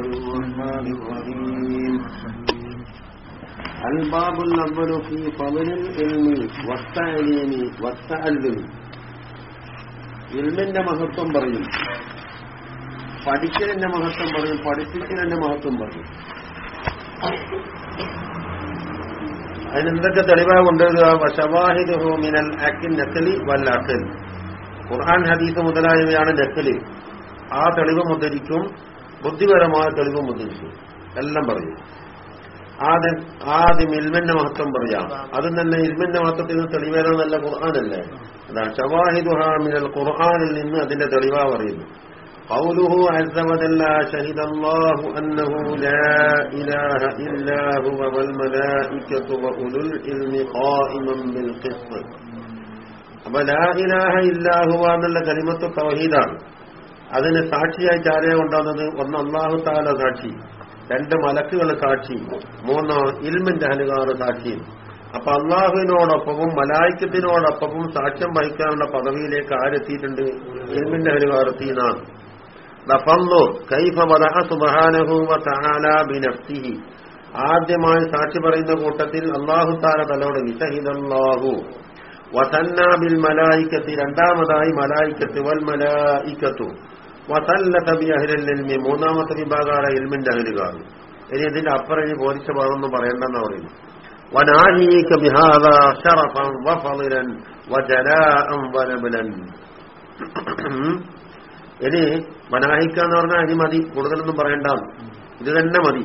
الله الرحمن الرحيم الباب الأول في فضل العلم والتعليم والتعلم ഇൽമിന്റെ മഹത്വം പറയും പഠിക്കലിന്റെ മഹത്വം പറയും പഠിപ്പിക്കലിന്റെ മഹത്വം പറയും അതിനെന്തൊക്കെ തെളിവാ കൊണ്ടുവരിക ഷവാഹിദുഹു മിനൽ അക്കിൻ നക്കലി വൽ അക്കൽ ഖുർആൻ ഹദീസ് മുതലായവയാണ് നക്കല് ആ തെളിവ് മുദ്രിക്കും ബുദ്ധിപരമായ തെളിവ് മുദ്രിക്കും എല്ലാം പറയും ആദ്യം ആദ്യം ഇൽമിന്റെ മഹത്വം പറയാം അതും തന്നെ ഇൽമിന്റെ മഹത്വത്തിന് തെളിവേറെന്നല്ല ഖുർആാനല്ലേ അതാണ് ഷവാഹിദുഹ മിനൽ ഖുർആാനിൽ നിന്ന് അതിന്റെ തെളിവാ പറയുന്നു قوله عز وجل شهد الله أنه لا إله إلا هو والملائكة وأولو العلم قائما بالقسط അപ്പൊ ലാ ഇലാഹ ഇല്ലാഹുവ എന്നുള്ള കലിമത്ത് തൗഹീദാണ് അതിന് സാക്ഷിയായിട്ട് ആരെയാ കൊണ്ടുവന്നത് ഒന്ന് അള്ളാഹു താല സാക്ഷി രണ്ട് മലക്കുകൾ സാക്ഷി മൂന്ന് ഇൽമിന്റെ ഹനുകാറ് സാക്ഷി. അപ്പൊ അള്ളാഹുവിനോടൊപ്പവും മലായിക്കത്തിനോടൊപ്പവും സാക്ഷ്യം വഹിക്കാനുള്ള പദവിയിലേക്ക് ആരെത്തിയിട്ടുണ്ട്? ഇൽമിന്റെ ഹനുകാറെത്തിയെന്നാണ് ആദ്യമായി സാക്ഷി പറയുന്ന കൂട്ടത്തിൽ അള്ളാഹു താല തലോട് വിസഹിദല്ലാഹു വസന്നാബിൽ മലായിക്കത്തി രണ്ടാമതായി മലായിക്കത്ത് വൽ മലായിക്കത്തു. വസല്ലത ബി അഹ്ലിൽ മൂന്നാമത്തെ വിഭാഗമാണ് എൽമിന്റെ അഹലുകാർ. ഇനി ഇതിന്റെ അപ്പുറം ഇനി പോലീസ ഭാഗമൊന്നും പറയണ്ടെന്നാ പറയുന്നു വജലാഅൻ വനബലൻ. ഇനി വനാഹിക്ക എന്ന് പറഞ്ഞാൽ ഇനി മതി. കൂടുതലൊന്നും പറയണ്ട. ഇത് തന്നെ മതി.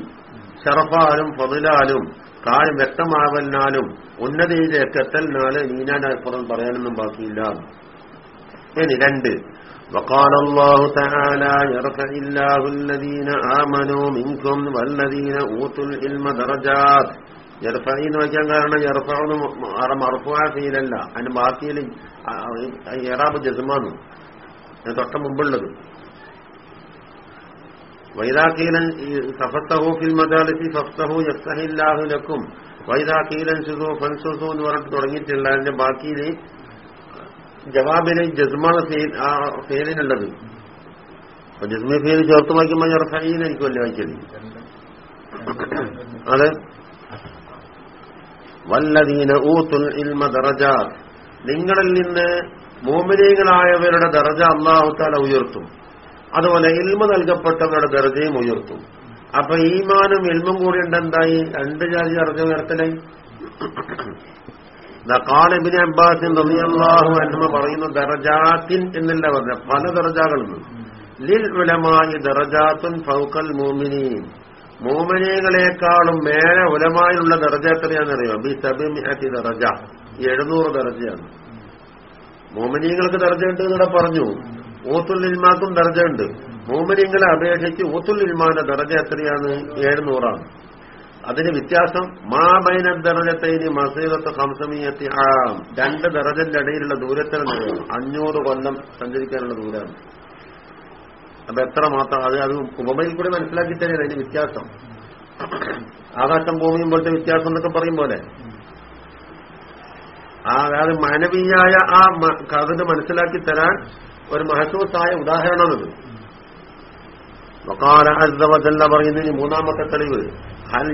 ഷറഫാലും ഫതിലാലും കാര്യം വ്യക്തമാവലിനാലും ഉന്നതിയിലേക്ക് എത്തലിനാല് നീനാൻ അപ്പുറം പറയാനൊന്നും ബാക്കിയില്ല. ഇനി രണ്ട്. وقال الله تعالى يرفع الله الذين آمنوا منكم والذين أوتوا العلم درجات يرفع എന്ന് വയ്ക്കാൻ കാരണം യർഫന്ന് മറഫുവാ ഫീലല്ല അതിന് ബാക്കിയിൽ ഇറാബ് ജസ്മാന്ന് തൊട്ട മുമ്പുള്ളത് വൈദാക്കീലൻ സഫത്തഹു ഫിൽ മദാലിസി ഫഫ്തഹു യഫ്തഹില്ലാഹു ലക്കും വൈദാക്കീലൻ സുഖു ഫൻസുസു എന്ന് പറഞ്ഞിട്ട് തുടങ്ങിയിട്ടില്ല അതിന്റെ ബാക്കിയിൽ ജവാബിന് ജസ്മാണ് ഫേലിനുള്ളത്. അപ്പൊ ജസ്മി ഫേൽ ചേർത്ത് വായിക്കുമ്പോൾ ഇറഫീനായിരിക്കുമല്ലേ വായിക്കൽ അതെ. വല്ലദീന ഊത്തുൽ ഇൽമ ദറജ. നിങ്ങളിൽ നിന്ന് മോമിനീകളായവരുടെ ദർജ അള്ളാഹുത്താല ഉയർത്തും. അതുപോലെ ഇൽമ നൽകപ്പെട്ടവരുടെ ദർജയും ഉയർത്തും. അപ്പൊ ഈമാനും ഇൽമും കൂടി ഉണ്ടെന്തായി? രണ്ട് ജാതി ദർജ ഉയർത്തലായി. കാലബിന് അബ്ബാസിൻ റളിയല്ലാഹു അൻഹു പറയുന്ന ദറജാത്തിൻ എന്നല്ല പറഞ്ഞ പല ദർജകളുണ്ട് ലിൽ ഉലമായി ദറജാത്തുൻ ഫൗക്കൽ മോമിനീൻ മോമിനികളെക്കാളും മേലെ ഉലമായുള്ള ദർജ എത്രയാണെന്നറിയോ? ബി സബിമിഅത്തി ദറജ എഴുന്നൂറ് ദർജയാണ് മോമിനികൾക്ക് ദർജയുണ്ട് എന്നിവിടെ പറഞ്ഞു. ഊത്തുൽ ഇൽമാക്കും ദർജയുണ്ട് മോമിനികളെ അപേക്ഷിച്ച് ഊത്തുൽ ഇൽമാന്റെ ദർജ എത്രയാണ്? എഴുന്നൂറാണ്. അതിന് വ്യത്യാസം മാ ബൈന ദറജത്തൈന് മസീറത്ത് ഹംസമീയത്തി ആം. രണ്ട് ദറജന്റെ ഇടയിലുള്ള ദൂരത്തിന് അഞ്ഞൂറ് കൊല്ലം സഞ്ചരിക്കാനുള്ള ദൂരമാണ് അപ്പൊ എത്ര മാത്രം? അത് അത് ഉപമയിൽ കൂടി മനസ്സിലാക്കി തന്നെയാണ് അതിന്റെ വ്യത്യാസം. ആകാശം ഭൂമിയും പോലത്തെ വ്യത്യാസം എന്നൊക്കെ പറയും പോലെ. ആ അതായത് മാനവീയായ ആ കഥന് മനസ്സിലാക്കി തരാൻ ഒരു മഹസൂസായ ഉദാഹരണമാണിത്. വക്കാല അzzവജല്ല പറയുന്നതിന് മൂന്നാമത്തെ തെളിവ്. ഹൽ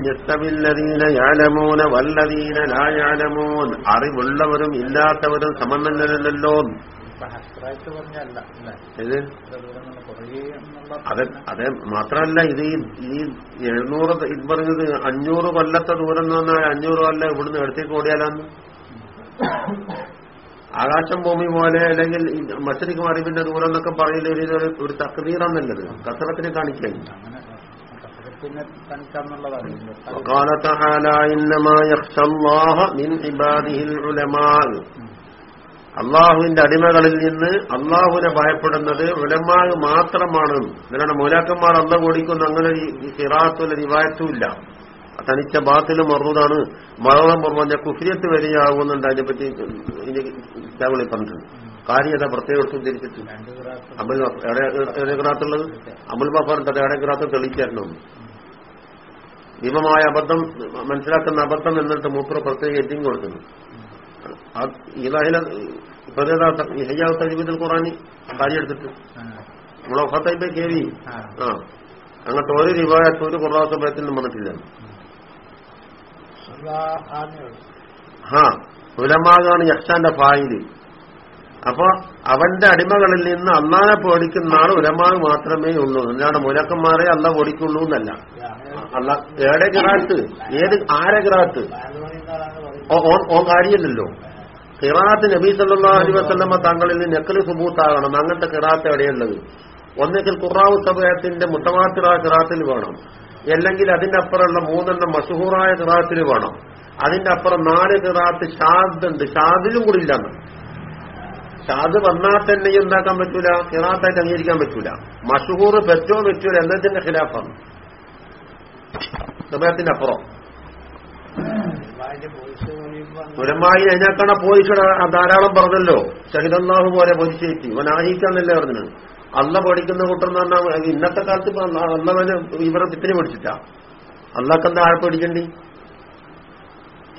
അറിവുള്ളവരും ഇല്ലാത്തവരും സമന്നല്ലോ ഇത് അതെ അതെ മാത്രമല്ല ഇത് ഈ എഴുന്നൂറ് ഇത് പറഞ്ഞത് അഞ്ഞൂറ് കൊല്ലത്തെ ദൂരം എന്ന് പറഞ്ഞാൽ അഞ്ഞൂറ് കൊല്ലം ഇവിടുന്ന് എടുത്തേക്ക് ഓടിയാലാന്ന്. ആകാശം ഭൂമി പോലെ അല്ലെങ്കിൽ മറ്റൊരു അറിവിന്റെ ദൂരം എന്നൊക്കെ പറയുന്ന ഒരു തക്തീറാന്നല്ലത് കസറത്തിനെ കാണിക്കാൻ وقال تعالى إنما يخشى الله من عباده العلماء അള്ളാഹുവിന്റെ അടിമകളിൽ നിന്ന് അള്ളാഹുവിനെ ഭയപ്പെടുന്നത് ഉലമാവ് മാത്രമാണ് ഇതിനാണ് മൂലാക്കന്മാർ അന്ന കൂടിക്കുന്ന അങ്ങനെ സിറാത്തുള്ള റിവായത്തും ഇല്ല തനിച്ച ബാത്തിലും മറുതാണ് മറവം പറഞ്ഞ കുഫിയത്ത് വരെയാകുന്നുണ്ട് അതിനെപ്പറ്റി കിതാബുകളിൽ പറഞ്ഞിട്ടുണ്ട് കാര്യത പ്രത്യേകം എടുത്തും തിരിച്ചിട്ട് അമുൽ എവിടെ ഗ്രാത്തുള്ളത് അമുൽ ബഫറിന്റെ എവിടെ ഗ്രാത്ത് തെളിയിച്ചായിരുന്നു ഭീമമായ അബദ്ധം മനസ്സിലാക്കുന്ന അബദ്ധം എന്നിട്ട് മൂത്ര പ്രത്യേക എത്തിയും കൊടുക്കുന്നു. ഹയ്യാവ് കുറാനി ഖുറാനി കാര്യം എടുത്തിട്ട്. മുളഫത്തൈബെ കേവി ആ. അങ്ങനത്തെ ഒരു റിവായത്ത് ഒരു ഖുറാ സമയത്തിൽ വന്നിട്ടില്ല. ഹാ. ഉലമാകാണ് യക്ഷാന്റെ ഫായിൽ. അപ്പൊ അവന്റെ അടിമകളിൽ നിന്ന് അള്ളാനെ പേടിക്കുന്ന ആൾ ഉലമാവ് മാത്രമേ ഉള്ളൂ. അല്ലാണ്ട് മുലക്കന്മാരെ അല്ല ഓടിക്കുള്ളൂ എന്നല്ല. അല്ല ഏടെ ഗ്രാത്ത് ഏത് ആരെ ഗ്രാത്ത് ഓ കാര്യമില്ലല്ലോ കിറാത്ത് നബി സല്ലാ അലി വസ്ലമ തങ്ങളിൽ നെക്കൽ സുബൂത്താകണം. അങ്ങനത്തെ കിറാത്ത് എവിടെയുള്ളത്? ഒന്നെങ്കിൽ ഖുറാവ് സഭയത്തിന്റെ മുത്തമാത്തിറായ കിറാത്തിൽ വേണം. അല്ലെങ്കിൽ അതിന്റെ അപ്പുറമുള്ള മൂന്നെണ്ണം മഷഹൂറായ കിറാത്തിൽ വേണം. അതിന്റെ അപ്പുറം നാല് കിറാത്ത് ഷാദ് ഉണ്ട്. ഷാദിലും കൂടി ഇല്ലെന്ന്. ഷാദ് വന്നാൽ തന്നെ എന്താക്കാൻ പറ്റൂല? കിറാത്തായിട്ട് അംഗീകരിക്കാൻ പറ്റൂല. മഷഹൂർ പെറ്റോ പറ്റൂല എന്നതിന്റെ ഖിലാഫാണ്. സമയത്തിന്റെ അപ്പുറം. ഉലമായി അതിനാക്കണ പോയിക്കട ധാരാളം പറഞ്ഞല്ലോ. ഷഹിദല്ലാഹു പോലെ പൊതിച്ചേറ്റി ഇവൻ ആഹിക്കാന്നല്ലേ പറഞ്ഞത്. അല്ല പഠിക്കുന്ന കൂട്ടം എന്ന് പറഞ്ഞാൽ ഇന്നത്തെ കാലത്ത് അന്നവന് ഇവരെ തിത്തിനെ പഠിച്ചിട്ടാ. അള്ളാഹ് എന്താ ആഴ പഠിക്കണ്ടി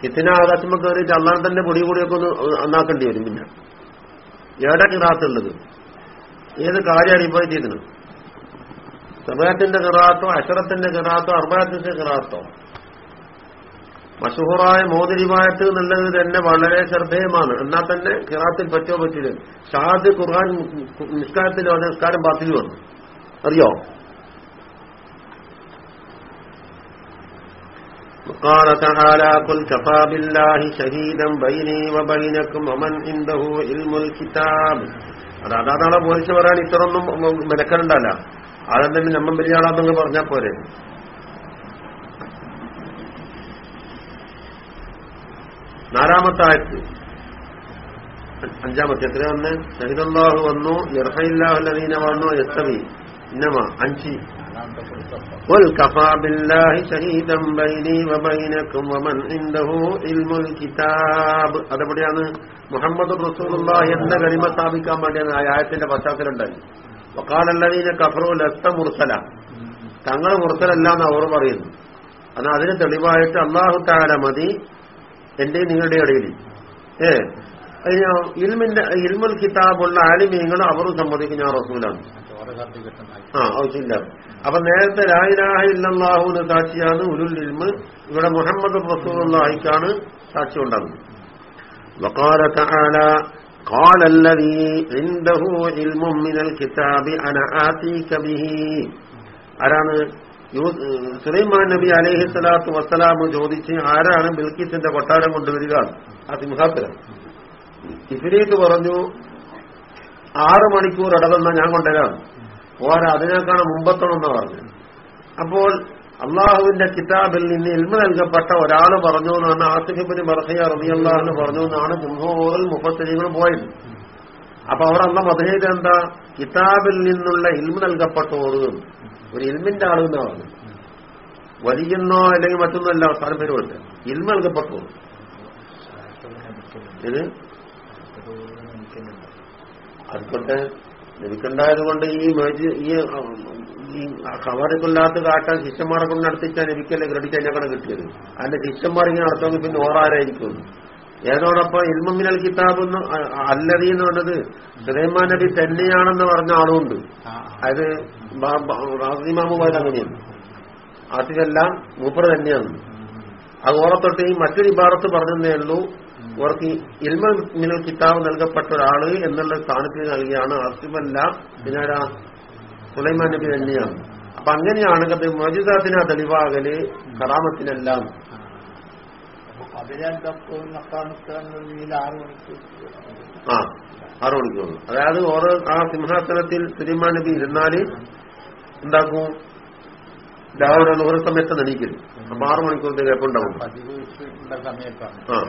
ഹിത്തിന ആകാശമൊക്കെ കയറിയിട്ട് അള്ളാൻ തന്നെ പൊടി കൂടിയൊക്കെ ഒന്ന് നന്നാക്കേണ്ടി വരും പിന്നെ. ഏടെ കിറാത്തുള്ളത്. ഏത് കാര്യമാണ് ഇപ്പോൾ ചെയ്തത് സമയത്തിന്റെ കിറാത്തോ അഷറത്തിന്റെ കിറാത്തോ അർബാത്തിന്റെ കിറാത്തോ. മഷഹൂറായ മോതിരിമായത്ത് എന്നുള്ളത് തന്നെ വളരെ ശ്രദ്ധേയമാണ്. എന്നാൽ തന്നെ കിറാത്തിൽ പറ്റോ പറ്റില്ല. ഷാദ് ഖുർആൻ നിസ്കാരത്തിൽ നിസ്കാരം ബാത്തിൽ വന്നു അറിയോ? قال تعالى قل كفى بالله شهيدا بيني وبينكم ومن عنده علم الكتاب അത് അതാണ് പോലീസ് പറയാൻ ഇത്രയൊന്നും മെനക്കലുണ്ടല്ല അതെന്തെങ്കിലും നമ്മ വലിയ ആളാന്നങ്ങ് പറഞ്ഞാൽ പോരെ നാലാമത്തെ ആയത്ത് അഞ്ചാമത്തെ എത്ര വന്ന് ഷഹിദല്ലാഹു വന്നു ഇർഹയില്ലാഹുലീന വന്നു എസ്തവി ഇന്നമ അഞ്ചി قل كفى بالله شهيدا بيني وبينكم ومن عنده علم الكتاب അതെവിടെയാണ് മുഹമ്മദ് റസൂലുള്ള എന്ന കരിമ സ്ഥാപിക്കാൻ വേണ്ടിയാണ് ആ ആയത്തിന്റെ പശ്ചാത്തലമുണ്ടായി വക്കാലല്ലവീന കഫറു ലത്ത മുർസല തങ്ങൾ മുർസലല്ല എന്ന് അവർ പറയുന്നു എന്നാൽ അതിന് തെളിവായിട്ട് അള്ളാഹു താര മതി എന്റെ നിങ്ങളുടെ ഇടയിൽ ഏ അതിന് ഇൽമിന്റെ ഇൽമുൽ കിതാബുള്ള ആലിമീങ്ങളും അവരും സമ്മതിക്കും ഞാൻ റസൂലാണ് ആ ആവശ്യമില്ല അപ്പൊ നേരത്തെ രായിരാഹ ഇല്ലാഹുവിന് സാക്ഷിയാണ് ഉരുൽ ഇൽമ് ഇവിടെ മുഹമ്മദ് റസൂലുള്ളാഹിക്കാണ് സാക്ഷി ഉണ്ടാകുന്നത് وقال تعالى قال الذي عنده علم من الكتاب انا آتيك به ആരാണ് സുലൈമാൻ നബി അലൈഹി സ്വലാത്തു വസ്സലാം ചോദിച്ച് ആരാണ് ബിൽക്കിസിന്റെ കൊട്ടാരം കൊണ്ടുവരിക ആ സിംഹാസനം ഇഫിലേക്ക് പറഞ്ഞു ആറ് മണിക്കൂർ ഇടതെന്ന ഞാൻ കൊണ്ടുവരാം ഓരോ അതിനേക്കാണ് മുമ്പത്തണമെന്ന് പറഞ്ഞു അപ്പോൾ അള്ളാഹുവിന്റെ കിതാബിൽ നിന്ന് ഇൽമ നൽകപ്പെട്ട ഒരാൾ പറഞ്ഞു എന്നാണ് ആസിഫിബിന് മർഹിയ റബി എന്ന് പറഞ്ഞു എന്നാണ് ജുംഹോറിൽ മുപ്പത്തിരികൾ പോയത്. അപ്പൊ അവർ അന്ന മധുരയിൽ എന്താ? കിതാബിൽ നിന്നുള്ള ഇൽമ നൽകപ്പെട്ടോറ് ഒരു ഇൽമിന്റെ ആളെന്നാ പറഞ്ഞു വലിയെന്നോ അല്ലെങ്കിൽ മറ്റൊന്നല്ല അവസാനം പേരുമുണ്ട് ഇൽമ നൽകപ്പെട്ടു ഇത് അതുകൊണ്ട് ലഭിക്കണ്ടായത് കൊണ്ട് ഈ മേജ് ഈ ഈ ഖബറിക്കൊല്ലാത്ത കാട്ടാൻ ശിഷ്യന്മാരെ കൊണ്ട് നടത്തിച്ചാൽ എനിക്കല്ലേ ക്രെഡിറ്റ് അതിനെക്കാണ് കിട്ടിയത്. അതിന്റെ ശിഷ്യന്മാർ ഇങ്ങനെ നടത്തുമെങ്കിൽ പിന്നെ ഓറാരായിരിക്കും ഏതോടൊപ്പം ഇൽമിനൽ കിതാബ് എന്ന് അല്ലതി എന്ന് പറഞ്ഞത് സുലൈമാൻ നബി തന്നെയാണെന്ന് പറഞ്ഞ ആളുമുണ്ട് അത് റാസിമാമു പോയത് അങ്ങനെയാണ്. അതിലെല്ലാം മൂപ്പർ തന്നെയാണ്. അത് ഓറത്തൊട്ട് ഈ മറ്റൊരു ഇബാറത്ത് പറഞ്ഞതേ ഉള്ളൂ. അവർക്ക് ഇൽമ മിനൽ കിതാബ് നൽകപ്പെട്ട ഒരാൾ എന്നുള്ള സ്ഥാനത്തിന് നൽകിയാണ് അസിമല്ല പിന്നാരാ സുലൈമാൻ നബി തന്നെയാണ്. അപ്പൊ അങ്ങനെയാണ് അത് മോജിദാത്തിന് തെളിവാകൽ കറാമത്തിനെല്ലാം. ആ ആറു മണിക്കൂർ. അതായത് ഓരോ ആ സിംഹാസനത്തിൽ സുലൈമാൻ നബി ഇരുന്നാൽ എന്താക്കും? രാവിലെ നൂറ് സമയത്ത് നടിക്കലും അപ്പൊ ആറു മണിക്കൂർ സമയത്താണ്. ആ.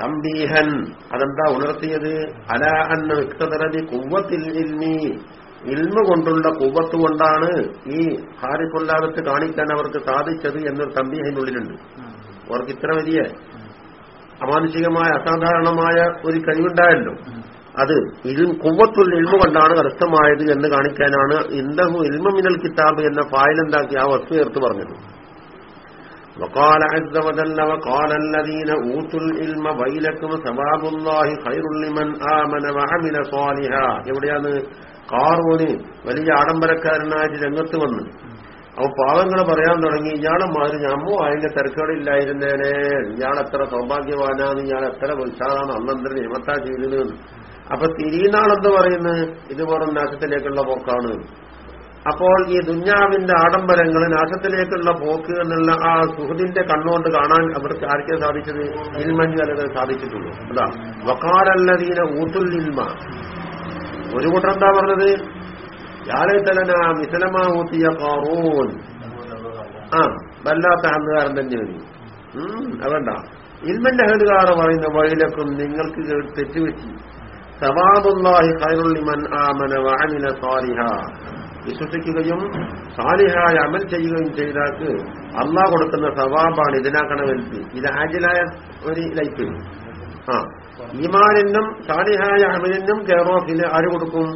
തമ്പീഹൻ അതെന്താ ഉണർത്തിയത്? അല അന്ന വ്യക്തതരതി കുവ്വത്തിൽ ഇൽമി. ഇൽമ കൊണ്ടുള്ള കുവ്വത്ത് കൊണ്ടാണ് ഈ ഹാരിക്കൊല്ലാകത്ത് കാണിക്കാൻ അവർക്ക് സാധിച്ചത് എന്നൊരു തമ്പീഹിനുള്ളിലുണ്ട് അവർക്ക് ഇത്ര വലിയ അമാനുഷികമായ അസാധാരണമായ ഒരു കഴിവുണ്ടായല്ലോ. അത് ഇൽ കുവ്വത്തുൽ ഇൽമ കൊണ്ടാണ് കരസ്ഥമായത് എന്ന് കാണിക്കാനാണ് ഇന്ദഹു ഇൽമ മിനൽ കിതാബ് എന്ന ഫയലെന്താക്കി ആ വസ്തു ചേർത്ത് പറഞ്ഞത്. وقال عز وجل وقال الذين اوتوا العلم ويلكم ثواب الله خير لمن آمن وعمل صالحا എവിടെയാണ് കാറൂന് വലിയ ആഡംബരക്കാരനായിട്ട് രംഗത്ത് വന്ന് അപ്പൊ പാവങ്ങൾ പറയാൻ തുടങ്ങി ഇയാളെ മാതിരി ഞമ്മോ അതിന്റെ തിരക്കേടില്ലായിരുന്നേനെ ഇയാൾ എത്ര സൗഭാഗ്യവാനാണ് ഇയാൾ എത്ര ഉത്സാഹമാണ് അന്നെന്ത്ര നിയമത്താ ചെയ്തത് അപ്പൊ തിരിയുന്നാളെന്ത് പറയുന്നത് ഇത് വെറും നാശത്തിലേക്കുള്ള പോക്കാണ് അപ്പോൾ ഈ ദുഞ്ഞാവിന്റെ ആഡംബരങ്ങൾ നാശത്തിലേക്കുള്ള പോക്ക് എന്നുള്ള ആ സുഹൃത്തിന്റെ കണ്ണുകൊണ്ട് കാണാൻ അവർക്ക് ആർക്കെ സാധിച്ചത്? ഇൽമഞ്ഞു അല്ലെങ്കിൽ സാധിച്ചിട്ടുള്ളൂ. അതാ വക്കാരല്ലതീന ഊത്തുൽ ഇൽമ. ഒരു കൂട്ടർ എന്താ പറഞ്ഞത്? യാലത്തലന മിസലമാ ഊത്തിയ കാറൂൻ ആ വല്ലാത്ത ഹന്നുകാരൻ തന്നെ വരും അതണ്ട ഇൽമന്റെ ഹലുകാർ പറയുന്ന വഴിയിലൊക്കെ നിങ്ങൾക്ക് തെറ്റുപറ്റി. സവാബുല്ലാഹി ലിമൻ ആമന വഅമില സാലിഹ. വിശ്വസിക്കുകയും സാലിഹായ അമൽ ചെയ്യുകയും ചെയ്താക്ക് അള്ളാഹ് കൊടുക്കുന്ന സവാബാണ് ഇതിനാക്കണ വലുത് ഇത് ആജിലായ ഒരു ലൈഫ്. ആ. ഈമാനിനും സാലിഹായ അമലിനും കെയറോഫിന് ആര് കൊടുക്കും?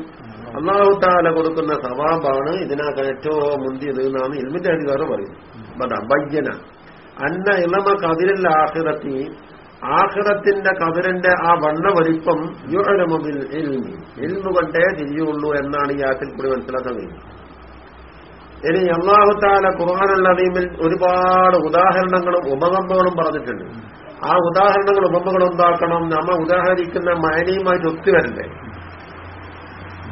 അള്ളാഹു താല കൊടുക്കുന്ന സവാബാണ് ഇതിനകത്ത് ഏറ്റവും മുന്തിയത് എന്നാണ് ഇൽമിന്റെ അധികാരം പറയുന്നത്. അന്ന ഇളമ കതിരല്ല ആഹിറത്തി ആഹിറത്തിന്റെ കതിരന്റെ ആ വണ്ണ വലിപ്പം യുഴലമുബിൽ എൽമി എൽമുകൊണ്ടേ തിരിയുള്ളൂ എന്നാണ് ഈ ആറ്റിൽ കൂടി മനസ്സിലാക്കാൻ കഴിയും. ഇനി അള്ളാഹുത്താല ഖുർആാനുള്ള അറീമിൽ ഒരുപാട് ഉദാഹരണങ്ങളും ഉപകമ്പങ്ങളും പറഞ്ഞിട്ടുണ്ട്. ആ ഉദാഹരണങ്ങൾ ഉപമകൾ ഉണ്ടാക്കണം നമ്മ ഉദാഹരിക്കുന്ന മയനയുമായിട്ട് ഒത്തുവരണ്ടേ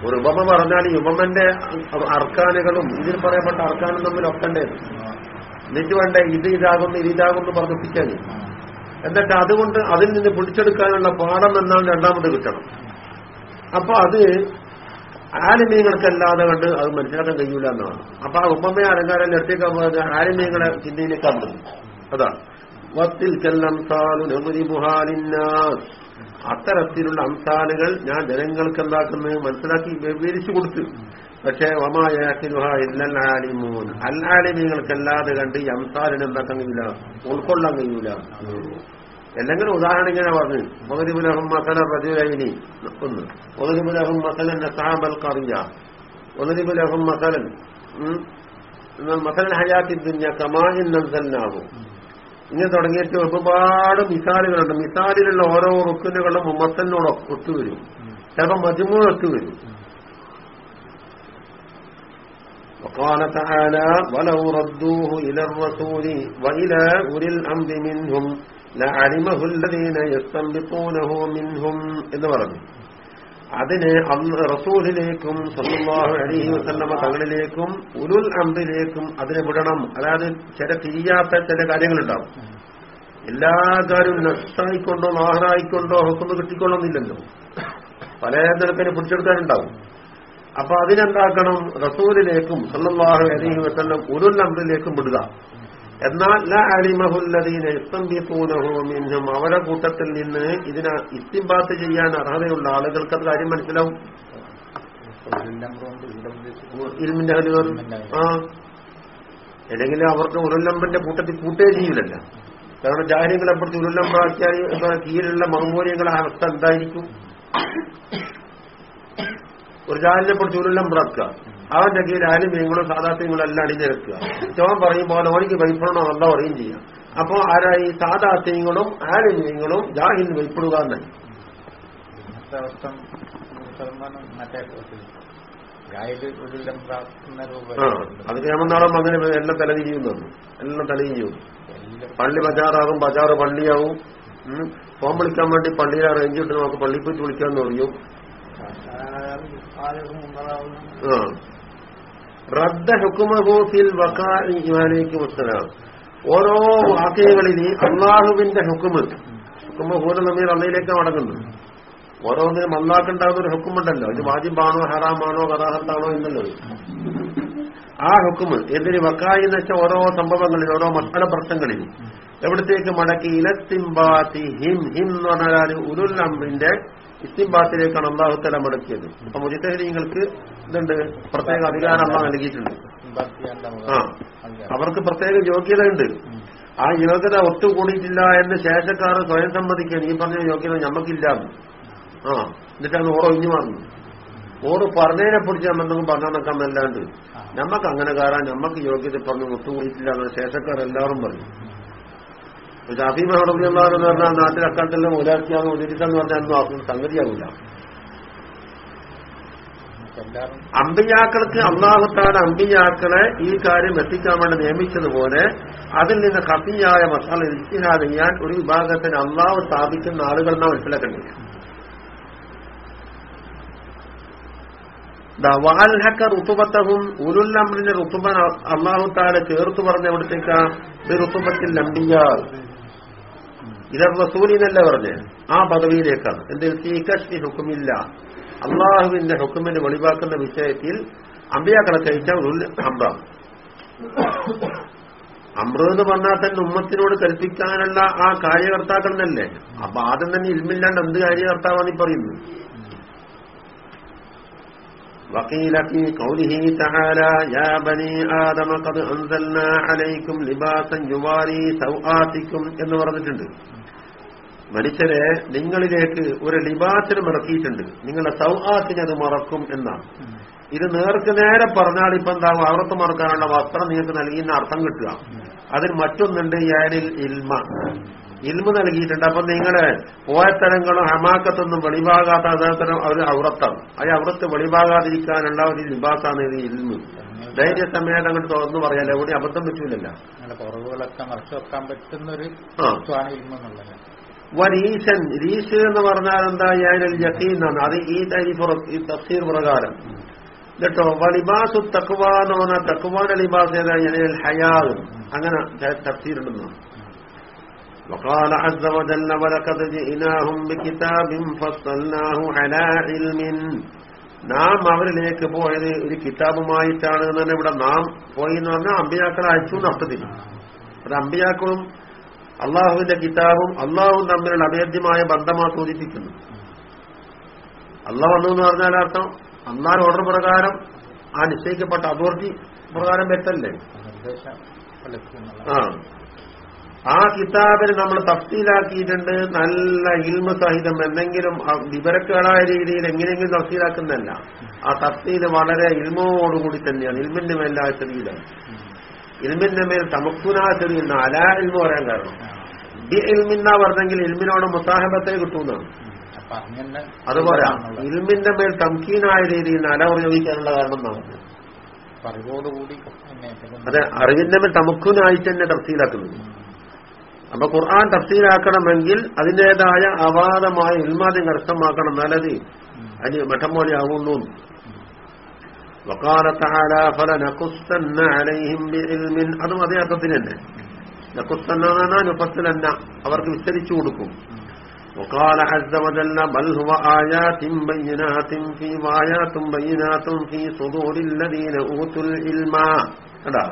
ഒരു ഉപമ പറഞ്ഞാൽ ഈ ഉപമന്റെ അർക്കാനുകളും ഇതിൽ പറയപ്പെട്ട അർക്കാനും തമ്മിൽ ഒക്കണ്ടേ എന്നിട്ട് വേണ്ട ഇത് ഇതാകുന്നു ഇത് ഇതാകുന്നു പറഞ്ഞിപ്പിക്കാൻ എന്നിട്ട് അതുകൊണ്ട് അതിൽ നിന്ന് പിടിച്ചെടുക്കാനുള്ള പാഠം എന്നാണ് രണ്ടാമത് കിട്ടണം. അപ്പൊ അത് ആലിമീങ്ങൾക്കല്ലാതെ കണ്ട് അത് മനസ്സിലാക്കാൻ കഴിയൂല എന്നാണ്. അപ്പൊ ആ ഉപമയെ അലങ്കാരം നിർത്തിയേക്കാൻ പോകുന്നത് ആലിമീങ്ങളെ ചിന്തയിലേക്ക് കണ്ടത് അതാണ് അത്തരത്തിലുള്ള അംസാലുകൾ ഞാൻ ജനങ്ങൾക്ക് എന്താക്കുന്നത് മനസ്സിലാക്കി വിവരിച്ചു കൊടുത്തു. പക്ഷേ വമായാക്കിനുഹ ഇല്ലൽ ആലിമൂൻ അല്ലാലിമീങ്ങൾക്കല്ലാതെ കണ്ട് ഈ അംസാലിന് എന്താക്കാൻ കഴിയില്ല ഉൾക്കൊള്ളാൻ കഴിയൂല എന്തെങ്കിലും ഉദാഹരണം ഇങ്ങനെ പറഞ്ഞു. മുതലിബുലഹും മസല റജുലൈനി ഒന്ന് മുതലിബുലഹും മസലൻ നസാബൽ കറിയ മുതലിബുലഹും മസലൻ മസലൻ ഹയാത്തി ദുഞ്ഞ കമാഹിൻ നൻസലിനാകും ഇങ്ങനെ തുടങ്ങിയിട്ട് ഒരുപാട് മിസാലുകളുണ്ട്. മിസാലിലുള്ള ഓരോ റുക്കിനുകളും മുമ്മത്തനോട് ഒത്തുവരും. ചിലപ്പോൾ മജുമോ ഒത്തുവരും وقال تعالى ولو ردوه إلى الرسول وإلى أولي الأمر منهم لعلمه الذين يستنبطونه منهم എന്ന് പറഞ്ഞു അതിന് അന്ന് റസൂലിലേക്കും സല്ലാഹു അലഹി വസല്ലമ തങ്ങളിലേക്കും ഉരുൽ അമ്പിലേക്കും അതിനെ വിടണം അതായത് ചില തിരിയാത്ത ചില കാര്യങ്ങളുണ്ടാവും എല്ലാ കാര്യവും നഷ്ടായിക്കൊണ്ടോ നാഹനായിക്കൊണ്ടോ ഹുക്കുമ്പ് കിട്ടിക്കൊള്ളുന്നില്ലല്ലോ പല നിരക്കിനെ പിടിച്ചെടുക്കാനുണ്ടാവും അപ്പൊ അതിനെന്താക്കണം? റസൂലിലേക്കും സല്ലാഹു അലൈഹി ഉരുൾ അമ്പിലേക്കും വിടുക. എന്നാൽ മിന്നും അവരുടെ കൂട്ടത്തിൽ നിന്ന് ഇതിനെ ഇസ്തിംബാത്ത് ചെയ്യാൻ അർഹതയുള്ള ആളുകൾക്ക് അത് കാര്യം മനസ്സിലാവും. ഇരുമിന്റെ ആ. അല്ലെങ്കിൽ അവർക്ക് ഉരുളമ്പന്റെ കൂട്ടത്തിൽ കൂട്ടേ ചെയ്യില്ലല്ല കാരണം ജാഹ്യങ്ങളെപ്പുറത്ത് ഉരുളമ്പാക്കിയാൽ കീഴിലുള്ള മഹമൂല്യങ്ങളെ അവസ്ഥ എന്തായിരിക്കും? ഒരു ജാലിനെ പിടിച്ച് പിറക്കുക അവന്റെ കീഴിൽ ആലിമ്യങ്ങളും സാധാത്യങ്ങളും എല്ലാം അണിഞ്ഞിരക്കുക ചോൻ പറയുമ്പോൾ ഓനിക്ക് ഭയപ്പെടണോ എന്താ പറയും ചെയ്യാം. അപ്പോ ആരായി സാധാത്യങ്ങളും ആലിമ്യങ്ങളും ജാഹിൽ ഭയപ്പെടുക എന്നായി അത് കേമനാളം അങ്ങനെ എല്ലാം തലതിരിയുന്നു എല്ലാം തലതിരിയും പള്ളി ബജാറാകും ബജാറ് പള്ളിയാവും. ഫോൺ വിളിക്കാൻ വേണ്ടി പള്ളിയിൽ അറേഞ്ച് ഇട്ട് നമുക്ക് പള്ളിയിൽ പോയി വിളിക്കാന്ന് പറയും റദ്ദ ഹുക്കുമഹൂഫിൽ വക്കാലിക്കും മുസ്തലാം ഓരോ വാക്യങ്ങളിൽ അള്ളാഹുവിന്റെ ഹുക്കുമ്. ഹുക്കുമഹൂല നമ്മീർ അള്ളയിലേക്ക് മടങ്ങുന്നു. ഓരോന്നിനും അള്ളാഹുണ്ടാകുന്ന ഒരു ഹുക്കുമുണ്ടല്ലോ. ഇത് വാജിബാണോ ഹറാമാണോ കഥാഹത്താണോ എന്നുള്ളത് ആ ഹുക്കുമ് എന്തിന് വക്കായി എന്ന് വെച്ചാൽ ഓരോ സംഭവങ്ങളിൽ ഓരോ മക്കള പ്രശ്നങ്ങളിൽ എവിടത്തേക്ക് മടക്കി? ഇലത്തിമ്പാത്തി ഹിം ഹിം എന്ന് പറഞ്ഞാൽ ഉരുൾ അമ്പിന്റെ ഇസ്തിംബാത്തിലേക്കാണ് അള്ളാഹുത്തല മടക്കിയത്. അപ്പൊ മുജിത്തഹരീങ്ങൾക്ക് ഇതുണ്ട്. പ്രത്യേക അധികാരം അള്ളാഹ് നൽകിയിട്ടുണ്ട്. ആ. അവർക്ക് പ്രത്യേക യോഗ്യത ഉണ്ട് ആ യോഗ്യത ഒത്തുകൂടിയിട്ടില്ല എന്ന് ശേഷക്കാർ സ്വയം സമ്മതിക്കാൻ ഈ പറഞ്ഞ യോഗ്യത ഞമ്മക്കില്ല. ആ. എന്നിട്ടാണ് ഓറോ ഇഞ്ഞു മാറുന്നു ഓറ് പറഞ്ഞതിനെ പിടിച്ച് നമ്മെന്തെങ്കിലും പറഞ്ഞാൽ നടക്കാൻ അല്ലാണ്ട് നമ്മക്ക് അങ്ങനെ കാരാൻ നമ്മക്ക് യോഗ്യത പറഞ്ഞു ഒത്തുകൂടിയിട്ടില്ല എന്ന് ശേഷക്കാർ എല്ലാവരും പറയും. ഷാഫി എന്ന് പറഞ്ഞാൽ നാട്ടിൽ അക്കാലത്തെല്ലാം മുലാക്കിയാന്ന് ഉദിരിക്കെന്ന് പറഞ്ഞാൽ ഒന്നും സംഗതിയാവില്ല എല്ലാവരും അമ്പിയാക്കൾക്ക് അള്ളാഹുത്താണ് അമ്പിയാക്കളെ ഈ കാര്യം എത്തിക്കാൻ വേണ്ടി നിയമിച്ചതുപോലെ അതിൽ നിന്ന് ഹത്തിയായ മസാല ഇരിക്കാതെ ചെയ്യാൻ ഒരു വിഭാഗത്തിന് അള്ളാഹു സ്ഥാപിക്കുന്ന ആളുകൾ എന്നാ വാൽഹക്ക റുത്തുബത്തവും ഉരുല്ലമ്രിന്റെ ഉരുല്ലമ്പിന്റെ അള്ളാഹു അള്ളാഹുത്താടെ ചേർത്ത് പറഞ്ഞ എവിടത്തേക്കാ? റുത്തുബത്തിൽ അമ്പിയ. ഇതർ റസൂലിനല്ല പറഞ്ഞ്? ആ പദവിയിലേക്കാണ്. എന്തിൽ? സീകഷ്ണി ഹുക്കുമില്ല അള്ളാഹുവിന്റെ ഹുക്കുമിനെ വെളിവാക്കുന്ന വിഷയത്തിൽ അമ്പിയാക്കളെ കഴിച്ച ഒരു അമ്ര അമ്ര പറഞ്ഞാൽ തന്നെ ഉമ്മത്തിനോട് കൽപ്പിക്കാനുള്ള ആ കാര്യകർത്താക്കൾ തന്നെ അപ്പൊ ആദ്യം തന്നെ ഇൽമില്ലാണ്ട് എന്ത് കാര്യകർത്താവാണ് ഈ പറയുന്നത് وقيل في قوله تعالى يا بني آدم قد أنزلنا عليكم لباسا يواري سوآتكم എന്ന് പറഞ്ഞിട്ടുണ്ട് മനുഷ്യരെ നിങ്ങളിലേക്ക് ഒരു ലിബാസിന് മറക്കിയിട്ടുണ്ട് നിങ്ങളുടെ സൗഹാത്തിനെ അത് മറക്കും എന്നാണ് ഇത് നേർക്ക് നേരെ പറഞ്ഞാൽ ഇപ്പൊ എന്താകും അവർത്ത് മറക്കാനുള്ള വസ്ത്രം നിങ്ങൾക്ക് നൽകിയെന്ന് അർത്ഥം കിട്ടുക അതിൽ മറ്റൊന്നുണ്ട് യാനിൽ ഇൽമ ഇൽമ നൽകിയിട്ടുണ്ട്. അപ്പൊ നിങ്ങൾ പോയത്തരങ്ങളും ഹമാക്കത്തൊന്നും വെളിവാകാത്ത അതേതരം അവർ ഔറത്താണ്. അത് ഔറത്ത് വെളിവാകാതിരിക്കാനുള്ള ഒരു ലിബാസാണ് ഇത് ഇൽമ്. ധൈര്യസമേതം അങ്ങോട്ട് തുറന്നു പറയാൻ എവിടെ അബദ്ധം പറ്റൂലല്ല. കുറവുകളൊക്കെ മറച്ചു വെക്കാൻ എന്ന് പറഞ്ഞാൽ എന്താ? ഞാനൽ യക്കീൻ എന്നാണ് അത് ഈ ഈ തഫ്സീർ പ്രകാരം. കേട്ടോ വലിബാസു തക്കുവാന്ന് പറഞ്ഞാൽ തക്വാന്റെ ലിബാസ് ഏതാ? ഞാനൽ ഹയാദ് അങ്ങനെ തഫ്സീറുണ്ടെന്ന് وقال عز وجل ولقد جئناهم بكتاب فصلناه على علم നാം അവരിലേക്ക് പോയത് ഒരു കിതാബുമായിട്ടാണ് എന്ന് തന്നെ ഇവിടെ നാം പോയി എന്ന് പറഞ്ഞാൽ അമ്പിയാക്കളെ അയച്ചു എന്ന് അർത്ഥത്തിൽ അത് അമ്പിയാക്കളും അള്ളാഹുവിന്റെ കിതാബും അള്ളാഹും തമ്മിലുള്ള അഭേദ്യമായ ബന്ധമാ സൂചിപ്പിക്കുന്നു അള്ളാഹ് വന്നു എന്ന് പറഞ്ഞാൽ അർത്ഥം അള്ളാഹ് ഓർഡർ പ്രകാരം ആ നിശ്ചയിക്കപ്പെട്ട അതോറിറ്റി പ്രകാരം വെച്ചല്ലേ നിർദ്ദേശം ഫലത്തിൽ എന്നുള്ള ആ ആ കിതാബിന് നമ്മൾ തഫ്സീലാക്കിയിട്ടുണ്ട്. നല്ല ഇൽമ സഹിതം എന്തെങ്കിലും ആ വിവരക്കേടായ രീതിയിൽ എങ്ങനെയെങ്കിലും തഫ്സീലാക്കുന്നതല്ല. ആ തഫ്സീൽ വളരെ ഇൽമോടുകൂടി തന്നെയാണ്. ഇൽമിന്റെ മേലായ ചെറിയിലാണ് ഇൽമിന്റെ മേൽ തമക്കുനാ ചെറിയുന്ന അലാ ഇൽമ പറയാൻ കാരണം. ബി ഇൽമിന്ന പറഞ്ഞെങ്കിൽ ഇൽമിനോട് മുസാഹബത്തെ കിട്ടുന്നതാണ് അതുപോലെ ഇൽമിന്റെ മേൽ തംക്കീനായ രീതിയിൽ അല പ്രയോഗിക്കാനുള്ള കാരണം എന്നാണ്. അതെ അറിവിന്റെ മേൽ തമക്കുനായിട്ട് തന്നെ തഫ്സീലാക്കുന്നത്. അപ്പൊ ഖുർആൻ തഫ്സീലാക്കണമെങ്കിൽ അതിന്റേതായ അവാദമായ ഇൽമാദ്യം കരസ്ഥമാക്കണം നല്ലത് അതിന് മഠം പോലെ ആവുന്നു وقال تعالى فلنقصن عليهم بعلم അതും അതേ അർത്ഥത്തിന് തന്നെ നക്കുസ്തന്ന നുഫസ്സിലന്ന അവർക്ക് വിസ്തരിച്ചു കൊടുക്കും وقال عز وجل بل هو آيات بينات في آيات بينات في صدور الذين أوتوا العلم കണ്ടാ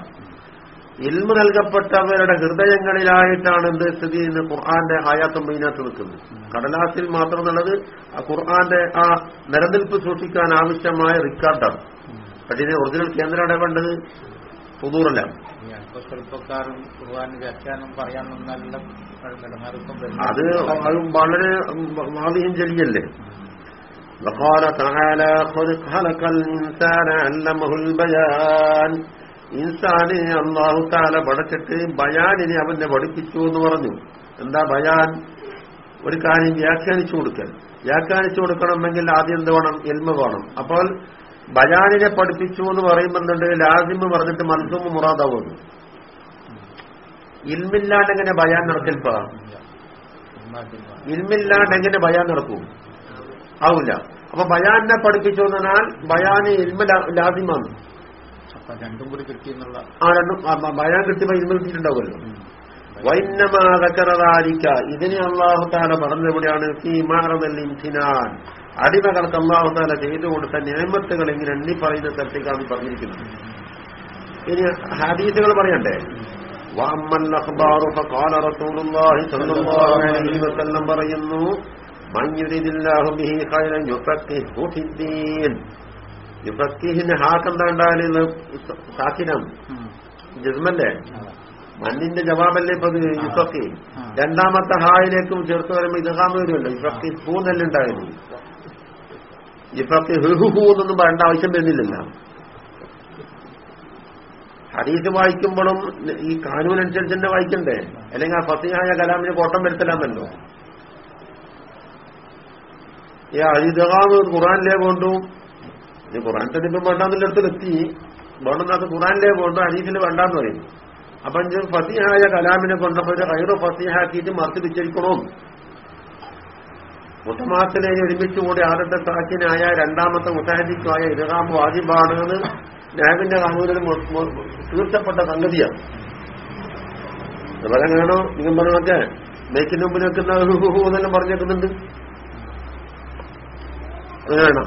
ഇൽമ നൽകപ്പെട്ടവരുടെ ഹൃദയങ്ങളിലായിട്ടാണ് എന്ത് സ്ഥിതി എന്ന് ഖുർആന്റെ ആയാത്തും മൈനാത്ത് നിൽക്കുന്നത് കടലാസിൽ മാത്രം എന്നുള്ളത് ആ ഖുർആന്റെ ആ നിലനിൽപ്പ് സൂക്ഷിക്കാൻ ആവശ്യമായ റിക്കാർഡാണ് പക്ഷേ ഇതിന് ഒറിജിനൽ കേന്ദ്രം എവിടെ വേണ്ടത് പുതൂറല്ല ഈ അല്പ സ്വല്പക്കാരും ഖുർആൻ വ്യാഖ്യാനം പറയാൻ നിന്നെല്ലാം നിലനിർത്തും അത് അത് വളരെ വാദിയും ചെല്ലിയല്ലേ وقال تعالى خلق خلق الإنسان علمه البيان ഇൻസാനിനെ അള്ളാഹു താല പഠിച്ചിട്ട് ബയാനിനെ അവനെ പഠിപ്പിച്ചു എന്ന് പറഞ്ഞു. എന്താ ബയാൻ? ഒരു കാര്യം വ്യാഖ്യാനിച്ചു കൊടുക്കൽ. വ്യാഖ്യാനിച്ചു കൊടുക്കണമെങ്കിൽ ആദ്യം എന്ത് വേണം? എൽമ വേണം. അപ്പോൾ ബയാനിനെ പഠിപ്പിച്ചു എന്ന് പറയുമ്പോണ്ട് ലാസിമ് പറഞ്ഞിട്ട് മനസ്സും മുറാദാവുന്നു. ഇൽമില്ലാണ്ട് എങ്ങനെ ബയാൻ നടക്കൽപ്പാ? ഇൽമില്ലാണ്ട് എങ്ങനെ ബയാൻ നടക്കും? ആവില്ല അപ്പൊ ബയാനെ പഠിപ്പിച്ചു എന്നാൽ ബയാന് ഇൽമ ലാസിമാണ്. രണ്ടും കൂടി കിട്ടിയെന്നുള്ള ആ രണ്ടും കിട്ടിയപ്പോ ഇൽമ കിട്ടിയിട്ടുണ്ടാവുമല്ലോ വൈന്നമാതക്കറാരിക്ക ഇതിനെ അള്ളാഹുത്താല പറഞ്ഞെവിടെയാണ് ഇംതിനാൻ. അടിമകൾക്ക് അള്ളാഹുത്താല താല ചെയ്തു കൊടുത്ത നിയമത്തുകൾ ഇങ്ങനെ എണ്ണി പറയുന്ന സ്ഥലത്തേക്കാണ് പറഞ്ഞിരിക്കുന്നത്. ഇനി ഹദീസുകൾ പറയണ്ടേ? പറയുന്നു മൻ ഹാക്ക് എന്താ ഉണ്ടാകുന്നത് ഹാക്കെന്താണ്ടാൽ സാക്കിനം ജസ്മല്ലേ മണ്ണിന്റെ ജവാബല്ലേ ഇപ്പൊ ഇത് രണ്ടാമത്തെ ഹായിലേക്കും ചേർത്ത് വരുമ്പോ ഇതകാമ വരുമല്ലോ. യുഫക്കി ഹൂ ഉണ്ടായിരുന്നു. യുഫക്കി ഹു ഹു എന്നൊന്നും പറയേണ്ട ആവശ്യം വരുന്നില്ലല്ലോ. ഹദീസ് വായിക്കുമ്പോഴും ഈ കാനൂൻ അനുസരിച്ച് തന്നെ വായിക്കണ്ടേ? അല്ലെങ്കിൽ ആ ഫസിഹായ കലാമിന് കോട്ടം വരുത്തലാമല്ലോ. ഈ അഴിതകാവ് ഖുറാനിലെ കൊണ്ടും ഇനി ഖുറാൻ തെളിവ് എത്തി വേണ്ടെന്നാക്ക് ഖുറാനിലെ വേണ്ട അനീഫിൽ വേണ്ടാന്ന് പറയും. അപ്പൊ ഫസിഹായ കലാമിനെ കൊണ്ടപ്പോ കയറ് ഫസിഹാക്കിയിട്ട് മറച്ചു വിച്ചരിക്കണോ മുത്തമാസിനെ ഒരുമിച്ചുകൂടി ആദ്യത്തെ സാഹിനായ രണ്ടാമത്തെ മുസാഹിദിക്കുമായ ഇരഹാം വാജിബാണെന്ന് നാബിന്റെ കാനൂരിൽ തീർച്ചപ്പെട്ട സംഗതിയാണ്. അതങ്ങനെയാണോ നിങ്ങൾ പറഞ്ഞൊക്കെ മേക്കിന് മുമ്പിൽ വെക്കുന്ന എന്നെല്ലാം പറഞ്ഞേക്കുന്നുണ്ട്. അങ്ങനെയാണോ?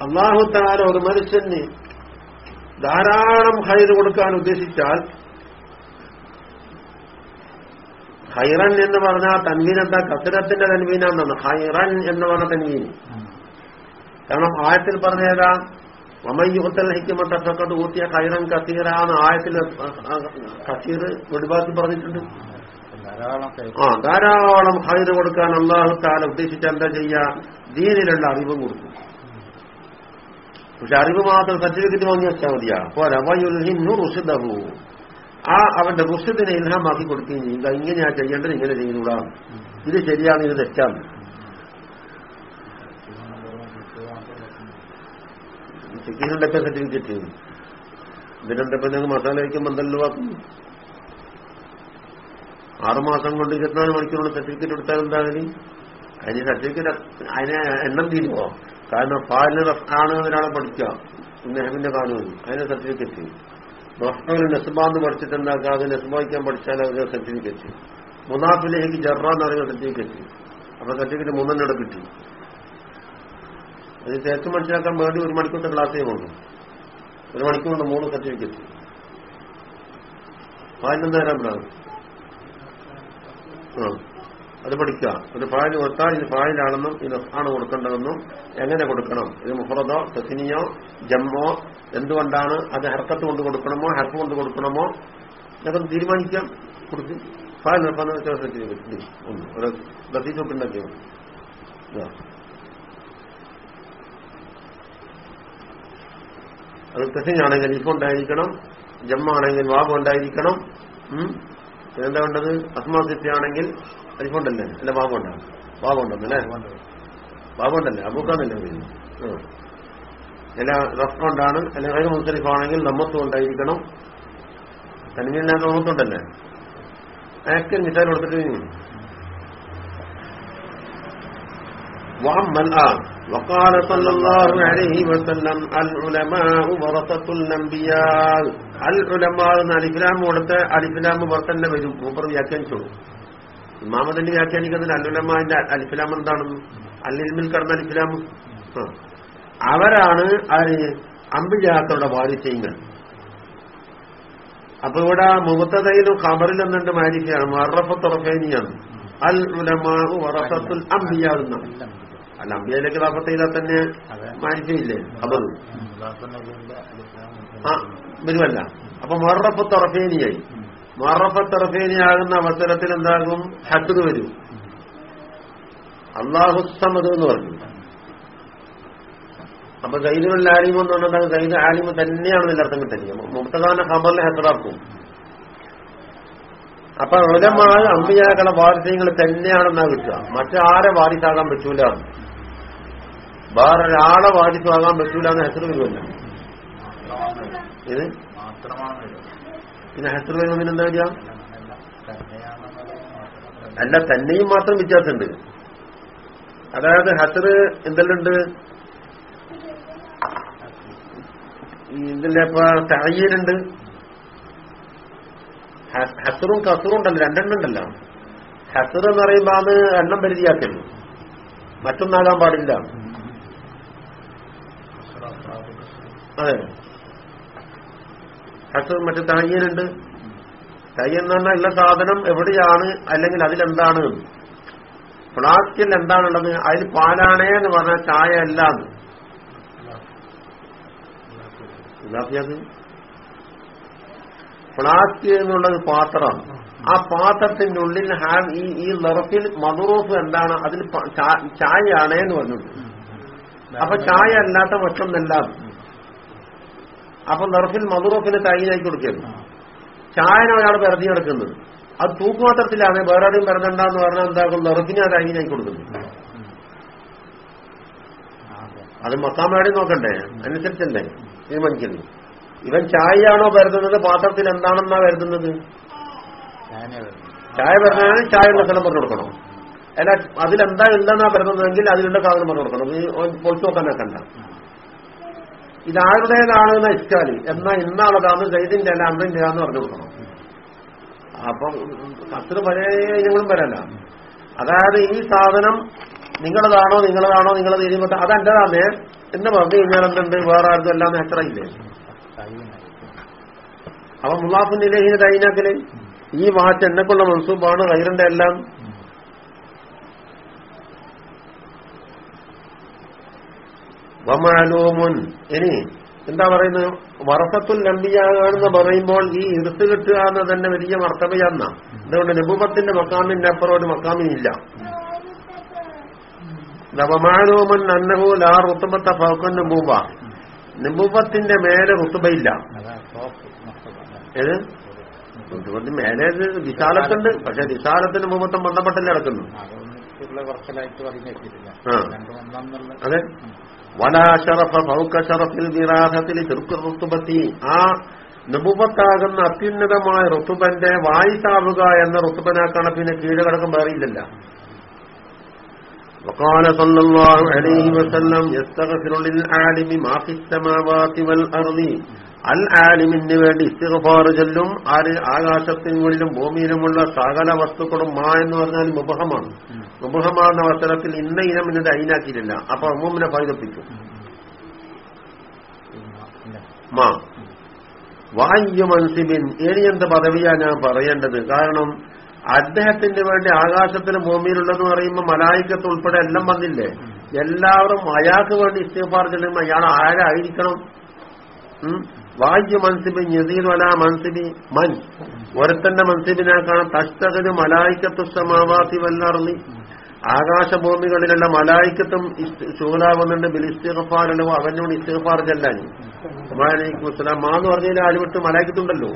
അള്ളാഹു താര ഒരു മനുഷ്യന് ധാരാളം ഹൈർ കൊടുക്കാൻ ഉദ്ദേശിച്ചാൽ ഹൈറൻ എന്ന് പറഞ്ഞാൽ തൻവീനത്തെ കസരത്തിന്റെ തൻവീനാന്നാണ് ഹൈറൻ എന്ന് പറഞ്ഞ തൻവീൻ. കാരണം ആയത്തിൽ പറഞ്ഞേതാ വമയ്യുത്തൽ ഹിക്കുമത്ത ഫക്കത്ത് ഊത്തിയ ഹൈറൻ കസീറാന്ന് ആയത്തിൽ കസീർ വെടിവാക്കി പറഞ്ഞിട്ടുണ്ട്. ആ ധാരാളം ഹൈദ് കൊടുക്കാൻ അള്ളാഹു താല ഉദ്ദേശിച്ച എന്താ ചെയ്യുക ദീനിലുള്ള അറിവും കൊടുക്കും. പക്ഷെ അറിവ് മാത്രം സർട്ടിഫിക്കറ്റ് വാങ്ങി വെച്ചാൽ മതിയാ. പോരാ വയുൽഹിന്നു ആ അവന്റെ റുഷിദിനെ ഇൽഹാമാക്കി കൊടുക്കുകയും ചെയ്യുക. ഇങ്ങനെയാ ചെയ്യേണ്ടത് ഇങ്ങനെ ചെയ്യുന്നുള്ള ഇത് ശരിയാണ് ഇത് തെറ്റാണ്. ചിക്കനുണ്ടൊക്കെ സർട്ടിഫിക്കറ്റ് ഇതിനെന്തപ്പോ നിങ്ങൾ മസാല വയ്ക്കുമ്പോൾ എന്തെല്ലാം ആറുമാസം കൊണ്ട് ഇരുപത്തിനാല് മണിക്കൂറുള്ള സർട്ടിഫിക്കറ്റ് എടുത്താൽ എന്താ അതിന് സർട്ടിഫിക്കറ്റ് അതിനെ എണ്ണം തീരുമോ കാരണം പാലിന് ആണ് ഒരാളെ പഠിക്കുക. നെഹമിന്റെ കാനൂൻ അതിന് സർട്ടിഫിക്കറ്റ് റഫ്നോൽ നെസ്ബാന്ന് പഠിച്ചിട്ട് എന്താക്കുക അത് നെസ്ബായിക്കാൻ പഠിച്ചാൽ അതിന് സർട്ടിഫിക്കറ്റ് മുനാഫിലേക്ക് ജറ എന്ന് പറയുന്ന സർട്ടിഫിക്കറ്റ് അപ്പൊ സർട്ടിഫിക്കറ്റ് മൂന്നെണ്ണം കിട്ടി. അത് തേക്ക് മനസ്സിലാക്കാൻ വേണ്ടി ഒരു മണിക്കൂറത്തെ ക്ലാസ്സേ കൊണ്ടു ഒരു മണിക്കൂറിന് മൂന്ന് സർട്ടിഫിക്കറ്റ് പാലിനെന്താ വരാൻ ആ അത് പഠിക്കുക. ഒരു ഫായിൽ കൊടുത്താൽ ഇത് ഫായിലാണെന്നും ഇത് ആണ് കൊടുക്കേണ്ടതെന്നും എങ്ങനെ കൊടുക്കണം? ഇത് മുഹറദോ തെസിനിയോ ജമ്മോ എന്തുകൊണ്ടാണ് അത് ഹർക്കത്ത് കൊണ്ട് കൊടുക്കണമോ ഹർഫ് കൊണ്ട് കൊടുക്കണമോ? ഇതൊക്കെ തീരുമാനിക്കാം. കൊടുത്ത് ഫായിൽ നിർത്താൻ ഒന്ന്. ഒരു ഉണ്ടാക്കിയോ? അത് തെസിനാണെങ്കിൽ ഇപ്പൊ ഉണ്ടായിരിക്കണം ജമ്മാണെങ്കിൽ വാബ് ഉണ്ടായിരിക്കണം ഉം. എന്താ വേണ്ടത് അസ്മാസിറ്റാണെങ്കിൽ അരിഫുണ്ടല്ലേ അല്ല ബാബുണ്ടാവും ബാബുണ്ടെന്നല്ലേ ബാബുണ്ടല്ലേ അബൂക്കാന്നല്ലേ പറയുന്നത് ആ. അല്ല റഫ്കൊണ്ടാണ് അല്ലെ അതിന് മുസ്തലിഫാണെങ്കിൽ നമ്മത്തും ഉണ്ടായിരിക്കണം തനിമില്ലാത്ത നമ്മത്തുണ്ടല്ലേ അയാൾക്ക് മിസാൽ കൊടുത്തിട്ട് وأما الآن وقال صلى الله عليه وسلم العلماء ورثة الأنبياء അൽ ഉലമാകുന്ന അലിഫിലാം കൊടുത്ത് അലിഫിലാം പുറത്തന്നെ വരും. മൂപ്പർ വ്യാഖ്യാനിച്ചോളൂ. ഇമാമതന്നെ വ്യാഖ്യാനിക്കുന്നതിൽ അല്ലുലമാന്റെ അലിഫിലാം എന്താണ് അല്ലിൽമിൽ കടന്ന അലിഫിലാം അവരാണ് അമ്പിജാത്തോടെ വാരിസ്യങ്ങൾ അപ്പൊ ഇവിടെ മുഹത്തതയിലും ഖബറിൽ എന്നുണ്ട് മാരിഫിയാണ് മറഫത്തുറഫേനിയാണ് അൽ ഉലമാവ് വറഫത്തുൽ അമ്പിയാവുന്ന അല്ല അമ്പിയയിലേക്ക് റാഫത്തയിലെ തന്നെ മാരിഫയില്ലേ ഖബർ വരുമല്ല. അപ്പൊ മറപ്പ് തറഫേനിയായി. മറഫത്ത് തറഫേനിയാകുന്ന അവസരത്തിൽ എന്താകും? ഹദ് വരും. അള്ളാഹുസമത് എന്ന് പറഞ്ഞു. അപ്പൊ സൈദുൽ ആലിമ എന്ന് പറഞ്ഞാൽ ഗൈദ് ആലിമ തന്നെയാണ് അർത്ഥം കിട്ടുന്നത് മുക്തദാന ഖബറിലെ ഹെത്തറാക്കും അപ്പൊ ഉലമായ അമ്പിയാക്കളെ വാരിസ്യങ്ങൾ തന്നെയാണെന്നാ കിട്ടുക. മറ്റാരെ വാരിസാകാൻ പറ്റൂല. വേറൊരാളെ വാരിസാകാൻ പറ്റൂല എന്ന് ഹെസർ വരുമല്ല. ഇത്. പിന്നെ ഹെസർ വരുന്നതിന് എന്താ അങ്ങനെയല്ല. അല്ല തന്നെയും മാത്രം വ്യത്യാസമുണ്ട്. അതായത് ഹസർ എന്തെല്ലുണ്ട്? ഇതിന്റെ ഇപ്പൊ തഴയീരുണ്ട് ഹസറും കസറും ഉണ്ടല്ലോ രണ്ടെണ്ണം ഉണ്ടല്ലോ. ഹസർ എന്ന് പറയുമ്പോ അത് എണ്ണം പരിധിയാക്കുന്നു മറ്റൊന്നാകാൻ പാടില്ല. അതെ. ഹസർ മറ്റു തയ്യനുണ്ട് തയ്യൻ എന്ന് പറഞ്ഞാൽ ഉള്ള സാധനം എവിടെയാണ് അല്ലെങ്കിൽ അതിലെന്താണ്? ഫ്ലാസ്കിൽ എന്താണുള്ളത്? അതിൽ പാലാണേ എന്ന് പറഞ്ഞാൽ ചായ അല്ല. ഇതാക്കിയത് ഫ്ലാസ്ക് എന്നുള്ളത് പാത്രമാണ്. ആ പാത്രത്തിന്റെ ഉള്ളിൽ ഹാൻ ഈ ഈ നിറത്തിൽ മധുറൂഫ് എന്താണ്? അതിൽ ചായയാണേ എന്ന് പറഞ്ഞിട്ടുണ്ട്. അപ്പൊ ചായ അല്ലാത്ത മറ്റൊന്നല്ല അപ്പൊ നിറഫിൽ മധുറഫിന് തൈനായി കൊടുക്കരുത്. ചായന ഒരാൾ പിറതി നടക്കുന്നത് അത് തൂക്കുപാത്രത്തിലാണ് വേറെ ആരെയും എന്ന് പറഞ്ഞാൽ എന്താകും? നിറത്തിന് അത് അയിനായി കൊടുക്കുന്നു. അതെ. മക്കാമേടി നോക്കണ്ടേ? അനുസരിച്ചല്ലേ? തീരുമാനിക്കുന്നു. ഇവൻ ചായയാണോ വരുന്നത് പാത്രത്തിൽ എന്താണെന്നാ വരുന്നു. ചായ പറഞ്ഞാൽ ചായ സ്ഥലം പറഞ്ഞു കൊടുക്കണം. അല്ല അതിലെന്താ എന്താന്നാ വരുന്നതെങ്കിൽ അതിലുള്ള സാധനം പറഞ്ഞു കൊടുക്കണം. പൊളിച്ചു നോക്കാൻ നോക്കാനാ കണ്ട എന്ന് വെച്ചാൽ എന്നാ ഇന്നാളതാന്ന് സൈദിന്റെ അല്ല അന്നിന്റെ എന്ന് പറഞ്ഞു കൊടുക്കണം. അപ്പം കത്തിന് പല ഞങ്ങളും വരല്ല അതായത് ഈ സാധനം നിങ്ങളതാണോ നിങ്ങളതാണോ നിങ്ങൾ തീരുമാനം അത് എന്റേതാന്നേ എന്ന് പറഞ്ഞു കഴിഞ്ഞാൽ എന്തുണ്ട്? വേറെ ആർക്കും എല്ലാം എത്ര ഇല്ലേ മുല്ലാഫിന്റെ അപ്പൊ മുലാഫിന്റെ തൈനാക്കൽ ഈ വാച്ച് എന്നെക്കുള്ള മൻസൂബാണ് കൈറിന്റെ എല്ലാം വമാലൂമുൻ. ഇനി എന്താ പറയുന്നത്? വറസത്തുൽ നമ്പിയാകാണെന്ന് പറയുമ്പോൾ ഈ ഇടുത്ത് കിട്ടുക എന്ന് തന്നെ വലിയ മർത്തവയാന്ന അതുകൊണ്ട് നബുബത്തിന്റെ മക്കാമിന്റെ അപ്പുറം ഒരു മക്കാമിനില്ല നവമാനോമൻ അന്നഹു ലാ റുത്തുബത്ത ഫൗക്കൻ നബൂബ നബുബത്തിന്റെ മേലെ റുത്തുബയില്ല. ഏത്? റുത്തുബത്തിന് മേലെ വിശാലത്തുണ്ട്. പക്ഷെ വിശാലത്തിന് മുമ്പത്തും ബന്ധപ്പെട്ടല്ലേ നടക്കുന്നു. അതെ. വലാ ഷറഫ ഫൗക ഷറഫിൽ വിറാഹത്തിൽ ചെറുക്ക് റുത്തുബത്തി ആ നബുബത്താകുന്ന അത്യുന്നതമായ റുത്തുബന്റെ വായിസാവുക എന്ന റുത്തുബനാക്കാണ് പിന്നെ കീഴടക്കം വേറിയില്ലല്ല وقال صلى الله عليه وسلم يستغفر للعالم ما في السماوات والأرض അൽ ആലിമിന് വേണ്ടി ഇസ്തിഗ്ഫാർ ചൊല്ലും ആര് ആകാശത്തിനുള്ളിലും ഭൂമിയിലുമുള്ള സകല വസ്തുക്കളും മാ എന്ന് പറഞ്ഞാൽ മുബഹമാണ്. മുബഹമാകുന്ന അവസരത്തിൽ ഇന്ന ഇനം എന്നിട്ട് അയിനാക്കിയിട്ടില്ല. അപ്പൊ അമ്മൂമിനെ പൈതപ്പിക്കും മാ. വായു മൻസിബിൻ ഇനി എന്ത് പദവിയാ ഞാൻ പറയേണ്ടത്? കാരണം അദ്ദേഹത്തിന് വേണ്ടി ആകാശത്തിലും ഭൂമിയിലുള്ളതെന്ന് പറയുമ്പോൾ മലായിക്കത്ത് ഉൾപ്പെടെ എല്ലാം വന്നില്ലേ? എല്ലാവരും അയാൾക്ക് വേണ്ടി ഇസ്തിഫാർ ചെല്ലുമ്പോൾ അയാൾ ആരായിരിക്കണം? ഉം? വായു മൻസിബിൻ യസീർ വല മൻസിബി മൻ ഒരുത്തന്റെ മൻസിബിനാക്കാണ് തഷ്ടകന് മലായിക്കത്തു സമാവാസി വല്ലറങ്ങി ആകാശഭൂമികളിലുള്ള മലായിക്കത്തും ശുഹലാവുന്നുണ്ട് ബിൽ ഇസ്തിഫാറിലോ അവനോട് ഇസ്തിഫാർ ചെല്ലാൻ വലൈക്കും അസ്സലാം മാ എന്ന് പറഞ്ഞാൽ ആലുവിട്ട് മലായിക്കത്തുണ്ടല്ലോ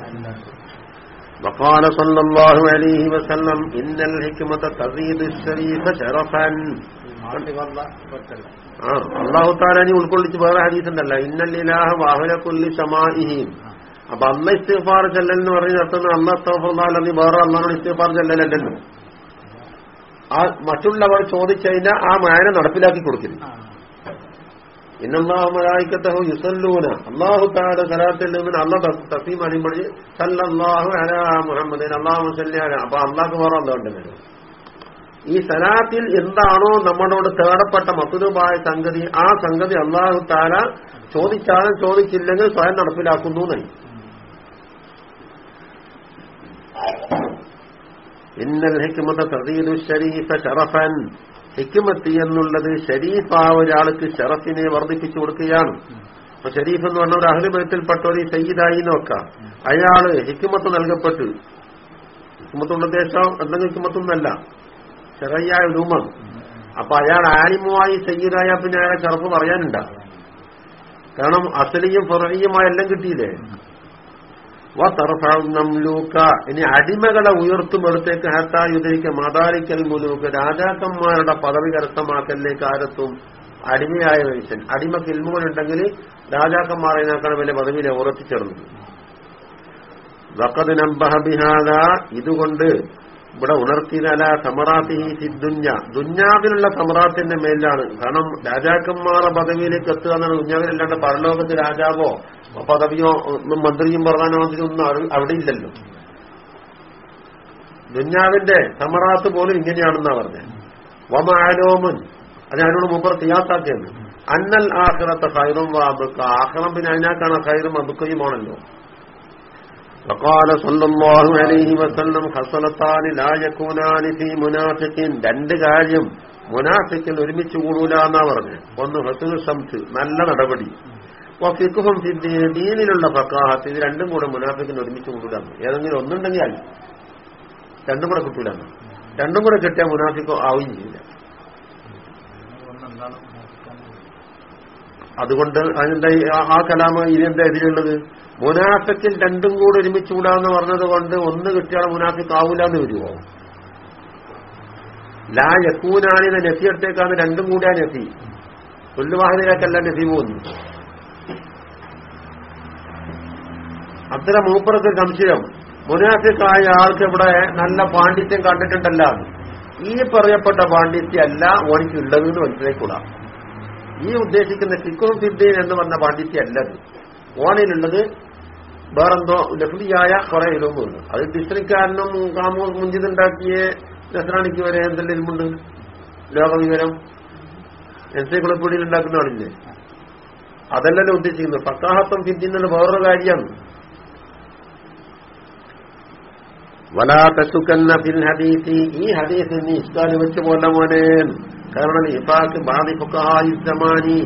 وقال صلى الله عليه وسلم إن الحكمة تزيد الشريف شرفا മാറ്റി വല്ല പറ്റല്ല ആ. അള്ളാഹു താലാനി ഉൾക്കൊള്ളിച്ച് വേറെ ഹദീസ് ഇന്നല്ലാഹ ഇന്നല്ലിലാഹ വാഹനക്കുല്ലി ഷമാഇഹീം അപ്പൊ അന്ന ഇസ്തിഫാർ ചെല്ലൽ എന്ന് പറഞ്ഞ് നടത്തുന്ന അന്ന അസ്തഫർദാൽ നീ വേറെ അന്നാണ് ഇസ്തിഫാർ ചെല്ലലല്ലോ ആ മറ്റുള്ളവർ ചോദിച്ചതിന് ആ മായനെ നടപ്പിലാക്കി കൊടുക്കുന്നു ഇന്നല്ലാഹു മലായിക്കത്തഹു യുസല്ലൂന. അള്ളാഹു തആല സലാത്തിൽ നിന്ന് അല്ലാഹ് തസീം പറയുമ്പോൾ സല്ലാഹു അലാ മുഹമ്മദിൻ. അലാ. അപ്പൊ അള്ളാഹ് വേറെ എന്താ ഈ സലാത്തിൽ എന്താണോ നമ്മളോട് തേടപ്പെട്ട മത്തുരൂപായ സംഗതി ആ സംഗതി അള്ളാഹു താല ചോദിച്ചാലും ചോദിച്ചില്ലെങ്കിൽ സ്വയം നടപ്പിലാക്കുന്നു ഇന്നൽ ഹിക്മത ഷരീഫ ഷറഫൻ. ഹിക്മത്ത് എന്നുള്ളത് ഷരീഫായ ഒരാൾക്ക് ഷറഫിനെ വർദ്ധിപ്പിച്ചു കൊടുക്കുകയാണ്. അപ്പൊ ഷരീഫ് എന്ന് പറഞ്ഞ ഒരു അഹ്ലിമയത്തിൽപ്പെട്ട ഒരു സയ്യിദായി നോക്കാം. അയാൾ ഹിക്മത്ത് നൽകപ്പെട്ടു. ഹിക്മത്തുള്ള ഉദ്ദേശം എന്തെങ്കിലും ഹിക്മത്തൊന്നല്ല ചെറിയായ ഉലൂമ അപ്പൊ അയാൾ ആലിമുമായി സയ്യിദായ പിന്നെ അയാളെ ചെറുപ്പ് പറയാനുണ്ട. കാരണം അസലിയും ഫുറഹിയുമായ എല്ലാം കിട്ടിയില്ലേ? വറഫൂക്ക ഇനി അടിമകളെ ഉയർത്തും എടുത്തേക്ക് ഹത്തായുദ്ധയ്ക്ക് മതാലിക്കൽ മുലൂക്ക്. രാജാക്കന്മാരുടെ പദവി കരസ്ഥമാക്കലിലേക്ക് ആരെത്തും? അടിമയായ മനുഷ്യൻ. അടിമക്ക് ഇൽമുകളുണ്ടെങ്കിൽ രാജാക്കന്മാരേക്കാൾ വലിയ പദവിയിലെ ഉറപ്പിച്ചേർന്നത് വക്കത് നമ്പഹബിഹാദ ഇതുകൊണ്ട് ഇവിടെ ഉണർത്തിനല സമറാത്തി ദുഞ്ഞ ദുഞ്ഞാവിലുള്ള സമറാത്തിന്റെ മേലിലാണ്. കാരണം രാജാക്കന്മാരുടെ പദവിയിലേക്ക് എത്തുക എന്നാണ് ദുഞ്ഞാവിലല്ലാണ്ട് പരലോകത്ത് രാജാവോ പദവിയോ മന്ത്രിയും പ്രധാനമന്ത്രിയും ഒന്നും അവിടെ- ഇല്ലല്ലോ. ദുഞ്ഞാവിന്റെ സമറാത്ത് പോലും ഇങ്ങനെയാണെന്നാ പറഞ്ഞത്. വമാലോമുൻ അത് അതിനോട് മുമ്പ് തിയാസാക്കിയത് അന്നൽ ആഹ്റത്തെ ഹൈറും ആഹ്റം പിന്നെ അതിനാക്കാണ് ഹൈറും അബുക്കയുമാണല്ലോ وقال صلى الله عليه وسلم خصلتان لا يكونان في منافق രണ്ട് കാര്യം മുനാഫിക്കിൽ ഒരുമിച്ച് കൂടൂല എന്നാ പറഞ്ഞു ഒന്ന് ഹസുൽ സംത്ത് നല്ല നടപടി ഫിഖുഹും ഫിദ്ദീൻ ദീനിലുള്ള ഫക്കാഹത്ത് ഇത് രണ്ടും കൂടെ മുനാഫിക്കിന് ഒരുമിച്ച് കൂടൂല ഏതെങ്കിലും ഒന്നുണ്ടെങ്കിൽ ആയി രണ്ടും കൂടെ കിട്ടൂല രണ്ടും കൂടെ കിട്ടിയാൽ മുനാഫിക്കോ ആവുകയും ചെയ്യില്ല ഒന്നെന്താണ് അതുകൊണ്ട് അതിന്റെ ആ- ആ കലാമ ഇതിന്റെ എതിരുള്ളത് മുനാഫിക്കിൽ രണ്ടും കൂടെ ഒരുമിച്ച് കൂടാന്ന് പറഞ്ഞത് കൊണ്ട് ഒന്ന് കിട്ടിയാൽ മുനാഫിക്ക് ആവൂലെന്ന് വരുമോ ലാ യക്കൂനാണിന്ന് നഫി എടുത്തേക്കാന്ന് രണ്ടും കൂടിയാ നഫി പുല്ലുവാഹനിലേക്കല്ല നഫി പോകുന്നു അത്ര മൂപ്പറത്ത് സംശയം മുനാഫിക്കായ ആൾക്ക് ഇവിടെ നല്ല പാണ്ഡിത്യം കണ്ടിട്ടുണ്ടല്ല ഈ പറയപ്പെട്ട പാണ്ഡിത്യമല്ല ഓനിക്ക് ഉള്ളതെന്ന് മനസ്സിലാക്കൂടാ ഈ ഉദ്ദേശിക്കുന്ന ഫിക്കും ഫിദ്ദീൻ എന്ന് പറഞ്ഞ പാണ്ഡിത്യല്ലത്. ഓണിലുള്ളത് വേറെന്തോ ലഫ്ലിയായ കുറെ ഇലവുമുണ്ട് അത് ഡിസ്ട്രിക്റ്റുകാരനും കാമോ മുഞ്ചിതുണ്ടാക്കിയ നസ്രാണിക്ക് വരെ എന്തെല്ലാം ഇൽമുണ്ട് ലോകവിവരം? എൻസൈക്ലോപ്പീഡിയയിൽ ഉണ്ടാക്കുന്ന ആളില്ലേ അതല്ലല്ലോ ഉദ്ദേശിക്കുന്നത് ഫക്കാഹത്വം ഫിദ്ദീൻ വേറൊരു കാര്യമാണ്. വലാ തസുക്കന്ന ഫിൽ ഹദീസി. ഈ ഹദീസ് നീ ഇഷ്ടാനുവച്ച് വെച്ച് പോലെ മോനെ. കാരണം ഇഫാക്ക് ബാധി ഫുക്കായി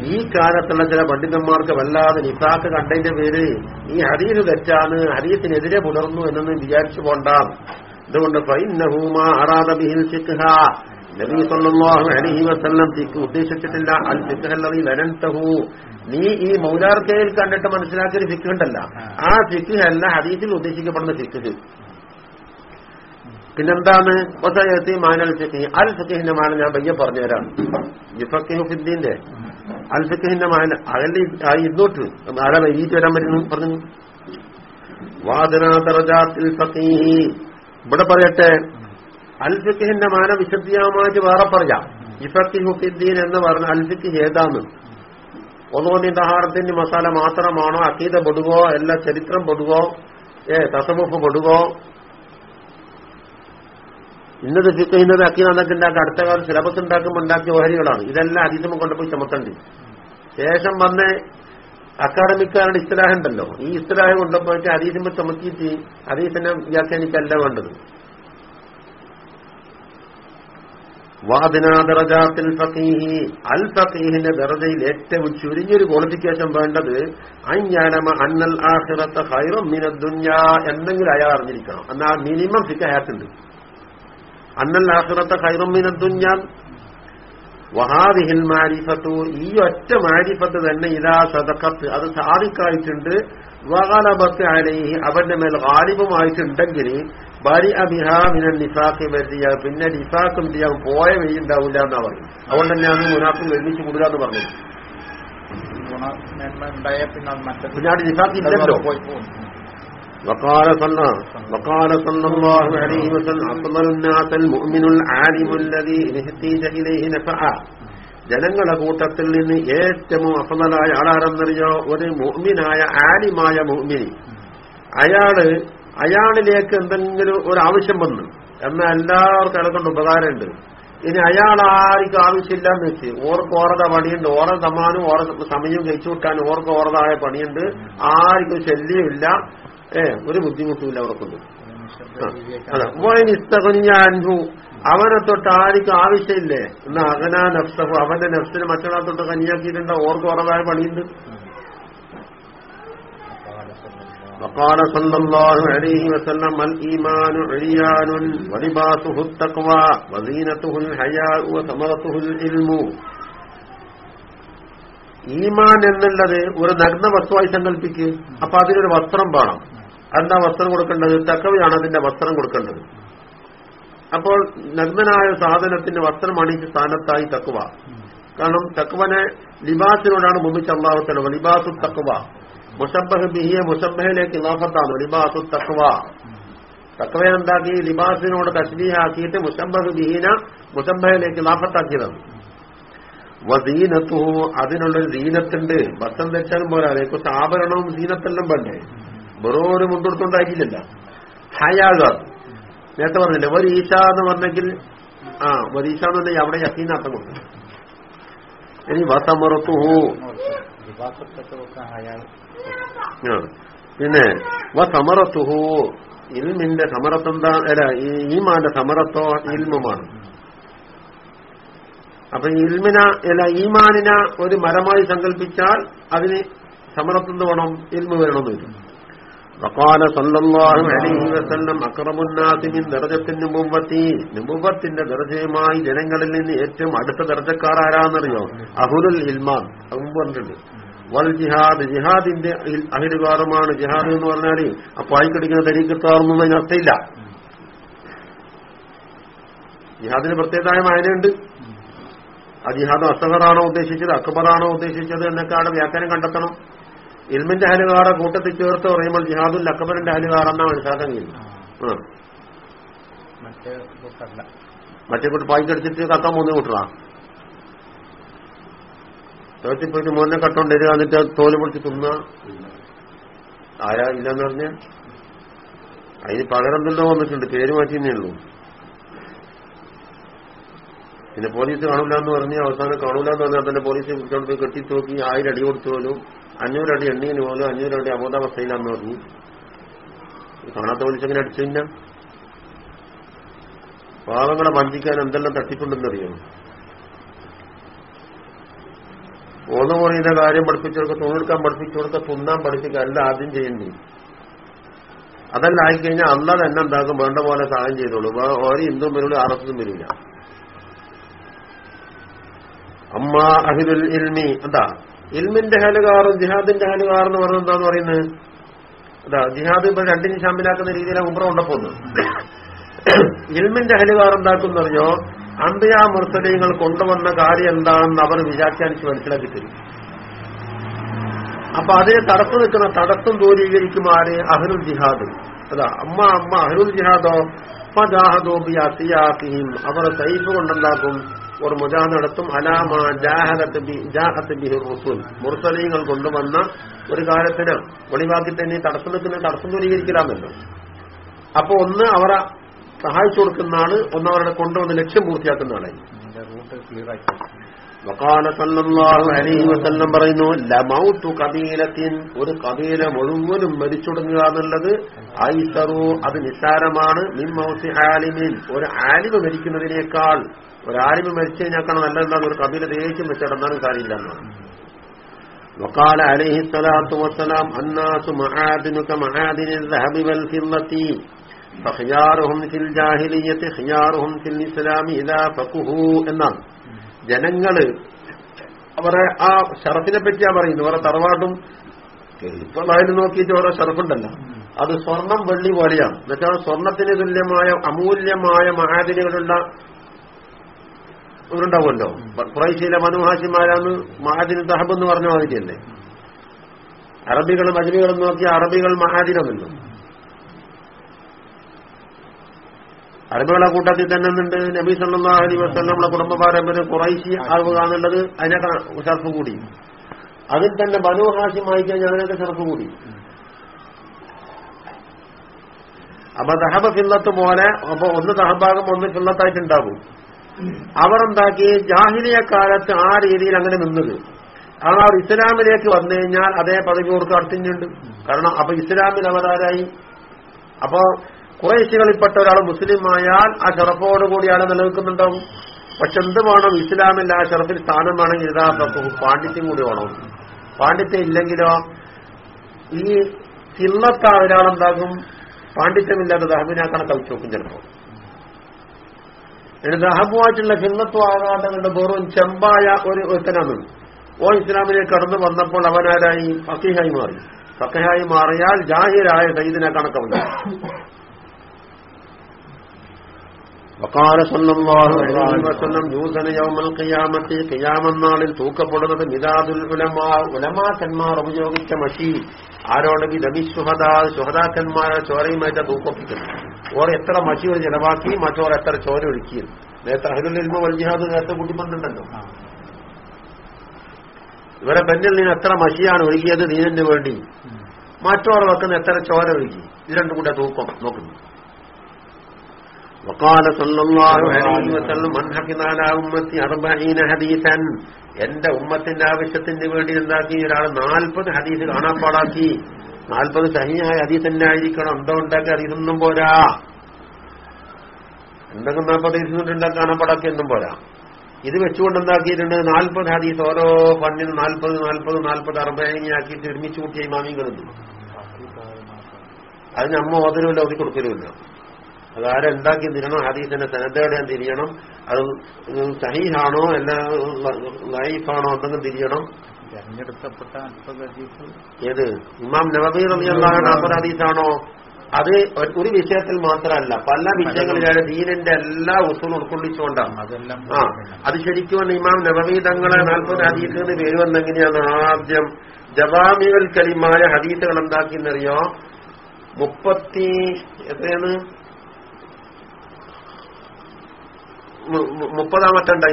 ഈ കാലത്തുള്ള ചില പണ്ഡിതന്മാർക്ക് വല്ലാതെ നിസാക്ക് കണ്ടതിന്റെ പേര് ഈ ഹദീസ് തെറ്റാണ് ഹദീസിനെതിരെ പുലർന്നു എന്നൊന്നും വിചാരിച്ചു പോണ്ടാം. അതുകൊണ്ട് നബി സല്ലല്ലാഹു അലൈഹി വസല്ലം ഫിഖ് ഉദ്ദേശിച്ചിട്ടില്ല. അൽ ഫിഖ് അല്ലദീ ലനൻതഹു നീ ഈ മൗലാർക്കയിൽ കണ്ടിട്ട് മനസ്സിലാക്കിയ ഒരു ഫിഖ് ഉണ്ടല്ല. ആ ഫിഖ് അല്ല ഹദീസിൽ ഉദ്ദേശിക്കപ്പെടുന്ന ഫിഖ് പിന്നെന്താണ്? മാനൽ ഫിഖി അൽ ഫിഖിന്റെ മാന ഞാൻ പയ്യെ പറഞ്ഞുതരാം. യുഫക്കിഹു ഫിദ്ദീന്റെ. അൽ ഫിഖിന്റെ മാന അതല്ലേ ആ ഇരുന്നോട്ട് ആരാ വൈകിട്ട് വരാൻ പറ്റുന്നു പറഞ്ഞു? വാദനാതറജാത്തിൽ ഫഖീഹി. ഇവിടെ പറയട്ടെ അൽ ഫിഖിന്റെ മാന വിശദീയമായിട്ട് വേറെ പറയാം. ഇഫക്കിഹു ഫിദ്ദീൻ എന്ന് പറഞ്ഞ അൽ ഫിഖ് ഏതാന്ന് ഒന്നുകൊണ്ട് ദഹാരത്തിന്റെ മസാല മാത്രമാണോ? അക്കീത പെടുകോ എല്ലാ ചരിത്രം പെടുകോ ഏ തസമുഫ് പെടുകോ ഇന്നത് ഫിക്ക് ഇന്നത് അക്കീത എന്നൊക്കെ അടുത്ത കാലം സിലബസ് ഉണ്ടാക്കുമ്പോൾ ഉണ്ടാക്കിയ ഓഹരികളാണ്. ഇതെല്ലാം അതീതം കൊണ്ടുപോയി ചുമത്തണ്ട്. ശേഷം വന്ന് അക്കാഡമിക്കാരുടെ ഇസ്തലാഹുണ്ടല്ലോ ഈ ഇസ്തലാഹം കൊണ്ടുപോയിട്ട് അതീതം ചുമത്തിയിട്ട് അതീതനെ വ്യാഖ്യാനിക്കല്ല വേണ്ടത്. വാദിനാദറജാത്തിൽ ഫഖീഹി. അൽ ഫീഹിന്റെ ദറജയിൽ ഏറ്റവും ചുരുങ്ങിയൊരു ക്വാളിഫിക്കേഷൻ വേണ്ടത് അഞ്ഞാനമ അന്നൽ ആഖിറത്ത ഹൈറം മിന ദുന്യാ എന്നെങ്കിലും അയാൾ അറിഞ്ഞിരിക്കണം. എന്നാൽ മിനിമം ഫിക്ക അയാൾക്കുണ്ട് അന്നൽ ആഖിറത്ത ഖൈറും മിന ദുന്യാ. വഹാദിഹിൽ മാരിഫത്തു. ഈ ഒറ്റ മാരിഫത്ത് തന്നെ ഇതാ സദക്കത്ത് അത് സാധിക്കായിട്ടുണ്ട് വകാലബത്ത് അലൈഹി. അവന്റെ മേൽ ഗാലിബുമായിട്ടുണ്ടെങ്കിൽ ബരി അബിഹാമിന നിഫാഖ് വരിയ പിന്നെ നിഫാഖും ചെയ്യാൻ പോയ വഴി ഉണ്ടാവില്ല എന്നാ പറയും അതുകൊണ്ട് തന്നെയാണ് മുനാഫും ഒരുമിച്ച് കൂടുക എന്ന് പറഞ്ഞു പിന്നാട് നിഫാഖ് ഇല്ലല്ലോ. وقال صلى وقال صلى الله عليه وسلم أفضل الناس المؤمن العالم الذي إن احتيج إليه نفعا ജനങ്ങളുടെ കൂട്ടത്തിൽ നിന്ന് ഏറ്റവും അഫലായ ആളാരെന്നറിയോ ഒരു മുഅ്മിനായ ആലിമായ മുഅ്മിനി അയാള് അയാളിലേക്ക് എന്തെങ്കിലും ഒരു ആവശ്യം വന്നു എന്നാൽ എല്ലാവർക്കും അയാളെ കൊണ്ട് ഉപകാരമുണ്ട് ഇനി അയാൾ ആർക്കും ആവശ്യമില്ലാന്ന് വെച്ച് ഓർക്ക് ഓറത പണിയുണ്ട് ഓറ തമ്മാനും ഓറ സമയം കഴിച്ചു വിട്ടാനും ഓർക്ക് ഓറതായ പണിയുണ്ട് ആർക്കും ശല്യമില്ല ഏ ഒരു ബുദ്ധിമുട്ടുമില്ല അവർക്കൊന്നും അതെ വൈനിസ്തകുഞ്ഞാൻഹു അവനെ തൊട്ട് ആർക്കും ആവശ്യമില്ലേ എന്നാ അകനാ നഫ്സഹു അവന്റെ നഫ്സിന് മറ്റൊരാൾ തൊട്ട് കഞ്ഞിയാക്കിയിട്ടുണ്ട് ഓർക്ക് ഓറതായ പണിയുണ്ട് وقال صلى الله عليه وسلم الإيمان عريان ولباسه التقوى وزينته الحياء وثمرته العلم ഈമാൻ എന്നുള്ളത് ഒരു നഗ്ന വസ്തുവായി സങ്കല്പിക്ക് അപ്പൊ അതിനൊരു വസ്ത്രം വേണം എന്താ വസ്ത്രം കൊടുക്കേണ്ടത്? തക്കവയാണ് അതിന്റെ വസ്ത്രം കൊടുക്കേണ്ടത്. അപ്പോൾ നഗ്നനായ സാധനത്തിന്റെ വസ്ത്രം അണിച്ച് സ്ഥാനത്തായി തക്കുവ. കാരണം തക്കുവനെ ലിബാസിനോടാണ് മുമ്പിച്ച് അള്ളാഹുത്തലവ ലിബാസു തക്കുവ. മുസബഹ് ബിഹിയെ മുസബഹിലേക്ക് ഇലാഫത്താണ് ലിബാസു തക്കുവ. തക്കവയെ എന്താക്കി? ലിബാസിനോട് തസ്ബീഹാക്കിയിട്ട് മുസബഹ് ബിഹീന മുസബഹിലേക്ക് ഇലാഫത്താക്കിയതാണ് വസീനത്തു അതിനുള്ളൊരു ദീനത്തുണ്ട്. വസ്ത്രം വെച്ചാലും പോരാ. അതേക്കുറിച്ച് ആഭരണവും ദീനത്തെല്ലാം വേണ്ടേ വെറും ഒരു മുണ്ടെടുത്തോണ്ടായിട്ടില്ല ഹയാഗർ. നേരത്തെ പറഞ്ഞില്ല ഒരു ഈശ എന്ന് പറഞ്ഞെങ്കിൽ ആ ഒരു ഈശ എന്ന് പറഞ്ഞാൽ അവിടെ യക്കീനർത്ഥം കൊടുക്കും. ഇനി വസമറുത്തു. പിന്നെ വസമറത്തുഹു സമറത്തുഹു ഇൽമിന്റെ സമരത്വം അല്ല ഈമാന്റെ സമറത്തോ ഇൽമുമാണ്. അപ്പൊ ഇൽമിന അല്ല ഈമാനിന ഒരു മരമായി സങ്കല്പിച്ചാൽ അതിന് സമറത്തെന്ത് വേണം ഇൽമു വരണമെന്ന് വരും وقال صلى الله عليه وسلم أكرم الناس من درجة النبوة നബുവത്തിന്റെ ദർജയുമായി ജനങ്ങളിൽ നിന്ന് ഏറ്റവും അടുത്ത ദർജക്കാർ ആരാന്നറിയോ അഹുലുൽ ഇൽമാൻ അത് മുമ്പ് പറഞ്ഞിട്ടുണ്ട് വൽ ജിഹാദ് ജിഹാദിന്റെ ഇൽ- അഹിലുകാറുമാണ് ജിഹാദ് എന്ന് പറഞ്ഞാൽ ആ പായിക്കടിക്കുന്ന തരീക്കത്താറൊന്നും അതിന് അർത്ഥമില്ല ജിഹാദിന് പ്രത്യേകമായ മായനയുണ്ട് ആ ജിഹാദ് അസഹറാണോ ഉദ്ദേശിച്ചത് അക്ബറാണോ ഉദ്ദേശിച്ചത് എന്നൊക്കെ അവിടെ വ്യാഖ്യാനം കണ്ടെത്തണം ഇൽമിന്റെ ഹലുകാറ കൂട്ടത്തിൽ ചേർത്ത് പറയുമ്പോൾ ജിഹാദുൽ അക്ബറിന്റെ ഹലുകാറെന്നാ ആ. മറ്റേ കൂട്ട് പായിക്കടിച്ചിട്ട് കക്കാൻ മൂന്ന് കൂട്ടറാ? തോറ്റി പോയിട്ട് മോനെ കട്ടോണ്ട് വരിക എന്നിട്ട് തോൽ പൊളിച്ച് തിന്ന? ആരാ ഇല്ലെന്ന് പറഞ്ഞ? അതിന് പകരം തന്നെ വന്നിട്ടുണ്ട് പേര് മാറ്റിന്നേ ഉള്ളൂ. പിന്നെ പോലീസ് കാണൂല എന്ന് പറഞ്ഞ് അവസാനം കാണൂല എന്ന് പറഞ്ഞാൽ തന്നെ പോലീസ് പിടിച്ചോണ്ട് പോയി കെട്ടി തൂക്കി ആയിരം അടി കൊടുത്തു പോലും അഞ്ഞൂറ് അടി എണ്ണീന് പോലും അഞ്ഞൂറ് അടി അബോധാവസ്ഥയിലാന്ന് പറഞ്ഞു. കാണാത്ത പോലീസ് എങ്ങനെ അടിച്ചില്ല പാവങ്ങളെ വഞ്ചിക്കാൻ എന്തെല്ലാം തട്ടിക്കൊണ്ടെന്നറിയോ ഓന്ന് പറയുന്ന കാര്യം പഠിപ്പിച്ചു കൊടുക്കുക തൊഴിലെടുക്കാൻ പഠിപ്പിച്ചു കൊടുക്കുക തുന്നാൻ പഠിപ്പിക്കുക അല്ല ആദ്യം ചെയ്യേണ്ടി അതല്ല ആയിക്കഴിഞ്ഞാൽ അല്ല തന്നെ എന്താക്കും വേണ്ട പോലെ സഹായം ചെയ്തോളൂ. ഒരു ഹിന്ദുവും വരില്ല ആർ എസും വരില്ല. അമ്മ അഹിദുൽ ഇൽമി എന്താ? ഇൽമിന്റെ ഹലുകാറും ജിഹാദിന്റെ ഹലുകാറും എന്ന് പറഞ്ഞത് എന്താന്ന് പറയുന്നത്? അതാ ജിഹാദ് ഇപ്പൊ രണ്ടിനും ശാമിലാക്കുന്ന രീതിയിലാണ് ഉമ്ര കൊണ്ടപ്പോന്ന് ഇൽമിന്റെ ഹലുകാർ എന്താക്കും പറഞ്ഞോ? അന്ത്യാ മുർസലീങ്ങൾ കൊണ്ടുവന്ന കാര്യം എന്താണെന്ന് അവർ വിചാഖ്യാനിച്ച് മനസ്സിലാക്കി തരും അപ്പൊ അതിനെ തടസ്സം നിൽക്കുന്ന തടസ്സം ദൂരീകരിക്കും ആര്? അഹ്റുൽ ജിഹാദ്. അതാ അമ്മ അമ്മ അഹ്റുൽ ജിഹാദോ? അവർ സൈഫ് കൊണ്ടുണ്ടാക്കും ഒരു മുജാഹ് നടത്തും. അലാമ ബിഹി മുർസലീങ്ങൾ കൊണ്ടുവന്ന ഒരു കാര്യത്തിന് വെളിവാക്കി തന്നെ തടസ്സം നിൽക്കുന്ന തടസ്സം ദൂരീകരിക്കലാമല്ലോ അപ്പൊ ഒന്ന് അവരെ സഹായിച്ചു കൊടുക്കുന്ന ആൾ ഒന്ന് അവരുടെ കൊണ്ടുവന്ന് ലക്ഷ്യം പൂർത്തിയാക്കുന്ന ആളായി. ഇതിന്റെ റൂട്ട് ക്ലിയർ ആയി വഖാല സല്ലല്ലാഹു അലൈഹി വസല്ലം പറയുന്നു ലമൗത്തു കബീലത്തിൻ ഒരു കബീല മുഴുവനും മരിച്ചൊടുങ്ങുക എന്നുള്ളത് ഐസറു അത് നിസ്സാരമാണ് മിൻ മൗത്തി ആലിമിൻ ഒരു ആലിമ് മരിക്കുന്നതിനേക്കാൾ ഒരു ആലിമ് മരിച്ചു കഴിഞ്ഞാൽ നല്ലതെന്താണ് ഒരു കബീല ദേഷ്യം വെച്ചിടന്നാലും കാര്യമില്ല എന്നാണ് وقال عليه الصلاة والسلام الناس معادن كمعادن الذهب والفضة فخيارهم في الجاهلية خيارهم في الإسلام إذا فقهوا എന്നാണ് ജനങ്ങൾ അവരെ ആ ഷറഫിനെ പറ്റിയാ പറയുന്നു. അവരെ തറവാട്ടും ഇപ്പൊ അതിൽ നോക്കിയിട്ട് ഓരോ ഷറഫുണ്ടല്ലോ അത് സ്വർണം വെള്ളി പോലെയാണ്. എന്നുവെച്ചാൽ സ്വർണത്തിന് തുല്യമായ അമൂല്യമായ മഹാദിനുകളുള്ള ഇവരുണ്ടാവുമല്ലോ. കുറേശ്ശിയിലെ മനുഹാശിമാരാന്ന് മഹാദിന തഹബ് എന്ന് പറഞ്ഞ മാതിരിയല്ലേ? അറബികളും അജ്മികളും നോക്കിയ അറബികൾ മഹാദിനമല്ലോ അറബികളെ കൂട്ടത്തിൽ തന്നെ ഉണ്ട് നബി സല്ലാ അലൈഹി വസല്ലം നമ്മുടെ കുടുംബ പാരമ്പര്യം കുറൈശി ആവുക എന്നുള്ളത് അതിനൊക്കെ ചെറുപ്പ് കൂടി. അതിൽ തന്നെ ബനു ഹാഷിം വായിക്കഴിഞ്ഞാൽ അതിനൊക്കെ ചെറുപ്പ് കൂടി. അപ്പൊ ദഹബ ഫില്ലത്ത് പോലെ അപ്പൊ ഒന്ന് ദഹബാഗം ഒന്ന് ഫില്ലത്തായിട്ടുണ്ടാകും അവർ എന്താക്കി ജാഹിലിയ കാലത്ത് ആ രീതിയിൽ അങ്ങനെ നിന്നത്. ആ ഒരു ഇസ്ലാമിലേക്ക് വന്നു കഴിഞ്ഞാൽ അതേ പദവി അവർക്ക് അടുത്തുണ്ട് കാരണം അപ്പൊ ഇസ്ലാമിൽ അവരാരായി? അപ്പോ കുറേശികളിൽപ്പെട്ട ഒരാൾ മുസ്ലിം ആയാൽ ആ ഷറഫോടുകൂടി ആളെ നിലനിൽക്കുന്നുണ്ടാവും. പക്ഷെ എന്ത് വേണം ഇസ്ലാമിൽ ആ ഷറഫിൽ സ്ഥാനം വേണമെങ്കിൽ ഇതാക്കും പാണ്ഡിത്യം കൂടി വേണം. പാണ്ഡിത്യം ഇല്ലെങ്കിലോ ഈ സില്ലത്ത ഒരാളെന്താകും? പാണ്ഡിത്യമില്ലാത്ത ദഹബിനാക്കണ കളിച്ചു നോക്കും ചിലപ്പോൾ എന്നിട്ട് ദഹബുമായിട്ടുള്ള ഭിന്നത്വം ആകാതെ കണ്ട് വെറും ചെമ്പായ ഒരു ഒരുത്തനാണ്. ഓ ഇസ്ലാമിലേക്ക് കടന്നു വന്നപ്പോൾ അവനാരായി? ഫക്കീഹായി മാറി. ഫക്കഹായി മാറിയാൽ ജാഹിരായ സൈദിനെ കണക്കമില്ല വക്കാല വസല്ലം യൂസന യൗമൽ ഖിയാമത്തി ഖിയാമം നാളിൽ തൂക്കപ്പെടുന്നത് മിദാദുൽ ഉലമാ ഉലമാക്കന്മാർ ഉപയോഗിച്ച മഷി ആരോടെങ്കിൽ രവി സുഹദാ ശുഹദാക്കന്മാരെ ചോരയുമായിട്ട് തൂക്കൊപ്പിക്കുന്നു. ഓർ എത്ര മഷി ഒരു ചെലവാക്കി മറ്റോർ എത്ര ചോര ഒഴുക്കിയത് നേരത്തെ അഹ്ലുൽ ഇൽമ വൽ ജിഹാദ് നേരത്തെ കൂട്ടിപ്പണ്ടുണ്ടല്ലോ ഇവരെ ബെന്നിൽ നിന്ന് എത്ര മഷിയാണ് ഒഴുകിയത് നീനു വേണ്ടി? മറ്റോർ വെക്കുന്ന എത്ര ചോര ഒഴുകി? ഇത് രണ്ടും കൂടെ തൂക്കം നോക്കുന്നു. وقال صلى الله عليه وسلم من വക്കാല على ഉമ്മത്തി അർബഹീന حديثا എന്റെ ഉമ്മത്തിന്റെ ആവശ്യത്തിന് വേണ്ടി എന്താക്കി ഒരാൾ നാൽപ്പത് ഹദീസ് കാണാൻ കാണാപ്പാടാക്കി. നാൽപ്പത് സഹിയായ ഹദീസ് തന്നെ ആയിരിക്കണം. എന്തോ ഉണ്ടാക്കി ഹദീസൊന്നും പോരാ. എന്തൊക്കെ നാൽപ്പത് ഹദീസ് കൊണ്ടുണ്ടാക്കി കാണാപ്പാടാക്കി ഒന്നും പോരാ. ഇത് വെച്ചുകൊണ്ട് എന്താക്കിയിട്ടുണ്ട്? നാൽപ്പത് ഹദീസ് ഓരോ ഫണ്ടിന് നാൽപ്പത് നാൽപ്പത് നാൽപ്പത് അറുപതിനാക്കിയിട്ട് ഒരുമിച്ച് കൂട്ടിയായി മാമിയും കിടന്നു അതിന് അമ്മ ഓതലുമില്ല ഒതുക്കി കൊടുക്കലുമില്ല അത് തിരണം ഹദീസിന്റെ ഞാൻ തിരിയണം. അത് സഹീഹാണോ അല്ല ലൈഫാണോ എന്തെങ്കിലും തിരിയണം. തെരഞ്ഞെടുക്കപ്പെട്ട ഏത്? ഇമാം നബബി റളിയല്ലാഹു അൻഹു ഹദീസാണോ? അത് ഒരു വിഷയത്തിൽ മാത്രമല്ല. പല വിഷയങ്ങളിലാണ് ദീനിന്റെ എല്ലാ ഉസും ഉൾക്കൊള്ളിച്ചുകൊണ്ടാണ്. ആ അത് ശരിക്കും ഇമാം നബവി തങ്ങളെ നാൽപ്പത് ഹദീസ് എന്ന് പേര് ആദ്യം ജവാമികൾ കലിമായ ഹദീസുകൾ എന്താക്കിയെന്നറിയോ? മുപ്പത്തി എത്രയാണ്? മു- മു-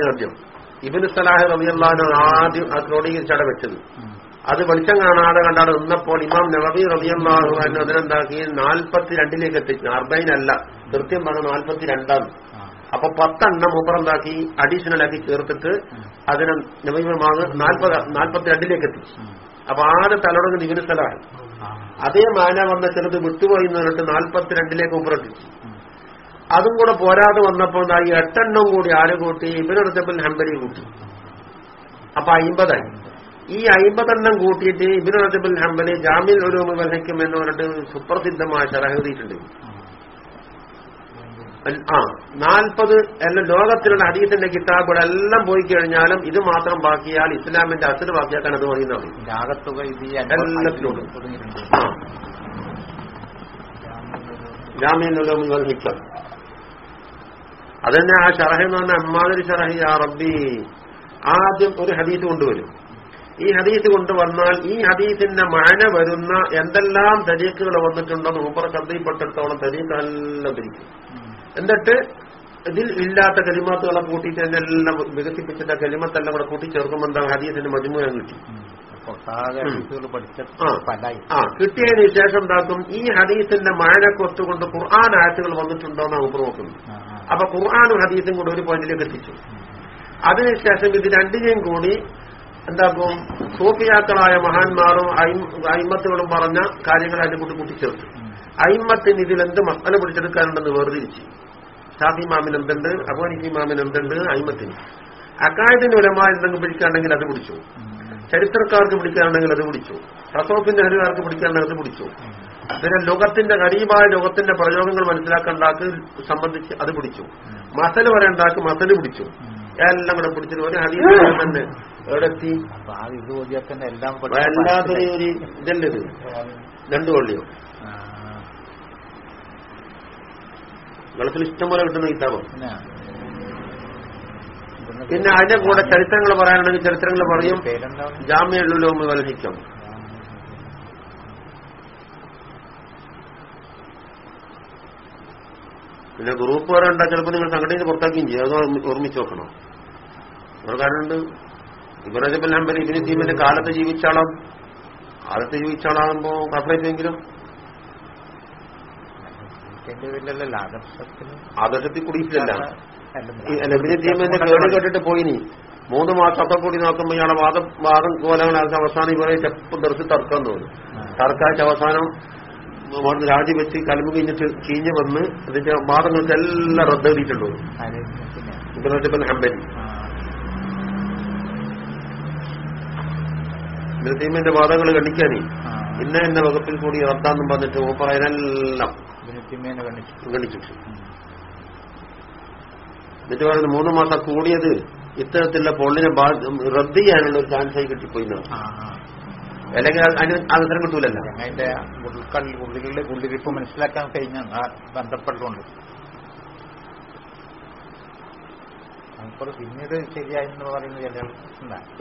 ആദ്യം. ഇബിന് സലാഹ് റബിയല്ലാനോ ആദ്യം ആ ക്രോഡീകരിച്ചാണ് വെച്ചത്. അത് വെളിച്ചം കാണാതെ കണ്ടാണ് നിന്നപ്പോൾ ഇമാം നബി റബിയല്ലാഹു അതിനെന്താക്കി? നാൽപ്പത്തിരണ്ടിലേക്ക് എത്തിച്ചു. അർബൈനല്ല. കൃത്യം പറഞ്ഞ നാൽപ്പത്തി രണ്ടാണ് അപ്പൊ പത്തെണ്ണം മൂപ്പറെന്താക്കി? അഡീഷണൽ ആക്കി ചേർത്തിട്ട് അതിനെ നബീമാക് നാൽപ്പത് നാൽപ്പത്തിരണ്ടിലേക്ക് എത്തിച്ചു. എത്തി അപ്പൊ ആദ്യ തലടങ്ങ് ഇബിന് സലാഹ്. അതേ മാന വന്ന ചെറുത് വിട്ടുപോയി എന്ന് പറഞ്ഞിട്ട് നാൽപ്പത്തിരണ്ടിലേക്ക് മൂപ്പറെത്തിച്ചു. ഉം. അതും കൂടെ പോരാതെ വന്നപ്പോൾ ഈ എട്ടെണ്ണം കൂടി ആര് കൂട്ടി? ഇബിനടുത്തപ്പോൾ ഹംബലി കൂട്ടി. അപ്പൊ അയിമ്പതായി. ഈ അയിമ്പതെണ്ണം കൂട്ടിയിട്ട് ഇബിനടുത്തപ്പോൾ ഹംബലി ജാമ്യൽ ഒരു വഹിക്കും എന്ന് പറഞ്ഞിട്ട് സുപ്രസിദ്ധമായ ശരഹീട്ടുണ്ട് ആ നാൽപ്പത് എല്ലാം ലോകത്തിലുള്ള ഹദീസിന്റെ കിതാബുകളെല്ലാം പോയി കഴിഞ്ഞാലും ഇത് മാത്രം ബാക്കിയാൽ ഇസ്ലാമിന്റെ അസൽ ബാക്കിയാക്കാൻ അത് മതി ജാമ്യം ഇത് ഈ എല്ലാത്തിലും ഉണ്ട്. തുടങ്ങിയിട്ടുണ്ട് ആ ജാമ്യൽ വഹിക്കാം അതന്നെ ആ ഷറഹ എന്ന് പറഞ്ഞാൽ അമ്മാതിരി ഷറഹി ആ റബ്ബി. ആദ്യം ഒരു ഹദീസ് കൊണ്ടുവരും. ഈ ഹദീസ് കൊണ്ടുവന്നാൽ ഈ ഹദീസിന്റെ മഴ വരുന്ന എന്തെല്ലാം തരീക്കുകൾ വന്നിട്ടുണ്ടോ മൂപ്പർ ശ്രദ്ധയിൽപ്പെട്ടിടത്തോളം തരീക്കെല്ലാം തിരിക്കും എന്നിട്ട് ഇതിൽ ഇല്ലാത്ത കലിമത്തുകളെ കൂട്ടിയിട്ട് എല്ലാം വികസിപ്പിച്ചിട്ട് കലിമത്തെല്ലാം കൂടെ കൂട്ടിച്ചേർക്കുമ്പോൾ എന്താ ഹദീസിന്റെ മജുമൂലം കിട്ടി. ആ. കിട്ടിയതിന് ശേഷം എന്താക്കും? ഈ ഹദീസിന്റെ മാനക്കൊത്തുകൊണ്ട് ഖുർആൻ ആയത്തുകൾ വന്നിട്ടുണ്ടോ എന്ന് നമുക്ക് നോക്കുന്നു. അപ്പൊ ഖുർആാനും ഹദീസും കൂടെ ഒരു പോയിന്റിലേക്ക് എത്തിച്ചു. അതിനുശേഷം ഇത് രണ്ടിനെയും കൂടി എന്താക്കും സൂഫിയാക്കളായ മഹാന്മാരും അയിം- അയിമത്തുകളും പറഞ്ഞ കാര്യങ്ങൾ അതിന്റെ കൂട്ടി കൂട്ടിച്ചേർത്തു. അയിമത്തിന് ഇതിൽ എന്ത് മസാല പിടിച്ചെടുക്കാനുണ്ടെന്ന് വേർതിരിച്ചു. ഷാഫി മാമിന് എന്തുണ്ട്? അബോനിഫി മാമിന് എന്തുണ്ട്? അയിമത്തിന്. അക്കായത്തിന്റെ ഉലമ എന്തെങ്കിലും പിടിക്കാണെങ്കിൽ അത് പിടിച്ചു. ചരിത്രക്കാർക്ക് പിടിക്കാനുണ്ടെങ്കിൽ അത് പിടിച്ചു. റസോഫിന്റെ ഹരികാർക്ക് പിടിക്കാനുണ്ടെങ്കിൽ അത് പിടിച്ചു. പിന്നെ ലോകത്തിന്റെ കരീമായ ലോകത്തിന്റെ പ്രയോഗങ്ങൾ മനസ്സിലാക്കേണ്ടാക്ക് സംബന്ധിച്ച് അത് പിടിച്ചു. മസൽ പറയണ്ടാക്ക് മസൽ പിടിച്ചു. എല്ലാം കൂടെ പിടിച്ചിട്ട് ഒരു ഹദീസ് തന്നെ എവിടെ എത്തി? അപ്പൊ ആ ഇത് ഓതിയാൽ തന്നെ എല്ലാം വല്ലാത്തൊരു ഒരു ഇതല്ലേ ഇത്. രണ്ടു കൊള്ളിയോ? ഗൾഫിൽ ഇഷ്ടം പോലെ കിട്ടുന്ന കിതാബ്. പിന്നെ? അതിന്റെ കൂടെ ചരിത്രങ്ങൾ പറയാനുണ്ടെങ്കിൽ ചരിത്രങ്ങൾ പറയും. പേരെന്താണ്? ജാമ്യലുലോമ് വലഹിക്കാം പിന്നെ ഗ്രൂപ്പ് വരണ്ട ചിലപ്പോൾ നിങ്ങൾ സംഘടനയിൽ പുറത്താക്കുകയും ചെയ്യും. അത് ഓർമ്മ- ഓർമ്മിച്ച് നോക്കണം ഒരു കാര്യമുണ്ട് ഇബ്രാഹിം ഹംബൽ ഇബിന് ടീമിന്റെ കാലത്ത് ജീവിച്ചാളാം. കാലത്ത് ജീവിച്ചാളാകുമ്പോ കഫറേറ്റെങ്കിലും ആദർശത്തിൽ കുടിയിട്ടില്ല ലബിന് ടീമിന്റെ കേട് കേട്ടിട്ട് പോയി നീ മൂന്ന് മാസം മാസത്തെ കൂടി നോക്കുമ്പോൾ ഇയാളെ വാദം വാദം കോലങ്ങൾ അവസാനം ഇവരെ ചെപ്പ് തെറിച്ച് തർക്കം തോന്നും. തർക്കാഴ്ച അവസാനം അവിടുന്ന് രാജിവെച്ച് കലമ്പ് കഴിഞ്ഞിട്ട് ചീഞ്ഞ് വന്ന് അതിന്റെ വാദങ്ങൾക്ക് എല്ലാം റദ്ദെഴുതിയിട്ടുണ്ടോ ആര് പിന്നെ ഇബ്രാഹിം ഹംബലി ടീമിന്റെ വാദങ്ങൾ കണ്ടിക്കാനേ ഇന്ന എന്ന വകുപ്പിൽ കൂടി റദ്ദാന്നും പറഞ്ഞിട്ട് ഓപ്പർ അതിനെല്ലാം കണ്ടിച്ചിട്ടു എന്നിട്ട് പറയുന്നത് മൂന്ന് മാസം കൂടിയത് ഇത്തരത്തിലുള്ള പൊള്ളിനെ റദ്ദ് ചെയ്യാനുള്ള ഒരു ചാൻസായി കിട്ടിപ്പോയി എന്നാണ്. അല്ലെങ്കിൽ അതിന് അവസരം കിട്ടൂലല്ലോ. അതിന്റെ ഉള്ളികളുടെ ഉള്ളിരിപ്പ് മനസ്സിലാക്കാൻ കഴിഞ്ഞ ബന്ധപ്പെട്ടുകൊണ്ട്. പിന്നീട് ശരിയായെന്ന്.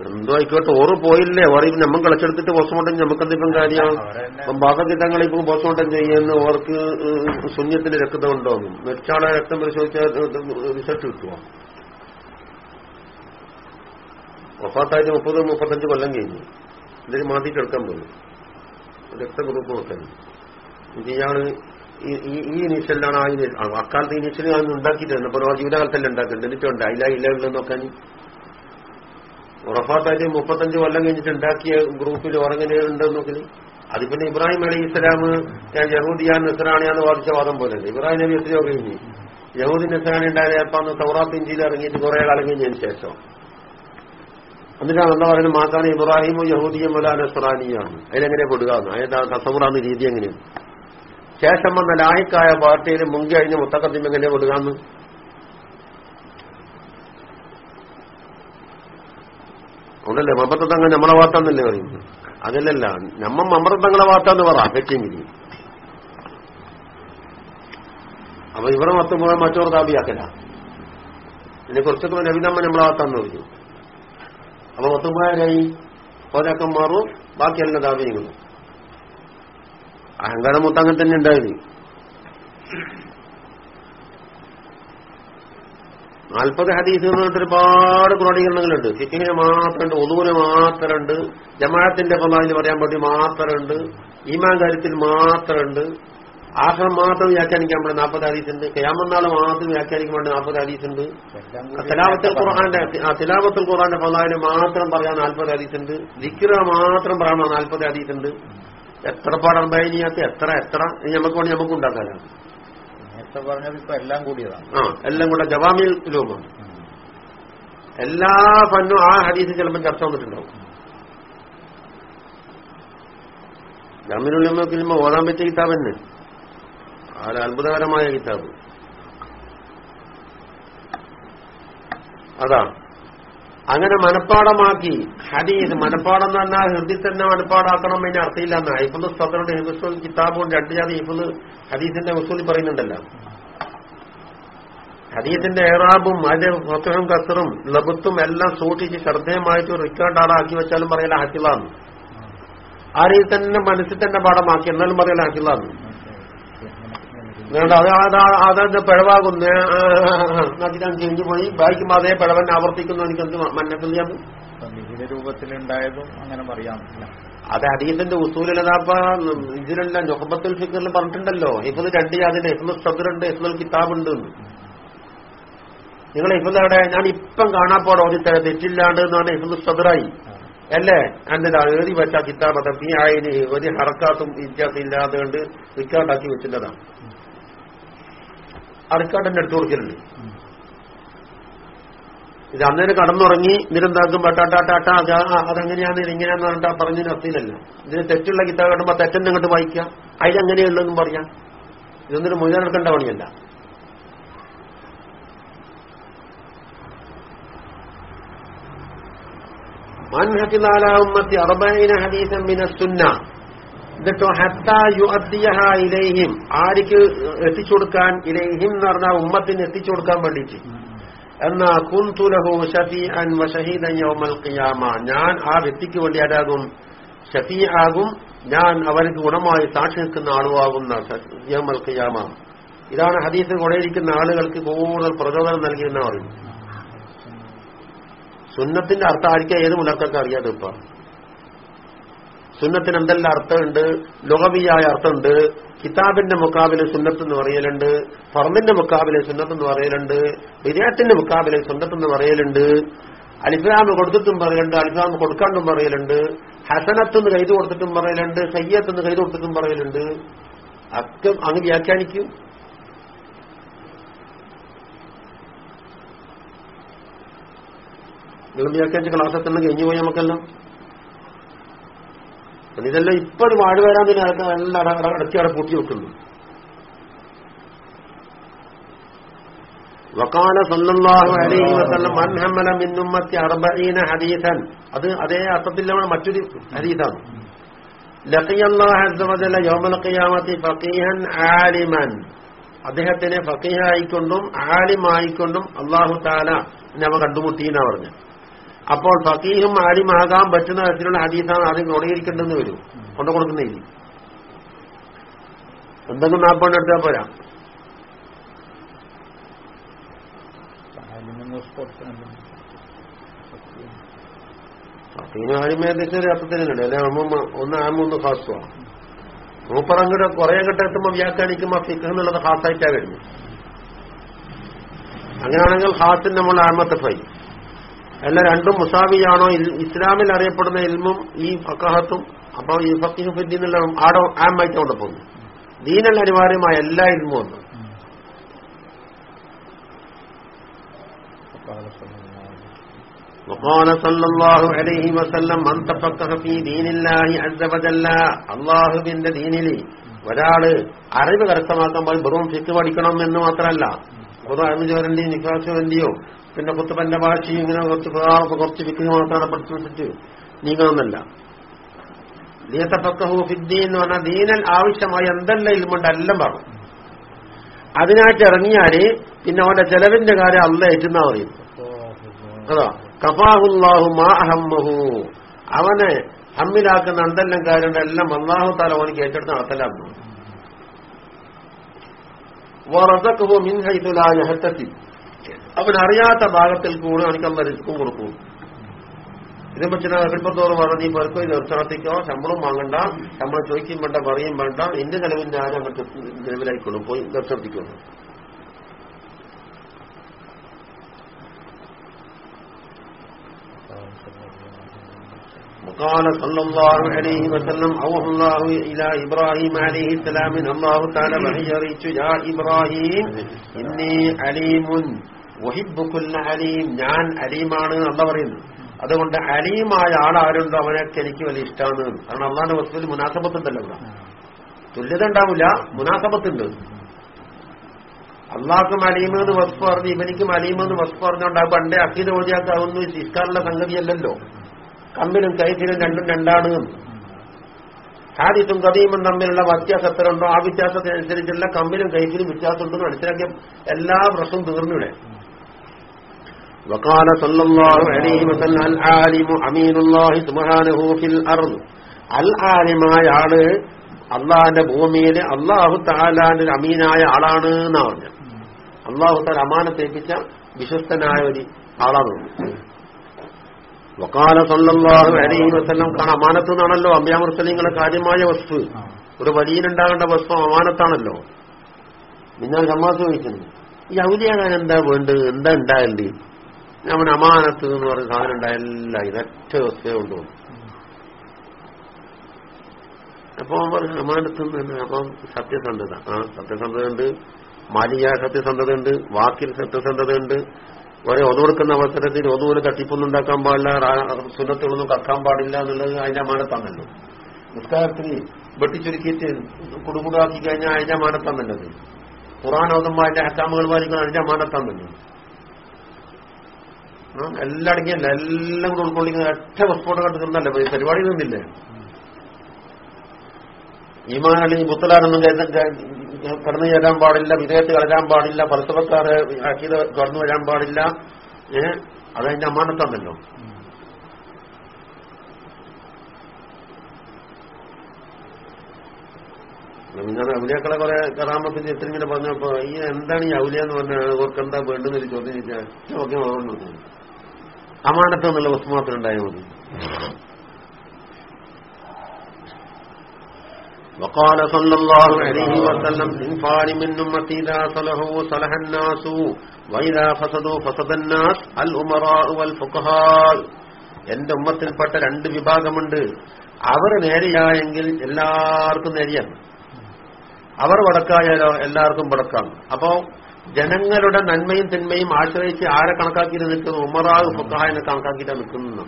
എന്തോ ആയിക്കോട്ടെ ഓറ് പോയില്ലേ? ഓറി നമ്മൾ കളിച്ചെടുത്തിട്ട് പോസ്റ്റ്മോർട്ടം നമുക്ക് എന്തെങ്കിലും കാര്യമാണ് ഭാഗത്തിട്ടങ്ങൾ ഇപ്പം പോസ്റ്റ്മോർട്ടം ചെയ്യുന്ന ഓർക്ക് ശൂന്യത്തിന്റെ രക്തം ഉണ്ടോന്നും മരിച്ചാളെ രക്തം പരിശോധിച്ചാൽ റിസൾട്ട് കിട്ടുമോ ഒഫാത്തായിട്ട് മുപ്പത് മുപ്പത്തഞ്ച് കൊല്ലം കഴിഞ്ഞു. ഇതിന് മാറ്റിയിട്ട് എടുക്കാൻ പോകുന്നു. രക്തഗ്രൂപ്പ് നോക്കാൻ ഇയാൾ ഈ ഈ- ഇനീഷ്യലിലാണ് ആ ഇനി- ആ, അക്കാലത്ത് ഇനീഷ്യൽ ഞാൻ ഉണ്ടാക്കിയിട്ട് അപ്പോൾ ആ ജീവിതകാലത്തല്ലേ ഉണ്ടാക്കുന്നുണ്ട് എന്നിട്ടുണ്ട് ഇല്ല ഇല്ല നോക്കാൻ. ഉറഫാത്തായിട്ട് മുപ്പത്തഞ്ച് കൊല്ലം കഴിഞ്ഞിട്ട് ഉണ്ടാക്കിയ ഗ്രൂപ്പിൽ ഉറങ്ങനെ ഉണ്ടെന്ന് നോക്കിന്. അത് പിന്നെ ഇബ്രാഹിം അലി ഇസ്ലാം ഞാൻ യഹൂദിയാൻ നെസറാണിയാന്ന് വാദിച്ച വാദം പോലെ ഇബ്രാഹിം നബി എത്രയോ കഴിഞ്ഞ്. യഹൂദി നെസറാണി ഉണ്ടായ തൗറാത്ത് ഇഞ്ചിയിൽ ഇറങ്ങിയിട്ട് കുറെ കാലം കഴിഞ്ഞതിന് ശേഷം. എന്നിട്ടാണ് എന്താ പറയുന്നത് മാക്കാണ് ഇബ്രാഹിമോ യഹൂദിയും വല നസ്രാനിയാണ്. അതിലെങ്ങനെ കൊടുക്കാന്ന് അതായത് രീതി എങ്ങനെയാണ് ശേഷം വന്ന ലാഹിക്കായ പാർട്ടിയിൽ മുങ്കി അഴിഞ്ഞ മുത്തക്കത്തിമ എങ്ങനെ കൊടുക്കാന്ന് ഉണ്ടല്ലേ? മമ്പത്തങ്ങൾ നമ്മളെ വാർത്താന്നല്ലേ പറയുന്നത്? അതല്ലല്ല നമ്മ മമ്പത്തങ്ങളെ വാർത്താന്ന് പറ വെച്ചെങ്കിൽ അപ്പൊ ഇവിടെ മൊത്തം മുഴുവൻ മറ്റോർ താപിയാക്കല. ഇതിനെ കുറച്ചൊക്കെ നബിനമ്മ നമ്മളെ വാർത്താന്ന് പറഞ്ഞു. അപ്പൊ ഒത്തുമാരായി ഓരോക്കം മാറും ബാക്കിയെല്ലാം താപിക്കുന്നു അഹങ്കാരം മൊത്തം അങ്ങനെ തന്നെ ഉണ്ടായത്. നാൽപ്പത് ഹദീസ് ഒരുപാട് ക്രോഡീകരണങ്ങളുണ്ട് ഫിക്കിനെ മാത്രമുണ്ട് ഒതുവിന് മാത്രമുണ്ട് ജമാഅത്തിന്റെ പള്ളാവിൽ പറയാൻ പറ്റി മാത്രമുണ്ട് ഈമാൻ കാര്യത്തിൽ മാത്രമുണ്ട്. ആഹ്റം മാത്രം വ്യാഖ്യാനിക്കാൻ വേണ്ടി നാൽപ്പത് ഹദീസുണ്ട് കയാമന്നാൾ മാത്രം വ്യാഖ്യാനിക്കാൻ വേണ്ടി നാൽപ്പത് ഹദീസുണ്ട് എല്ലാം കൂടി തിലാവത്തുൽ ഖുർആന്റെ തിലാവത്തുൽ മാത്രം പറയാൻ നാൽപ്പത് ഹദീസുണ്ട് ദിക്ര മാത്രം പറയാൻ നാൽപ്പത് ഹദീസുണ്ട് എത്ര പാടം ബൈനിയാത്ത് എത്ര എത്ര ഇനി നമുക്ക് വേണ്ടി നമുക്ക് ഉണ്ടാക്കാനാണ്. നേരത്തെ പറഞ്ഞത് ഇപ്പൊ എല്ലാം കൂടിയതാണ്. ആ എല്ലാം കൂടെ ജവാമിൽ രൂപം. എല്ലാ ഫന്നും ആ ഹദീസ് ചിലപ്പോൾ ചർച്ച വന്നിട്ടുണ്ടാവും. ജമീനുള്ള ഓതാൻ പറ്റിയ കിതാബ് തന്നെ. ആ അത്ഭുതകരമായ കിതാബ്. അതാ. അങ്ങനെ മനപ്പാടമാക്കി ഹദീസ് മനപ്പാടം എന്ന് പറഞ്ഞാൽ ഹൃദയ തന്നെ മനപ്പാടാക്കണം അതിന് അർത്ഥമില്ല എന്നാ. ഹിഫുൽ സദറുടെ ഹിഫുൽ കിതാബും രണ്ട് ജാതി ഹിഫുൽ ഹദീസിന്റെ വസൂലി പറയുന്നുണ്ടല്ലോ. ഹദീസിന്റെ ഏറാബും അതിന്റെ ഫത്തും കസറും ലബുത്തും എല്ലാം സൂക്ഷിച്ച് ശ്രദ്ധേയമായിട്ട് റെക്കോർഡ് ആക്കി വെച്ചാലും പറയല ഹക്കിളാന്ന് ആ രീതി തന്നെ മനസ്സിൽ തന്നെ പാഠമാക്കി എന്നാലും പറയല ഹക്കിളാന്ന് അതുകൊണ്ട് അത് അതാ- അതത് പിഴവാകുന്ന. നദിക്കാൻ ചെഞ്ചു പോയി. ബാക്കി അതേ പിഴവൻ ആവർത്തിക്കുന്നു. എനിക്ക് എന്ത് ലിഖിത രൂപത്തിലുണ്ടായതും അങ്ങനെ പറയാം. അത് ഹദീസിന്റെ ഉസൂലിലതാപ്പ ഇതിലെല്ലാം ജൊഹബത്തുൽ ഫിക്കറിൽ പറഞ്ഞിട്ടുണ്ടല്ലോ. ഇപ്പൊ രണ്ട് അതിന് ഇഫ്ലുൽ സദറുണ്ട് ഇഫ്ലുൽ കിതാബുണ്ട്. നിങ്ങൾ ഇപ്പം എവിടെ? ഞാൻ ഇപ്പം കാണാപ്പോടെ ഓദിത്തര തെറ്റില്ലാണ്ട് എന്ന് പറഞ്ഞാൽ ഇഫ്ലുൽ സദറായി അല്ലേ? എന്താ എഴുതി വെച്ച കിതാബ് അത് ഈ ആയിന് ഒരു ഹറക്കാത്തും വ്യത്യാസം ഇല്ലാതെ കൊണ്ട് റിക്കാർഡാക്കി വെച്ചിട്ടതാണ് ആ അടുത്ത് കൊടുക്കലുണ്ട്. ഇത് അന്നേരം കടന്നുറങ്ങി നിരന്താക്കും പട്ടാട്ടാട്ടാ അതെങ്ങനെയാണ് ഇതെങ്ങനെയാന്ന് പറഞ്ഞിട്ട് പറഞ്ഞതിന് അർത്ഥയിലല്ല ഇതിന് തെറ്റുള്ള കിതാബ് കിട്ടുമ്പോ തെറ്റെന്നെ ഇങ്ങോട്ട് വായിക്കാം അതിലെങ്ങനെയുള്ളതെന്നും പറയാം. ഇതൊന്നൊരു മുഴുവൻ എടുക്കേണ്ട പണിയല്ല. മൻ ഹഫിള അറബൈന അർബഈന ഹദീസൻ മിന എന്നിട്ടോ ഹത്ത യു അദ്ദിയഹ ഇലൈഹിം. ആർക്ക് എത്തിച്ചു കൊടുക്കാൻ ഇലൈഹിം എന്ന് പറഞ്ഞാൽ ഉമ്മത്തിന് എത്തിച്ചു കൊടുക്കാൻ വേണ്ടിയിട്ട്. എന്നാ കുന്തുലഹു ഷഫീഅൻ വഷഹീദൻ യൗമൽ ഖിയാമ. ഞാൻ ആ വ്യക്തിക്ക് വേണ്ടി ആരാകും? ഷഫീ ആകും ഞാൻ അവർക്ക് ഗുണമായി സാക്ഷി നിൽക്കുന്ന ആളുമാകുന്ന യൗമൽ ഖിയാമ. ഇതാണ് ഹദീസ് കൊടയിരിക്കുന്ന ആളുകൾക്ക് കൂടുതൽ പ്രചോദനം നൽകിയെന്ന് പറയും സുന്നത്തിന്റെ അർത്ഥം ആയിരിക്കാം ഏത് മുലക്കൊക്കെ അറിയാതെ ഇപ്പൊ? സുന്നത്തിന് എന്തെല്ലാം അർത്ഥമുണ്ട്? ലോകവിയായ അർത്ഥമുണ്ട്. കിതാബിന്റെ മുക്കാബിലെ സുന്നത്ത് എന്ന് പറയലുണ്ട്. ഫർമിന്റെ മുക്കാബിലെ സുന്നത്ത് എന്ന് പറയലുണ്ട്. വിരാട്ടിന്റെ മുക്കാബിലെ സുന്നത്ത് എന്ന് പറയലുണ്ട്. അലിഫാമ് കൊടുത്തിട്ടും പറയലുണ്ട്. അലിഫാമ് കൊടുക്കാണ്ടും പറയലുണ്ട്. ഹസനത്തുനിന്ന് കൈത് കൊടുത്തിട്ടും പറയലുണ്ട്. സയ്യത്തുനിന്ന് കൈത് കൊടുത്തിട്ടും പറയലുണ്ട്. ഒക്കെ അങ്ങ് വ്യാഖ്യാനിക്കും. നിങ്ങൾ വ്യാഖ്യാനിച്ച ക്ലാസ് തന്നെ കഴിഞ്ഞു പോയി നമുക്കെല്ലാം? ഇതെല്ലാം ഇപ്പൊ ഒരു വാഴ വരാൻ തന്നെ അതൊക്കെ അടക്കി അവിടെ പൂട്ടി വെക്കുന്നു. വക്കാല സല്ലല്ലാഹു അലൈഹി വസല്ലം മൻ ഹമ്മല മിൻ ഉമ്മത്തി അർബഈന ഹദീസൻ. അത് അതേ അർത്ഥത്തിലാണ് മറ്റൊരു ഹദീസാണ്. വജല്ല ഖിയാമത്തി ഫഖീഹൻ ആലിമൻ. അദ്ദേഹത്തിനെ ഫക്കീഹായിക്കൊണ്ടും ആലിമായിക്കൊണ്ടും അള്ളാഹു താല നമ്മ കണ്ടുമുട്ടിയെന്നാ പറഞ്ഞു അപ്പോൾ ഫക്കീഹും ആലിമാകാൻ പറ്റുന്ന തരത്തിലുള്ള ഹദീസാണ് ആദ്യം ക്രോഡീകരിക്കേണ്ടെന്ന് വരും. കൊണ്ടു കൊടുക്കുന്നില്ല. എന്തെങ്കിലും നാപ്പോണ്ട് എടുത്താൽ പോരാ. ഫക്കീനും ആലിമ ഏകദേശം ഒരു അർത്ഥത്തിലുണ്ട് അല്ലെ? അമ്മ ഒന്ന് ആമൊന്ന് ഹാസ്വാണ് മൂപ്പറങ്ങോട്ട് കുറെ ഘട്ടം എത്തുമ്പോൾ വ്യാഖ്യാനിക്കുമ്പോൾ ഫിഖ് എന്നുള്ളത് ഹാസായിട്ടാ വരുന്നത്. അങ്ങനെയാണെങ്കിൽ ഹാസിന്റെ നമ്മൾ ആമത്തെ ഫൈ അല്ല രണ്ടും മുസാബിയാണോ ഇസ്ലാമിൽ അറിയപ്പെടുന്ന ഇൽമും ഈ ഫക്കഹത്തും അപ്പൊ ഈ ഫക്കിഹുദ്ദീനുള്ള ആടോ ആമായിക്കൊണ്ട് പോകുന്നു. ദീനല്ല അനിവാര്യമായ എല്ലാ ഇൽമും ഒന്ന് وقال صلى الله عليه وسلم من تفقه في دين الله عز وجل الله بിന്റെ ദീനിലി ഒരാൾ അറിവ് കരസ്ഥമാക്കാൻ വെറും ഫിക്ക് പഠിക്കണം എന്ന് മാത്രമല്ല ഓരോ അമിജോരന്റെയും നിക്കാസുവന്റെയോ പിന്നെ കുത്തുപ്പന്റെ ഭാഷ ഇങ്ങനെ കുറച്ച് കുറച്ച് ഫിക്ക് മാത്രമാണ് പഠിച്ചു വെച്ചിട്ട് നീങ്ങണമെന്നല്ല ദീയത്തപ്പക്കഹു ഫിദ്ദീൻ എന്ന് പറഞ്ഞാൽ ദീനൽ ആവശ്യമായ എന്തെല്ലാം ഇൽമുണ്ട് എല്ലാം പറഞ്ഞു അതിനായിട്ട് ഇറങ്ങിയാൽ പിന്നെ അവന്റെ ചെലവിന്റെ കാര്യം അല്ല ഏറ്റുന്നാ പറയും അതാ കഫാഹുല്ലാഹു മാ അഹമ്മഹു. അവനെ ഹമ്മിലാക്കുന്ന എന്തെല്ലാം കാര്യമുണ്ട് എല്ലാം അള്ളാഹു താല അവനിക്ക് ഏറ്റെടുത്ത് നടത്തലാക്കുന്നു വറസഖഹു മിൻ ഹൈതു ലാ യഹ്തസിബ് അവൻ അറിയാത്ത ഭാഗത്തിൽ കൂടെ അവനിക്ക് അല്ല റിസ്ക്കും കൊടുക്കും ഇതിനെ പറ്റി എളുപ്പത്തോറ് പറഞ്ഞു നീ പേർക്കോ ഇത് നിർത്തണത്തിക്കോ ശമ്പളം വാങ്ങണ്ട ശമ്പളം ചോദിക്കും വേണ്ട പറയും വേണ്ട എന്റെ നിലവിന്റെ ആരും അങ്ങോട്ട് നിലവിലായിക്കോളും പോയി നിർത്തണത്തിക്കുന്നു وقال صلى الله عليه وسلم أوحى الله إلى إبراهيم عليه السلام من الله تعالى وحي അറിയിച്ചു يا إبراهيم إني عليم ഒഹിബുക്കുന്ന അലീം ഞാൻ അലീമാണ് എന്നാ പറയുന്നു അതുകൊണ്ട് അലീമായ ആളാരുണ്ടോ അവനൊക്കെ എനിക്ക് വലിയ ഇഷ്ടമാണ് കാരണം അള്ളാന്റെ വസ്തുവിൽ മുനാസബത്തുണ്ടല്ലോ ഇവിടെ. തുല്യത ഉണ്ടാവില്ല മുനാസബത്തുണ്ട്. അള്ളാഹ്ക്കും അലീമെന്ന് വസ്തു പറഞ്ഞ് ഇവനിക്കും അലീമെന്ന് വസ്തു പറഞ്ഞുകൊണ്ട് ആ പണ്ടേ അക്കീത് ഓടിയാക്കാവുന്ന ഇസ്കാറുള്ള സംഗതിയല്ലല്ലോ. കമ്മിലും കൈത്തിലും രണ്ടും രണ്ടാണ്. ഹാരിത്തും കഥയും തമ്മിലുള്ള വ്യത്യാസത്തിലുണ്ടോ ആ വ്യത്യാസത്തിനനുസരിച്ചുള്ള കമ്മിലും കൈത്തിലും വ്യത്യാസമുണ്ടെന്ന് മനസ്സിലാക്കിയ എല്ലാ പ്രശ്നവും തീർന്നിവിടെ وقال صلى الله عليه وسلم العالم അമീൻ അള്ളാഹി സുബ്ഹാനഹു ഫിൽ അർദ് അൽ ആലിമായ ആൾ അള്ളാഹിന്റെ ഭൂമിയിൽ അല്ലാഹു താലാന്റെ അമീനായ ആളാണ് എന്നാ പറഞ്ഞു അള്ളാഹു താൽ അമാനത്തേൽപ്പിച്ച വിശ്വസ്തനായ ഒരു ആളാണ്. വക്കാല സല്ലല്ലാഹു അലൈഹി വസല്ലം കാരണം അമാനത്ത് നിന്നാണല്ലോ അമ്പ്യാമർസലിങ്ങളെ കാര്യമായ വസ്തു ഒരു വലിയനുണ്ടാകേണ്ട വസ്തു അമാനത്താണല്ലോ. നിങ്ങൾ സമ്മാസം ചോദിക്കുന്നു ഈ ഔലിയാകാൻ എന്താ വേണ്ടത്? എന്താ ഉണ്ടാകേണ്ടത്? നമ്മൾ അമാനത്ത് എന്ന് പറഞ്ഞ സാധനം ഉണ്ടായില്ല ഇതൊറ്റ വസ്തുവേ ഉണ്ടോ അപ്പൊ അവൻ പറഞ്ഞു അമാനത്ത് തന്നെ അപ്പം സത്യസന്ധത. ആ സത്യസന്ധത ഉണ്ട്. മാലിന്യ സത്യസന്ധത ഉണ്ട്. വാക്കിൽ സത്യസന്ധത ഉണ്ട്. ഒരേ ഒതുകൊടുക്കുന്ന അവസരത്തിൽ ഒതുപോലെ തട്ടിപ്പൊന്നും ഉണ്ടാക്കാൻ പാടില്ല. സുന്നത്തുകളൊന്നും കക്കാൻ പാടില്ല എന്നുള്ളത് അതിന്റെ അമാനത്താണല്ലോ. നിസ്കാരത്തിന് വെട്ടിച്ചുരുക്കിയിട്ട് കുടുകുടാക്കി കഴിഞ്ഞാൽ അതിന്റെ അമാനത്താണല്ലത് ഖുറാൻ ഓതുമ്പോ അതിന്റെ ഹക്കാമുകൾ പാലിക്കണം അതിന്റെ അമാനത്താണല്ലോ. ആ, എല്ലാം അടങ്ങിയല്ല എല്ലാം കൂടെ ഉൾക്കൊള്ളിക്കുന്ന ഒറ്റ വസ്ഫോടം കണ്ടു നിന്നല്ലേ ഈ പരിപാടി നിന്നില്ലേ? ഈമാൻ അല്ലെങ്കിൽ പുത്തലാണെന്നും കടന്നു ചേരാൻ പാടില്ല വിദേഹത്ത് കളരാൻ പാടില്ല ഫലസഫക്കാരെ ആക്കിയത് കടന്നു വരാൻ പാടില്ല ഏഹ് അതതിന്റെ അമാനത്താണല്ലോ ഔലിയാക്കളെ കുറെ കറാമത്തിന്റെ എത്തിങ്ങനെ പറഞ്ഞപ്പോ ഈ എന്താണ് ഈ ഔലിയ എന്ന് പറഞ്ഞാൽ അവർക്ക് എന്താ വേണ്ടെന്നൊരു ചോദ്യം ചോദിച്ചാൽ ഓക്കെ ഓർമ്മ അമാനത്ത് എന്നുള്ള വസ്തു മാത്രം ഉണ്ടായാൽ മതി وقال صلى الله عليه وسلم صنفان من أمتي إذا صلحوا صلح الناس وإذا فسدوا فسد الناس الأمراء والفقهاء എന്റെ ഉമ്മത്തിൽപ്പെട്ട രണ്ട് വിഭാഗമുണ്ട് അവർ നേരെയായെങ്കിൽ എല്ലാവർക്കും നേരെയാണ് അവർ വടക്കായാലോ എല്ലാവർക്കും വടക്കാണ് അപ്പോ ജനങ്ങളുടെ നന്മയും തിന്മയും ആശ്രയിച്ച് ആരെ കണക്കാക്കിയിട്ട് നിൽക്കുന്നു ഉമറാവ് ഫുക്കാഹിനെ കണക്കാക്കിയിട്ട് നിൽക്കുന്നു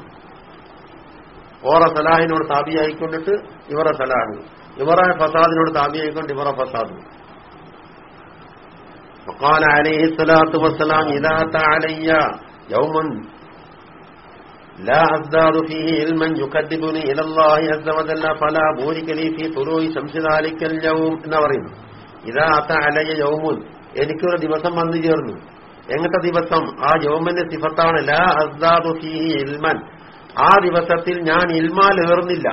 ഓറ സലാഹിനോട് താപിയായിക്കൊണ്ടിട്ട് ഇവറെ സലാഹ് ഇവറെ ഫസാദിനോട് താപിയായിക്കൊണ്ട് ഇവറെ ഫസാദ് وقال عليه الصلاة والسلام إذا أتى علي يوم لا أزداد فيه علما يكذبني إلى الله عز وجل فلا بورك لي في طلوع شمس ذلك اليوم എന്ന് പറയുന്നു ഇതാ അത്ത അലയ യൗമുൻ എനിക്കൊരു ദിവസം വന്നു ചേർന്നു. എങ്ങനത്തെ ദിവസം? ആ യോമന്റെ സിഫത്താണ്. ലാ ഇൽമൻ. ആ ദിവസത്തിൽ ഞാൻ ഇൽമാൽ ഏർന്നില്ല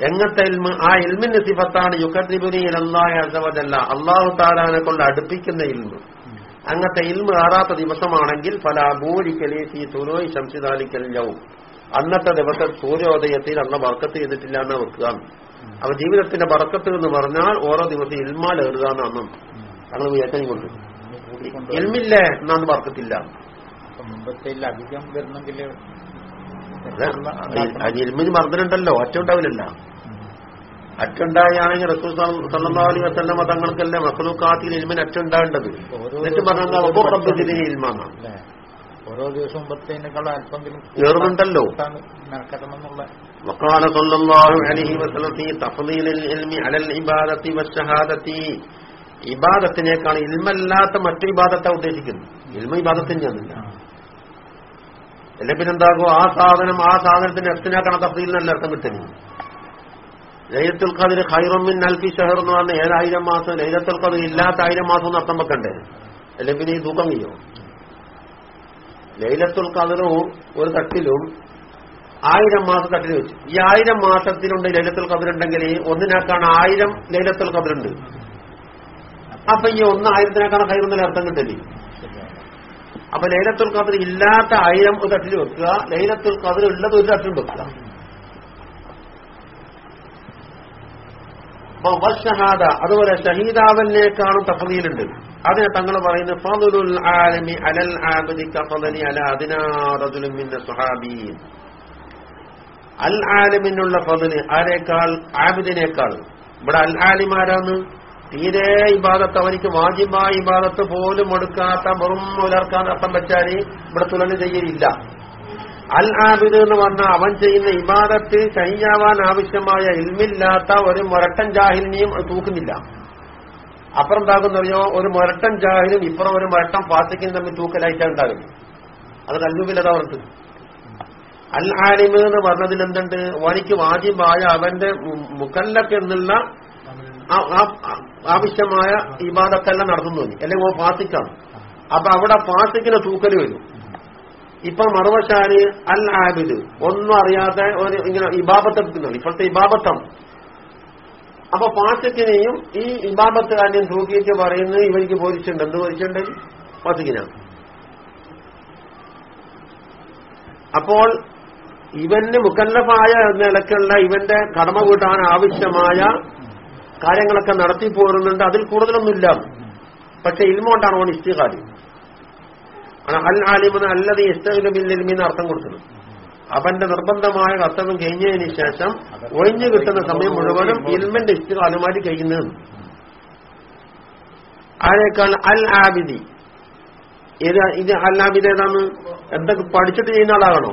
എങ്ങനത്തെ ഇൽമ? ആ ഇൽമിന്റെ സിഫത്താണ്. യുക്കദ്രിബുനി അള്ളാഹു താലാനെ കൊണ്ട് അടുപ്പിക്കുന്ന ഇൽമ്. അങ്ങനത്തെ ഇൽമ് ആറാത്ത ദിവസമാണെങ്കിൽ ഫല ഭൂരിക്കലേസി തുലോയ് ശംസിദാലിക്കൽ ജവും അന്നത്തെ ദിവസം സൂര്യോദയത്തിൽ അന്ന് വർക്കത്ത് ചെയ്തിട്ടില്ല എന്ന് വെക്കുക. അപ്പൊ ജീവിതത്തിന്റെ വർക്കത്ത് എന്ന് പറഞ്ഞാൽ ഓരോ ദിവസം ഇൽമാൽ ഏറുക എന്നാണ്. ഞങ്ങൾ വിചാരിച്ചു കൊണ്ട് കൂടിക്കൊണ്ട് ഇൽമില്ലേ എന്നാന്ന് ബർക്കത്തില്ല അപ്പൊ മുമ്പത്തേൽ അധികം വരുന്നെങ്കിൽ അത് ഇൽമിന് മർദ്ദനുണ്ടല്ലോ ഒറ്റ ഉണ്ടാവില്ലല്ലോ അറ്റുണ്ടായാണെങ്കിൽ റസൂൽ സല്ലല്ലാഹു അലൈഹി വസല്ലമ തങ്ങൾക്കല്ലേ മഖ്ലൂഖാത്തിൽ ഇൽമിന് അറ്റുണ്ടാവേണ്ടത് എന്നിട്ട് പറഞ്ഞാൽ ഇൽമാണ് അല്ലേ ഓരോ ദിവസവും മുമ്പത്തേനേക്കാൾ അല്പെങ്കിലും ഏറുന്നുണ്ടല്ലോ. കൂട്ടാൻ മെനക്കെട്ടണം എന്നുള്ള وقال صلى الله عليه وسلم في تفضيل العلم على العبادة والشهادة ഇബാദത്തിനേക്കാൾ ഇൽമല്ലാത്ത മറ്റു ഇബാദത്തെ ഉദ്ദേശിക്കുന്നത്. ഇൽമ ഇബാദത്തിന് ചെന്നില്ല അല്ലെ പിന്നെന്താകും ആ സാധനം ആ സാധനത്തിന്റെ എത്തിനാക്കണ തഫീൽ നല്ല അർത്ഥം കിട്ടുന്നു ലൈലത്തുൽ ഖദർ ഖൈറുമിൻ നൽകി ഷെഹർ എന്ന് പറഞ്ഞ ഏഴായിരം മാസം ലൈലത്തുൽ ഖദർ ഇല്ലാത്ത ആയിരം മാസം എന്ന് അർത്ഥം വെക്കണ്ടേ? അല്ലെ പിന്നെ ഈ തൂക്കം ചെയ്യോ? ലൈലത്തുൽ ഖദറും ഒരു തട്ടിലും ആയിരം മാസം തട്ടിൽ വെച്ചു. ഈ ആയിരം മാസത്തിലുണ്ട് ലൈലത്തുൽ ഖദർ ഉണ്ടെങ്കിൽ ഒന്നിനേക്കാണ് ആയിരം ലൈലത്തുൽ ഖദർ ഉണ്ട്. അപ്പൊ ഈ ഒന്ന് ആയിരത്തിനേക്കാണ് ഖൈറെന്നൊരു അർത്ഥം കിട്ടില്ലേ അപ്പൊ ലൈലത്തുൽ ഖദർ ഇല്ലാത്ത ആയിരം ഒരു തട്ടിൽ വെക്കുക. ലൈലത്തുൽ ഖദർ ഉള്ളത് ഒരു തട്ടിൽ വെക്കുക. വശഹാദ അതുപോലെ ഷഹീദാവലിനേക്കാളും തഫദീലുണ്ട്. അതിനെ തങ്ങൾ പറയുന്നത് ഫദലുൽ ആലമി അലൽ ആബദി കഫദലി അല അദിനാ റജുലുൻ മിന്ന സുഹാബീൻ. അൽ ആലമിനുള്ള ഫതിന് ആരേക്കാൾ? ആബിദിനേക്കാൾ. ഇവിടെ അൽ ആലിമാരാന്ന് തീരെ ഇബാദത്ത് അവനിക്ക് വാജിബായ ഇബാദത്ത് പോലും എടുക്കാത്ത വെറും ഉലർക്കാൻ അർത്ഥം വെച്ചാൽ ഇവിടെ തുലന് ചെയ്യലില്ല. അൽ ആബിദ് എന്ന് പറഞ്ഞാൽ അവൻ ചെയ്യുന്ന ഇബാദത്ത് കഴിഞ്ഞാവാൻ ആവശ്യമായ ഇൽമില്ലാത്ത ഒരു മുരട്ടൻ ജാഹിലിനെയും തൂക്കുന്നില്ല. അപ്പുറം എന്താകുന്നറിയോ ഒരു മുരട്ടൻ ജാഹിലും ഇപ്പുറം ഒരു മൊരട്ടൻ ഫാസിക്കും തമ്മിൽ തൂക്കലായിട്ടാണ് ഉണ്ടാകുന്നത്. അത് കല്ലൂബിലതാ പറഞ്ഞത്. അൽ ആലിമ് എന്ന് പറഞ്ഞതിൽ എന്തുണ്ട്? വനിക്ക് വാജിബായ അവന്റെ മു- എന്നുള്ള ആവശ്യമായ ഇബാദത്തെല്ലാം നടത്തുന്നു അല്ലെങ്കിൽ ഓ ഫാസിക്കാണ്. അപ്പൊ അവിടെ ഫാസിക്കിന് തൂക്കൽ വരും. ഇപ്പൊ മറുവശാൽ അൽ ആബിദ് ഒന്നും അറിയാതെ ഒരു ഇങ്ങനെ ഇബാബത്തെടുക്കുന്നു ഇപ്പോഴത്തെ ഇബാബത്തം അപ്പൊ ഫാസിക്കിനെയും ഈ ഇബാബത്തുകാരനെയും തൂക്കിയിട്ട് പറയുന്നത് ഇവർക്ക് പോരിച്ചിട്ടുണ്ട്. എന്ത് പോരിച്ചിട്ടുണ്ട്? ഫാസിക്കിനാണ്. അപ്പോൾ ഇവന് മുക്കല്ലഫായ നിലക്കുള്ള ഇവന്റെ കടമ കൂട്ടാൻ ആവശ്യമായ കാര്യങ്ങളൊക്കെ നടത്തി പോരുന്നുണ്ട്. അതിൽ കൂടുതലൊന്നുമില്ല. പക്ഷെ ഇൽമോണ്ടാണ് അവൻ ഇസ്തികാലി അൽ ആലിമെന്ന് അല്ലത് ഇസ്തമില്ലെന്ന് അർത്ഥം കൊടുക്കുന്നു അവന്റെ നിർബന്ധമായ കർത്തവ്യം കഴിഞ്ഞതിന് ശേഷം ഒഴിഞ്ഞു കിട്ടുന്ന സമയം മുഴുവനും ഇൽമന്റെ ഇസ്തികാലുമാരി കഴിയുന്നതെന്ന് ആരേക്കാൾ അൽ ആബിദി. ഇത് അൽ ആബിദ് ഏതാണ്? എന്തൊക്കെ പഠിച്ചിട്ട് ചെയ്യുന്ന ആളാകണോ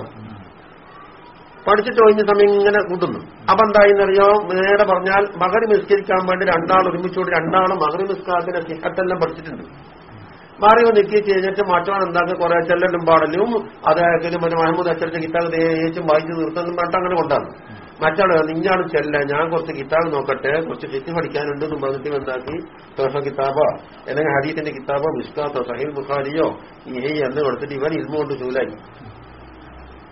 പഠിച്ചിട്ട് ഒഴിഞ്ഞ സമയം ഇങ്ങനെ കൂട്ടുന്നു. അപ്പൊ എന്തായിന്നറിയോ? നേരെ പറഞ്ഞാൽ മകരി നിസ്കരിക്കാൻ വേണ്ടി രണ്ടാൾ ഒരുമിച്ചുകൂടി രണ്ടാൾ മകരി നിസ്കാരത്തിന്റെ സിഹത്തെല്ലാം പഠിച്ചിട്ടുണ്ട്. മാറി നിൽക്കി കഴിഞ്ഞിട്ട് മറ്റവൻ എന്താക്കി? കുറെ ചെല്ലലും പാടലും അതായത് മറ്റേ മഹമ്മദ് അച്ഛന്റെ കിതാബ് തേച്ചും വായിച്ചു നിർത്തുന്നതും പറഞ്ഞിട്ട് അങ്ങനെ കൊണ്ടാണ് മറ്റാൾ നിഞ്ഞാണ് ചെല്ല ഞാൻ കുറച്ച് കിതാബ് നോക്കട്ടെ കുറച്ച് തെറ്റ് പഠിക്കാനുണ്ട് എന്ന് പറഞ്ഞിട്ട് എന്താക്കി? തോഷ കിതാബോ അല്ലെങ്കിൽ ഹദീത്തിന്റെ കിതാബോ മിസ്കാത്തോ സഹീൽ ബുഖാരിയോ ഈ എന്ന് കൊടുത്തിട്ട് ഇവൻ ഇരുന്നുകൊണ്ട് ചൂലായി.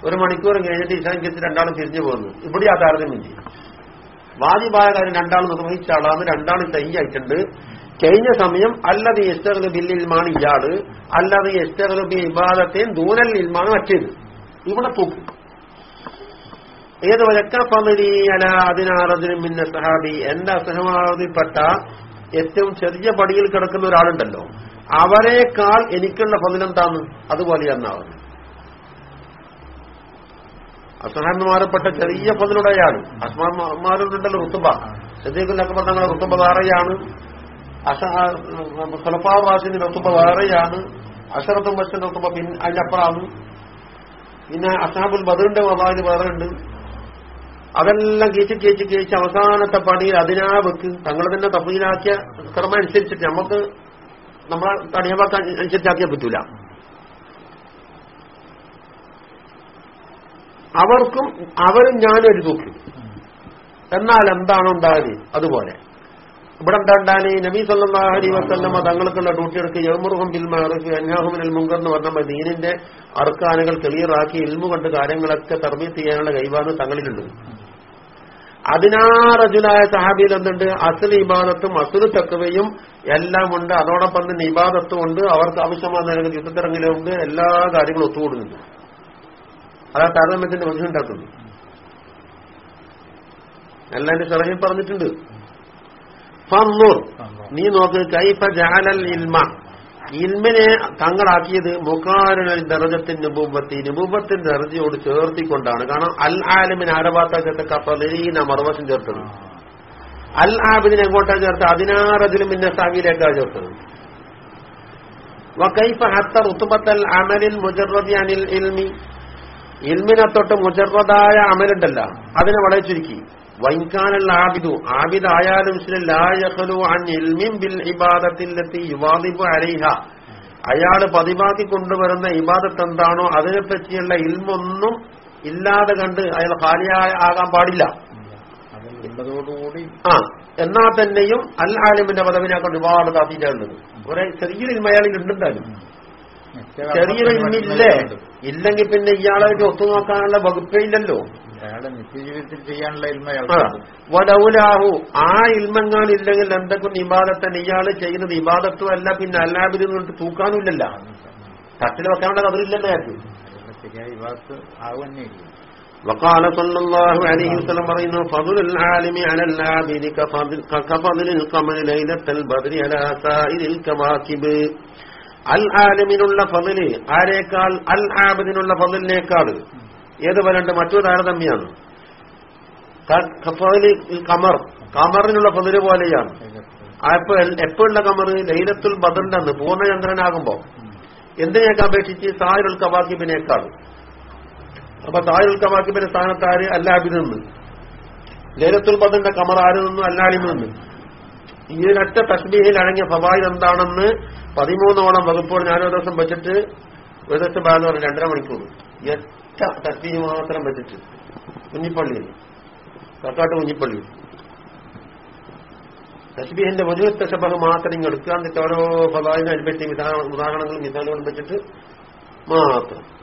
ഒരു മണിക്കൂർ കഴിഞ്ഞിട്ട് കെത്തി രണ്ടാളും തിരിഞ്ഞു പോകുന്നു ഇവിടെ ആ താരതമ്യം ചെയ്യും. വാജിബായ കാര്യം രണ്ടാളും നിർവഹിച്ച ആളാണ് രണ്ടാളും തയ്യായിട്ടുണ്ട് കഴിഞ്ഞ സമയം അല്ലത് എസ്റ്റർ ബില്ലിൽമാണ് ഇയാൾ അല്ലാതെ എസ്റ്റർ ബി ഇബാദത്തെയും ദൂരലിൽമാണ് മറ്റേത്. ഇവിടെ തൂക്കും. ഏത് വഴക്കപ്പമരി അല അതിനാറതിനും മിന്ന സഹാബി? എന്റെ അസഹമാവതിപ്പെട്ട ഏറ്റവും ചെറിയ പടിയിൽ കിടക്കുന്ന ഒരാളുണ്ടല്ലോ. അവരെക്കാൾ എനിക്കുള്ള ഫതിലെന്താന്ന് അതുപോലെയെന്നാവുന്നു അസഹാന്മാരപ്പെട്ട ചെറിയ പതിലുടയാണ് അസ്മാന്മാരുണ്ടല്ലോ റുത്തുബ. സദ്യക്കുല്ലൊക്കെ പറഞ്ഞ റുത്തുബ വേറെയാണ്. ഖലഫാവാസിന്റെ റുത്തുബ വേറെയാണ്. അഷറത്തും ബസ്സിന്റെ റുത്തുബ പിന്നെ അതിനപ്പുറമാണ്. പിന്നെ അസാബുൽ ബദറിന്റെ മതാവിന് വേറെ ഉണ്ട് അതെല്ലാം കേച്ച് കേച്ച് കേച്ച് അവസാനത്തെ പണിയിൽ അതിനാ വെക്ക് തങ്ങൾ തന്നെ തപ്പീലാക്കിയ ക്രമം അനുസരിച്ചിട്ട് നമുക്ക് നമ്മളെ തടിയവാക്കാൻ അനുസരിച്ചാക്കിയാൽ പറ്റൂല. അവർക്കും അവരും ഞാനും ഒരു തൂക്കി എന്നാൽ എന്താണ് ഉണ്ടായത്? അതുപോലെ. ഇവിടെ എന്താ ഉണ്ടായി നബി സല്ലല്ലാഹു അലൈഹി വസല്ലമ തങ്ങൾക്കുള്ള ഡ്യൂട്ടി എടുക്കുക യൗമുറുഹും ബിൽ മഅറൂഫി അന്യാഹുമിനൽ മുങ്കർ എന്ന് പറഞ്ഞ ദീനിന്റെ അർക്കാനുകൾ ക്ലിയറാക്കി ഇൽമു കൊണ്ട് കാര്യങ്ങളൊക്കെ തർബീത്ത് ചെയ്യാനുള്ള കൈവാണ് തങ്ങളിലുണ്ട് അതിനാറജുലായ സഹാബിയിൽ എന്തുണ്ട്? അസുൽ ഇബാദത്തും അസുൽ തക്കവയും എല്ലാം ഉണ്ട്. അതോടൊപ്പം തന്നെ ഇബാദത്തും ഉണ്ട്. അവർക്ക് ആവശ്യമായ നിലകൾ യുദ്ധത്തിറങ്ങലുണ്ട് എല്ലാ കാര്യങ്ങളും ഒത്തുകൂടുന്നുണ്ട്. അതാ താരതമ്യത്തിന്റെ പ്രശ്നം ഉണ്ടാക്കുന്നു. എല്ലാം എന്റെ ഷറഹിൽ പറഞ്ഞിട്ടുണ്ട്. ഫന്നൂർ. നീ നോക്ക് കൈഫ ജാലൽ ഇൽമ. ഇൽമിനെ തങ്ങളാക്കിയത് മുഖാരൻ ദർജത്തിൻ നുബൂബത്തി നുബൂബത്തിന്റെ ദർജയോട് ചേർത്തിക്കൊണ്ടാണ്. കാരണം അൽ ആലമിന് ആരഭാത്ത ചേർത്ത കഫലീന മറുവശം ചേർത്തത്. അൽ ആബിദിനെ എങ്ങോട്ടാ ചേർത്ത് അതിനാറതിലും പിന്നെ സാവിയിലേക്കാ ചേർത്തത്. വകൈഫ ഹത്ത റുത്തുബത്തൽ അമലിൽ അനിൽ ഇൽമി. ഇൽമിനെ തൊട്ട് മുജറദായ അമലുണ്ടല്ല. അതിനെ വളരെ ചുരുക്കി. വൈകാനുള്ള ആബിദു. ആബിദായാലും അയാൾ പതിവാക്കി കൊണ്ടുവരുന്ന ഇബാദത്ത് എന്താണോ അതിനെപ്പറ്റിയുള്ള ഇൽമൊന്നും ഇല്ലാതെ കണ്ട് അയാൾ ഖാലിയായ ആകാൻ പാടില്ല. ആ എന്നാൽ തന്നെയും അൽ ആലിമിന്റെ പദവിനെ കൊണ്ട് ഒരുപാട് താത്തിയിട്ടുണ്ട് ഒരേ ചെറിയൊരു ഇൽമ അയാളിൽ ഉണ്ടെന്തായാലും. ചെറിയൊരു ഇൽമില്ലേ ഇല്ലെങ്കിൽ പിന്നെ ഇയാളായിട്ട് ഒത്തുനോക്കാനുള്ള വകുപ്പേ ഇല്ലല്ലോ അയാളുടെ നിത്യജീവിതത്തിൽ ചെയ്യാനുള്ള ഇൽമ ആ. അയാൾക്ക് വലൗലാഹു ആ ഇൽമങ്ങാൻ ഇല്ലെങ്കിൽ എന്തൊക്കെ ഇബാദത്തന്നെ ഇയാൾ ചെയ്യുന്നത് ഇബാദത്തും അല്ല പിന്നെ അല്ലാബിൽ നിന്നിട്ട് തൂക്കാനുമില്ലല്ല തട്ടിൽ വെക്കാനുള്ള കതിരില്ലല്ലോ അയാൾക്ക് അയാളുടെ ശരിയായ വിവാഹത്ത് ആവുന്നേയില്ല وقال صلى الله عليه وسلم പറയുന്നു فضل العالم على العابد كفضل, كفضل القمر ليلة البدر على سائر الكواكب അൽ ആലിമിനുള്ള ഫതിൽ ആരേക്കാൾ അൽ ആബിദിനുള്ള ഫതിലിനേക്കാൾ ഏത് പോലുണ്ട് മറ്റൊരു താരതമ്യാണ്. കമർ കമറിനുള്ള ഫതിൽ പോലെയാണ്. എപ്പോഴുള്ള കമർ ലൈലത്തുൽ ബദറിന്റെ പൂർണചന്ദ്രനാകുമ്പോ. എന്തിനേക്ക് അപേക്ഷിച്ച്? സായുൽ കവാക്കിബിനേക്കാൾ. അപ്പൊ സായുൽ കവാക്കിബിന്റെ സ്ഥാനത്താര് അല്ലാബിൽ നിന്ന്. ലൈലത്തുൽ ബദറിന്റെ കമർ ആര് നിന്നു? അല്ലാലിമിൽ നിന്ന്. ഇതിനൊറ്റ തസ്ബീഹിൽ അടങ്ങിയ ഫവായിൽ എന്താണെന്ന് പതിമൂന്നോളം വകുപ്പുകൾ ഞാനോ ദിവസം വെച്ചിട്ട് ഒരു ദിവസം ഭാഗം പറഞ്ഞു രണ്ടര മണിക്കൂർ. ഒറ്റ തസ്ബീഹ് മാത്രം വെച്ചിട്ട്. കുഞ്ഞിപ്പള്ളിയിൽ കക്കാട്ട് കുഞ്ഞിപ്പള്ളി. തസ്ബീഹിന്റെ വജുവത്തെ ശബഹ് മാത്രം ഇങ്ങ് എടുക്കുക. എന്നിട്ട് ഓരോ ഫവായിനെ അനുഭവിച്ച ഉദാഹരണങ്ങളും മിസാലുകളും വെച്ചിട്ട് മാത്രം.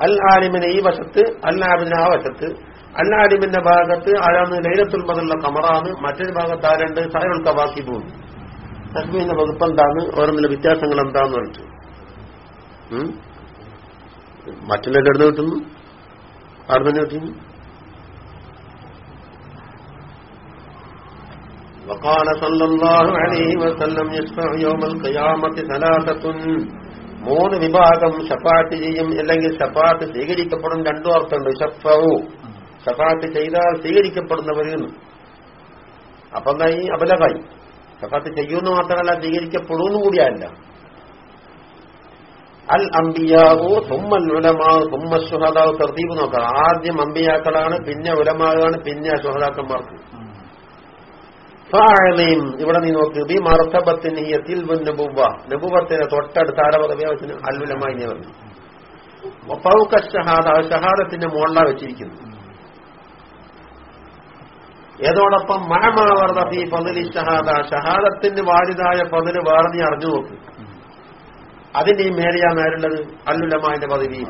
അൽ ആലിമിനെ ഈ വശത്ത് അൽ ആലിമിനെ ആ വശത്ത് അൽ ആലിമിന്റെ ഭാഗത്ത് ആരാന്ന് ലൈലത്തുൽ ബദലുള്ള കമറാണ് മറ്റൊരു ഭാഗത്ത് ആരുണ്ട് സായുൽ കവാക്കിബും തസ്ബീഹിന്റെ വകുപ്പ് എന്താണ് ഓരോന്നിലെ വ്യത്യാസങ്ങൾ എന്താന്ന് പറഞ്ഞിട്ട് ഉം? മറ്റുള്ള എവിടെ കിട്ടുന്നു അവിടെ തന്നെ കിട്ടുന്നു وقال صلى الله عليه وسلم يشفع يوم القيامة ثلاثة മൂന്ന് വിഭാഗം ഷഫാത്ത് ചെയ്യും അല്ലെങ്കിൽ ഷഫാത്ത് സ്വീകരിക്കപ്പെടും രണ്ടു അർത്ഥമുണ്ട് ഷഫു ഷഫാത്ത് ചെയ്താൽ സ്വീകരിക്കപ്പെടുന്നവരെന്ന് അപ്പൊ എന്തായി അബലകായി ഷഫാത്ത് ചെയ്യുമെന്ന് മാത്രമല്ല സ്വീകരിക്കപ്പെടുമെന്ന് കൂടിയല്ല അൽ അംബിയാവോ തുമ്മൽ ഉലമാവ് തുമ്മ സുഹദാവ് തർദീപ് നോക്കാം. ആദ്യം അമ്പിയാക്കളാണ് പിന്നെ ഉലമാകാണ് പിന്നെ സുഹദാക്കന്മാർക്ക് ഇവിടെ നീ നോക്ക്. ബി മർത്തബത്തിന് യത്തിൽ തൊട്ടടുത്ത് അൽ അല്ലുലമായി പറഞ്ഞു. ഷഹാദ ഷഹാദത്തിന്റെ മോണ്ട വെച്ചിരിക്കുന്നു ഏതോടൊപ്പം മഴമാവർദ്ധി പതിലി ഷഹാദ ഷഹാദത്തിന് വാരിതായ പതിൽ വേറെ നീ അറിഞ്ഞു നോക്ക്. അതിന്റെ ഈ മേലെയാ നേരുള്ളത് അല്ലുലമാന്റെ പദവി.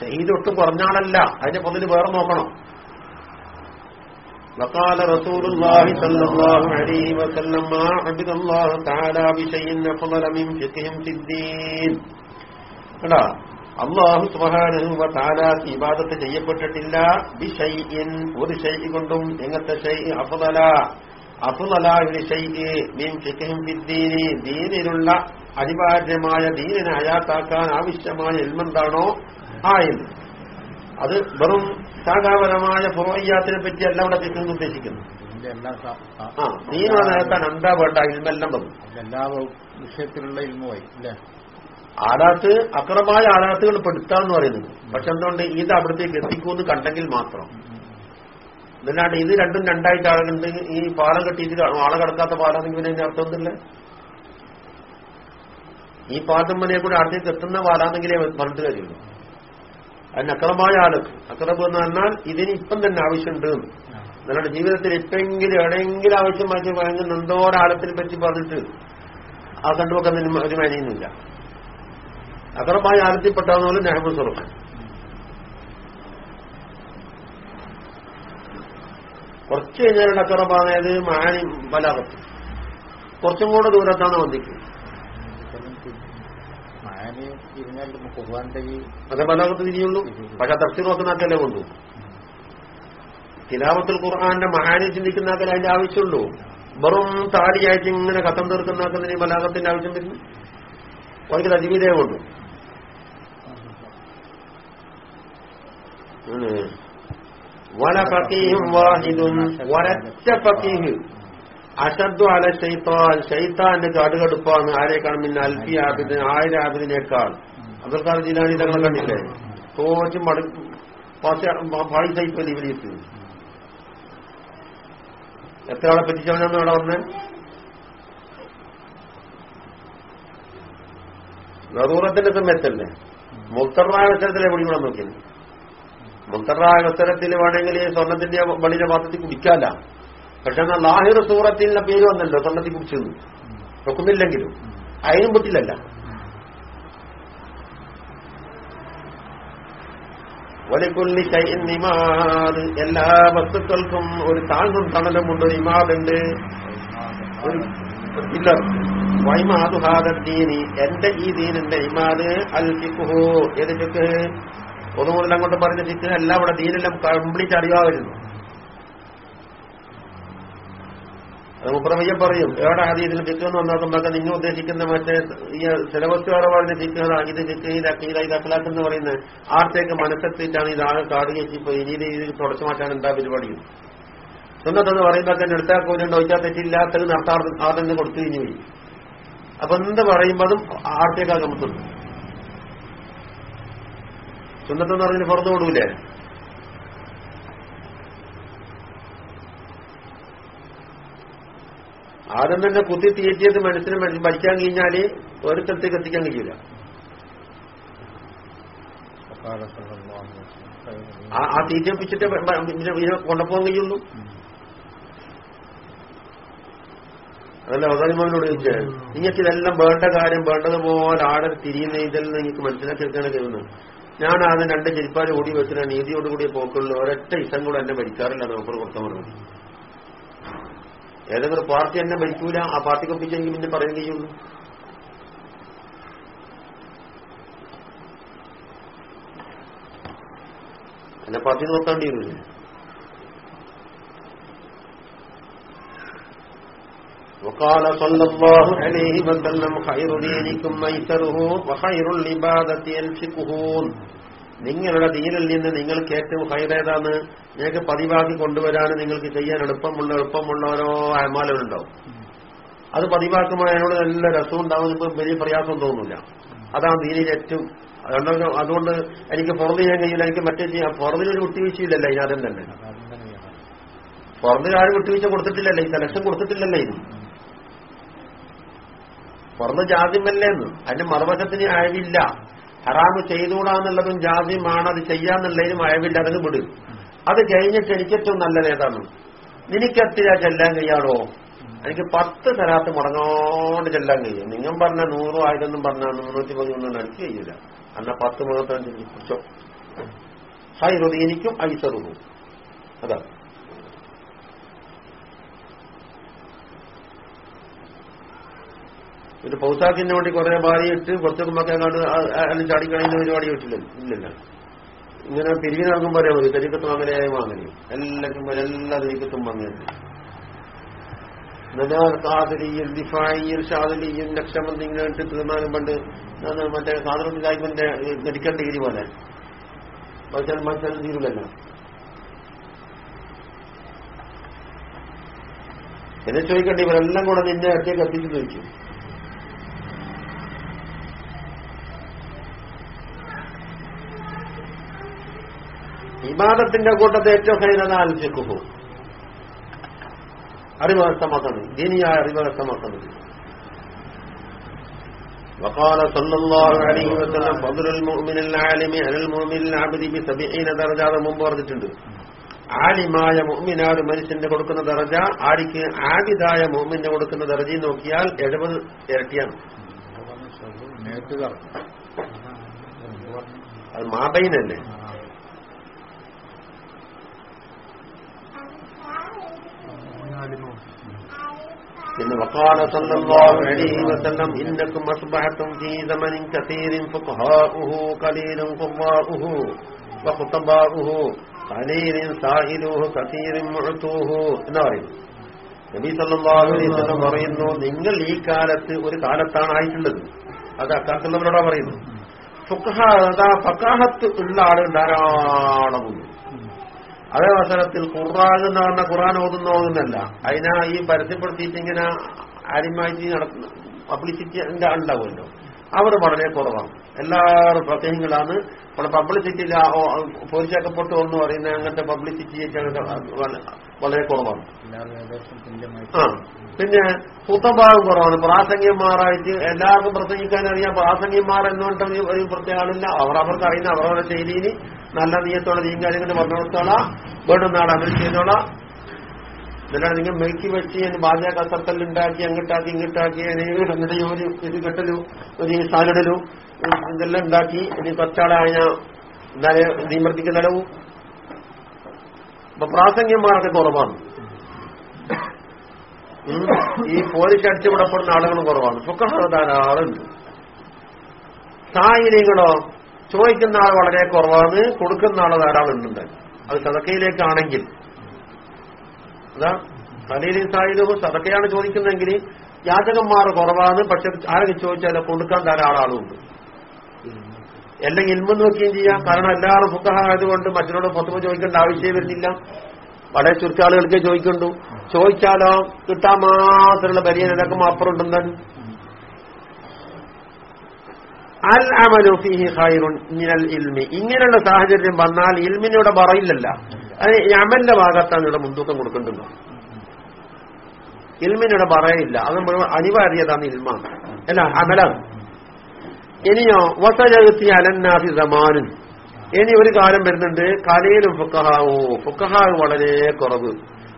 ഷഹീദ് ഒട്ടും പറഞ്ഞാളല്ല അതിന്റെ പതിൽ വേറെ നോക്കണം. وقال رسول الله صلى الله عليه وسلم ما عبد الله تعالى بشيء أفضل من فقهم في الدين അള്ളാഹു സുബഹാനഹു താലാക്ക് ഇബാദത്ത് ചെയ്യപ്പെട്ടിട്ടില്ല. ബി ബിഷൈഇൻ ഒരു ഷൈ കൊണ്ടും എങ്ങനത്തെ ഷൈ അഫുനല അഫുനല ഒരു ഷൈ മീൻ ഫിഖഹിം ബിദ്ദീനി ദീനിലുള്ള അനിവാര്യമായ ദീനിനെ അയാത്താക്കാൻ ആവശ്യമായ എൽമെന്താണോ ആ എൽമ്. അത് വെറും ശാഖാപരമായ പുറവയ്യാത്തിനെ പറ്റി എല്ലാം ഇവിടെ ഫിഖ് ഉദ്ദേശിക്കുന്നു ആ ദീന നേരത്താൻ എന്താ വേണ്ട? ഇൽമെല്ലാം വന്നു എല്ലാ വിഷയത്തിലുള്ള ഇൽമുമായി അല്ലേ? ആലാത്ത് അക്രമായ ആലാത്തുകൾ പെടുത്താന്ന് പറയുന്നത്. പക്ഷെ എന്തുകൊണ്ട് ഇത് അവിടത്തേക്ക് എത്തിക്കൂന്ന് കണ്ടെങ്കിൽ മാത്രം. ഇതല്ലാണ്ട് ഇത് രണ്ടും രണ്ടായിട്ട് ആളുകളുണ്ട് ഈ പാലം കെട്ടിയിട്ട് ആളെ കടക്കാത്ത പാലാണെങ്കിൽ പിന്നെ അതിന്റെ അർത്ഥം ഒന്നുമില്ല ഈ പാതമ്മനെ കൂടെ അടുത്തേക്ക് എത്തുന്ന പാലാണെങ്കിലേ പറഞ്ഞിട്ട് കാര്യമുള്ളൂ. അതിന് അക്രമായ ആളുകൾ. അക്രമം എന്ന് പറഞ്ഞാൽ ഇതിന് ഇപ്പം തന്നെ ആവശ്യമുണ്ട്. നിങ്ങളുടെ ജീവിതത്തിൽ എപ്പോഴെങ്കിലും എവിടെയെങ്കിലും ആവശ്യമാക്കി ഭയങ്കര എന്തോരാളത്തിനെ പറ്റി പറഞ്ഞിട്ട് ആ കണ്ടുവെക്കുന്നതിന് ഒരു മനിയൊന്നുമില്ല. അക്രമായ ആലത്തിൽപ്പെട്ടാവുന്ന പോലെ നെഹബു സുറഫ് കുറച്ച് കഴിഞ്ഞാലുള്ള അക്കറമായത് മാനി ബലാകത്ത് കുറച്ചും കൂടെ ദൂരത്താണ് വന്നിക്കുന്നത് അതെ ബലാപത്ത് ബലാകത്ത് തിരിയുള്ളൂ. പക്ഷെ തഫ്സീർ നോക്കുന്നാക്കല്ലേ കൊണ്ടു? തിലാവത്തുൽ ഖുർആന്റെ മഹാനി ചിന്തിക്കുന്നാക്കൽ അതിന്റെ ആവശ്യമുള്ളൂ. വെറും താടിയായിട്ട് ഇങ്ങനെ കത്തം തീർക്കുന്നാക്കുന്നതിന് ബലാപത്തിന്റെ ബലാകത്തിന്റെ ആവശ്യം വരുന്നു. അവർക്ക് തജീവിതേ കൊണ്ടു വല ഫക്കീഹും വാഹിദുൻ ഒരൊറ്റ ഫക്കീഹ് അല ഷെയ്ത്താൻ ഷെയ്ത്താന്റെ കടുകടുപ്പാണ് ആരേക്കാണ് പിന്നെ അൽഫി ആബിദിന് ആയിരം ആബിദിനേക്കാൾ. അബ്ദുൽ ഖാദർ ജിലാനി തങ്ങൾ കണ്ടില്ലേ? തോറ്റും പാടി സൈപ്പല്ലേ ഇവരിത്ത് എത്ര ആളെ പറ്റിച്ചവനാണ് ഇവിടെ വന്ന്? നറൂറത്തിന്റെ സമയത്തല്ലേ മുത്തറായ അവസരത്തിലെ പിടികൂടാൻ നോക്കിയത് മുത്തറായ അവസരത്തിൽ വേണമെങ്കിൽ സ്വർണത്തിന്റെ വളിയുടെ പാത്രത്തിൽ കുടിക്കാല്ല. പക്ഷെ എന്നാൽ ലാഹിർ സൂറത്തിന്റെ പേര് വന്നല്ലോ സ്വർണത്തിൽ കുടിച്ചു നോക്കുന്നില്ലെങ്കിലും അതിനും പറ്റില്ലല്ല. വലിക്കുള്ളി നിമാത് എല്ലാ വസ്തുക്കൾക്കും ഒരു താങ്ങും തണലുമുണ്ട് ഒരു ഇമാദുണ്ട് വൈമാതുഹാദീനി എന്റെ ഈ ദീനിന്റെ ഇമാദ് അൽ ഫിഖുഹു. ഏത് ഫിഖ് ഒന്ന് മുതൽ അങ്ങോട്ട് പറഞ്ഞ ഫിഖ് എല്ലാം ഇവിടെ ദീനെല്ലാം കംപ്ലീറ്റ് അറിയാമായിരുന്നു അത് മുപ്രമയ്യം പറയും എവിടെ ചിത്രം എന്ന് വന്നാക്കുമ്പോൾ നിങ്ങൾ ഉദ്ദേശിക്കുന്ന മറ്റേ ഈ സിലബസ് വേറെ പറഞ്ഞ ഫിഖ് ഇത് ഫിഖ് ഇത് അക്കീല ഇത് അഖലാഖ് എന്ന് പറയുന്നത്. ആർത്തേക്ക് മനസ്സെത്തിയിട്ടാണ് ആകെ കാട് ഇപ്പൊ ഇനി ഇത് തുടച്ചു മാറ്റാൻ എന്താ പരിപാടി? സ്വന്തത്തെന്ന് പറയുമ്പോൾ തന്നെ എടുത്താക്കൂലുണ്ടോ ചോദിച്ചാൽ തെറ്റില്ലാത്തത് നടത്താർ ആദ്യം കൊടുത്തു കഴിഞ്ഞു അപ്പൊ എന്ത് പറയുമ്പോഴും അതും ആർത്തേക്കാകമ്പത്തുണ്ട് സുന്നത്തെന്ന് പറഞ്ഞ് പുറത്തു കൊടുക്കൂലേ? ആദ്യം തന്നെ കുത്തി തീറ്റിയത് മനസ്സിന് ഭരിക്കാൻ കഴിഞ്ഞാൽ ഒരു സ്ഥലത്തേക്ക് എത്തിക്കാൻ കഴിയില്ല ആ തീറ്റ പിച്ചിട്ട് ഇതിനെ കൊണ്ടുപോകാൻ കഴിയുള്ളൂ. അതല്ല അവസാനിമാവിനോട് ചോദിച്ചേ നിങ്ങൾക്ക് ഇതെല്ലാം വേണ്ട കാര്യം വേണ്ടതുപോലെ ആടെ തിരിയുന്ന ഇതെല്ലാം നിങ്ങൾക്ക് മനസ്സിലാക്കി എടുക്കാനൊക്കെ കഴിയുന്നത്. ഞാൻ ആദ്യം രണ്ട് ചെരിപ്പാട് കൂടി വെച്ചിട്ട് നീതിയോടുകൂടിയ പോക്കുള്ള ഒരൊറ്റ ഇസം കൂടെ എന്നെ ഭരിക്കാറില്ല നമുക്ക് കൊടുത്ത മറുപടി ഏതെങ്കിലും പാർട്ടി എന്നെ ഭരിക്കൂല ആ പാർട്ടിക്ക് ഒപ്പിച്ചെങ്കിൽ പിന്നെ പറയുകയും ചെയ്യുള്ളൂ എന്നെ പാർട്ടി നോക്കേണ്ടി وقال صلى الله عليه وسلم خير دينكم أيسره وخير العبادة الفقهون നിങ്ങളുടെ ദീനിൽ നിന്ന് നിങ്ങൾക്ക് ഏറ്റവും ഹൈറേതാണ് നിങ്ങൾക്ക് പതിവാക്കി കൊണ്ടുവരാൻ നിങ്ങൾക്ക് ചെയ്യാൻ എളുപ്പമുള്ള എളുപ്പമുള്ള ഓരോ അമാലുകളുണ്ടാവും അത് പതിവാക്കുമ്പോൾ അതിനോട് നല്ല രസം ഉണ്ടാവും ഇപ്പൊ വലിയ പ്രയാസം തോന്നില്ല അതാണ് ദീനിൽ ഏറ്റവും അതുകൊണ്ട് അതുകൊണ്ട് എനിക്ക് പുറത്ത് ചെയ്യാൻ കഴിയില്ല എനിക്ക് മറ്റേ ചെയ്യാം പുറത്തിനൊരു വിട്ടുവീഴ്ചയില്ലല്ലോ ഇതിനകം തന്നെ പുറത്ത് ആരും വിട്ടുവീഴ്ച കൊടുത്തിട്ടില്ലല്ലോ ഈ സെലക്ഷൻ കൊടുത്തിട്ടില്ലല്ലോ ഇത് പുറത്ത് ജാതിമല്ലേന്ന്. അതിന്റെ മറുവശത്തിന് അയവില്ല. ഹറാമ് ചെയ്തുകൂടാന്നുള്ളതും ജാതിമാണ് അത് ചെയ്യാന്നുള്ളതിനും അയവില്ല അതിന് വിട്. അത് കഴിഞ്ഞിട്ട് എനിക്കേറ്റവും നല്ലത് ഏതാണ് നിനക്കെത്തിയാ ചെല്ലാൻ കഴിയാടോ എനിക്ക് പത്ത് തരാത്ത് മുടങ്ങോണ്ട് ചെല്ലാൻ കഴിയും. നിങ്ങൾ പറഞ്ഞ നൂറും ആയിരൊന്നും പറഞ്ഞാൽ നൂറ്റി പതിനൊന്നും എനിക്ക് കഴിയില്ല. അന്ന പത്ത് മുഖത്താണ് കുറിച്ചോ ഹൈറുദ് എനിക്കും ഐസറുഹും ഇത് പൗസാക്കിന് വേണ്ടി കുറെ ഭാര്യയിട്ട് കുറച്ചൊക്കെ മക്കാണ്ട് അല്ലെങ്കിൽ ചാടിക്കളയുന്ന പരിപാടി വെച്ചില്ല. ഇല്ലല്ല. ഇങ്ങനെ പിരിവി നടക്കും പറയാൻ മതി. തെരിക്കത്തും അങ്ങനെയായി വാങ്ങി എല്ലാവർക്കും എല്ലാ തെരിക്കത്തും ലക്ഷമന്തി ഇങ്ങനെ ഇട്ട് തീർന്നാലും പണ്ട് മറ്റേ സാധാരണ കായ്പന്റെ മെഡിക്കൽ ഡിഗ്രി പോലെ. മത്സരം മത്സരം തീരുമല്ല എന്നെ ചോദിക്കേണ്ടി ഇവരെല്ലാം കൂടെ നിന്നെ അടുത്തേക്ക് എത്തിച്ചു ചോദിച്ചു. ഇബാദത്തിന്റെ കൂട്ടത്തെ ഏറ്റവും ഹൈനത അൽഫിക്കുഹു അറിവ് വ്യക്തമാക്കുന്നത് ദീനിയായ അറിവ് വ്യക്തമാക്കുന്നത് وقال صلى الله عليه وسلم فضل المؤمن العالم على المؤمن العبد بسبعين درجة അത് മുമ്പ് പറഞ്ഞിട്ടുണ്ട് ആലിമായ മുഅ്മിനാട് മനുഷ്യന്റെ കൊടുക്കുന്ന ദർജ ആരിക്ക് ആബിദായ മുഅ്മിന് കൊടുക്കുന്ന ദർജയും നോക്കിയാൽ എഴുപത് ഇരട്ടിയാണ് അത് മാബൈനല്ലേ പിന്നെ وقال صلى الله عليه وسلم إنكم أصبحتم في زمن كثير فقهاؤه قليل قضاؤه وخطباؤه قليل سائلوه كثير معتوه എന്ന് പറയുന്നു നബി സല്ലല്ലാഹു അലൈഹി വസല്ലം പറയുന്നു നിങ്ങൾ ഈ കാലത്ത് ഒരു കാലത്താണ് ആയിട്ടുള്ളത് അത് അക്കാലത്തുള്ളവരോടാ പറയുന്നു ഫുഖഹ ഫക്കാഹത്ത് ഉള്ള ആളുകൾ ധാരാളമുണ്ട് അതേ അവസരത്തിൽ കുറാകുന്ന പറഞ്ഞ ഖുറാൻ ഓതുന്ന ഓതുന്നല്ല അതിനാ ഈ പരസ്യപ്പെടുത്തിയിട്ട് ഇങ്ങനെ നടത്തുന്ന പബ്ലിസിറ്റി ഉണ്ടാവുമല്ലോ. അവർ വളരെ കുറവാണ്. എല്ലാവരും പ്രത്യേകങ്ങളാണ്. ഇവിടെ പബ്ലിസിറ്റി പോലീസാക്കപ്പെട്ടു എന്ന് പറയുന്ന അങ്ങനത്തെ പബ്ലിസിറ്റി വളരെ കുറവാണ്. പിന്നെ കുത്തഭാഗം കുറവാണ്. പ്രാസംഗ്യന്മാരായിട്ട് എല്ലാവർക്കും പ്രസംഗിക്കാൻ അറിയാം. പ്രാസംഗ്യന്മാർ എന്നുകൊണ്ട് ഒരു പ്രത്യേക അവർ അവർക്ക് അറിയുന്ന അവരവരുടെ ശൈലിയിൽ നല്ല നീയത്തോടെ നീ കാര്യങ്ങൾ പറഞ്ഞു കൊടുത്തോളാം വീണ്ടും നാളെ അവർ ചെയ്തോളാം. എന്നിട്ടാണ് നിങ്ങൾ മെഴുക്കി വെട്ടി അതിന് ബാധ്യ കസർത്തൽ അങ്ങട്ടാക്കി ഇങ്ങോട്ടാക്കി അങ്ങനെ ഒരു ഇത് കെട്ടലു ഒരു സാലിടലു ഇതെല്ലാം ഉണ്ടാക്കി ഇനി എന്നാലേ നിയമർത്തിക്ക് നിലവും അപ്പൊ പ്രാസംഗ്യന്മാരൊക്കെ കുറവാണ്. ഈ പോലീസ് അടിച്ചുവിടപ്പെടുന്ന ആളുകളും കുറവാണ്. സുഖഹ ധാരാളുണ്ട് സാഹചര്യങ്ങളോ ചോദിക്കുന്ന ആൾ വളരെ കുറവാണ് കൊടുക്കുന്ന ആൾ ധാരാളം ധാരാളുണ്ട് അത് സതക്കയിലേക്കാണെങ്കിൽ അതാ തലയിലെ സാഹിലും സതക്കയാണ് ചോദിക്കുന്നതെങ്കിൽ യാചകന്മാർ കുറവാണ് പക്ഷെ ആരൊക്കെ ചോദിച്ചാൽ കൊടുക്കാൻ ധാരാളം ആളുണ്ട്. അല്ലെങ്കിൽ ഇൽമ നോക്കുകയും ചെയ്യാം. കാരണം എല്ലാവരും ഫുക്കഹ ആയതുകൊണ്ട് മറ്റൊരോട് പൊത്തുമ ചോദിക്കേണ്ട ആവശ്യമേ വരുന്നില്ല. വളരെ ചുരുക്ക ആളുകൾക്ക് ചോദിക്കണ്ടു ചോദിച്ചാലോ കിട്ടാൻ മാത്രമുള്ള പരിഹാരം അപ്പുറം ഉണ്ടെന്നാണ് അൽ അമലു ഫീഹി ഖൈറുൻ മിനൽ ഇൽമി. ഇങ്ങനെയുള്ള സാഹചര്യം വന്നാൽ ഇൽമിനോട് പറയില്ലല്ല. അത് യമന്റെ ഭാഗത്താണ് ഇവിടെ മുൻതൂക്കം കൊടുക്കേണ്ടത്. ഇൽമിനിടെ പറയില്ല. അത് അനിവാര്യതാണ് ഇൽമാണ്. അല്ല അമല ഇനിയോ വസജത്തി അലന്നാഫി സമാനും ഇനി ഒരു കാലം വരുന്നുണ്ട്. കലയിലും ഫുക്കഹാവോ ഫുക്കഹാവ് വളരെ കുറവ്.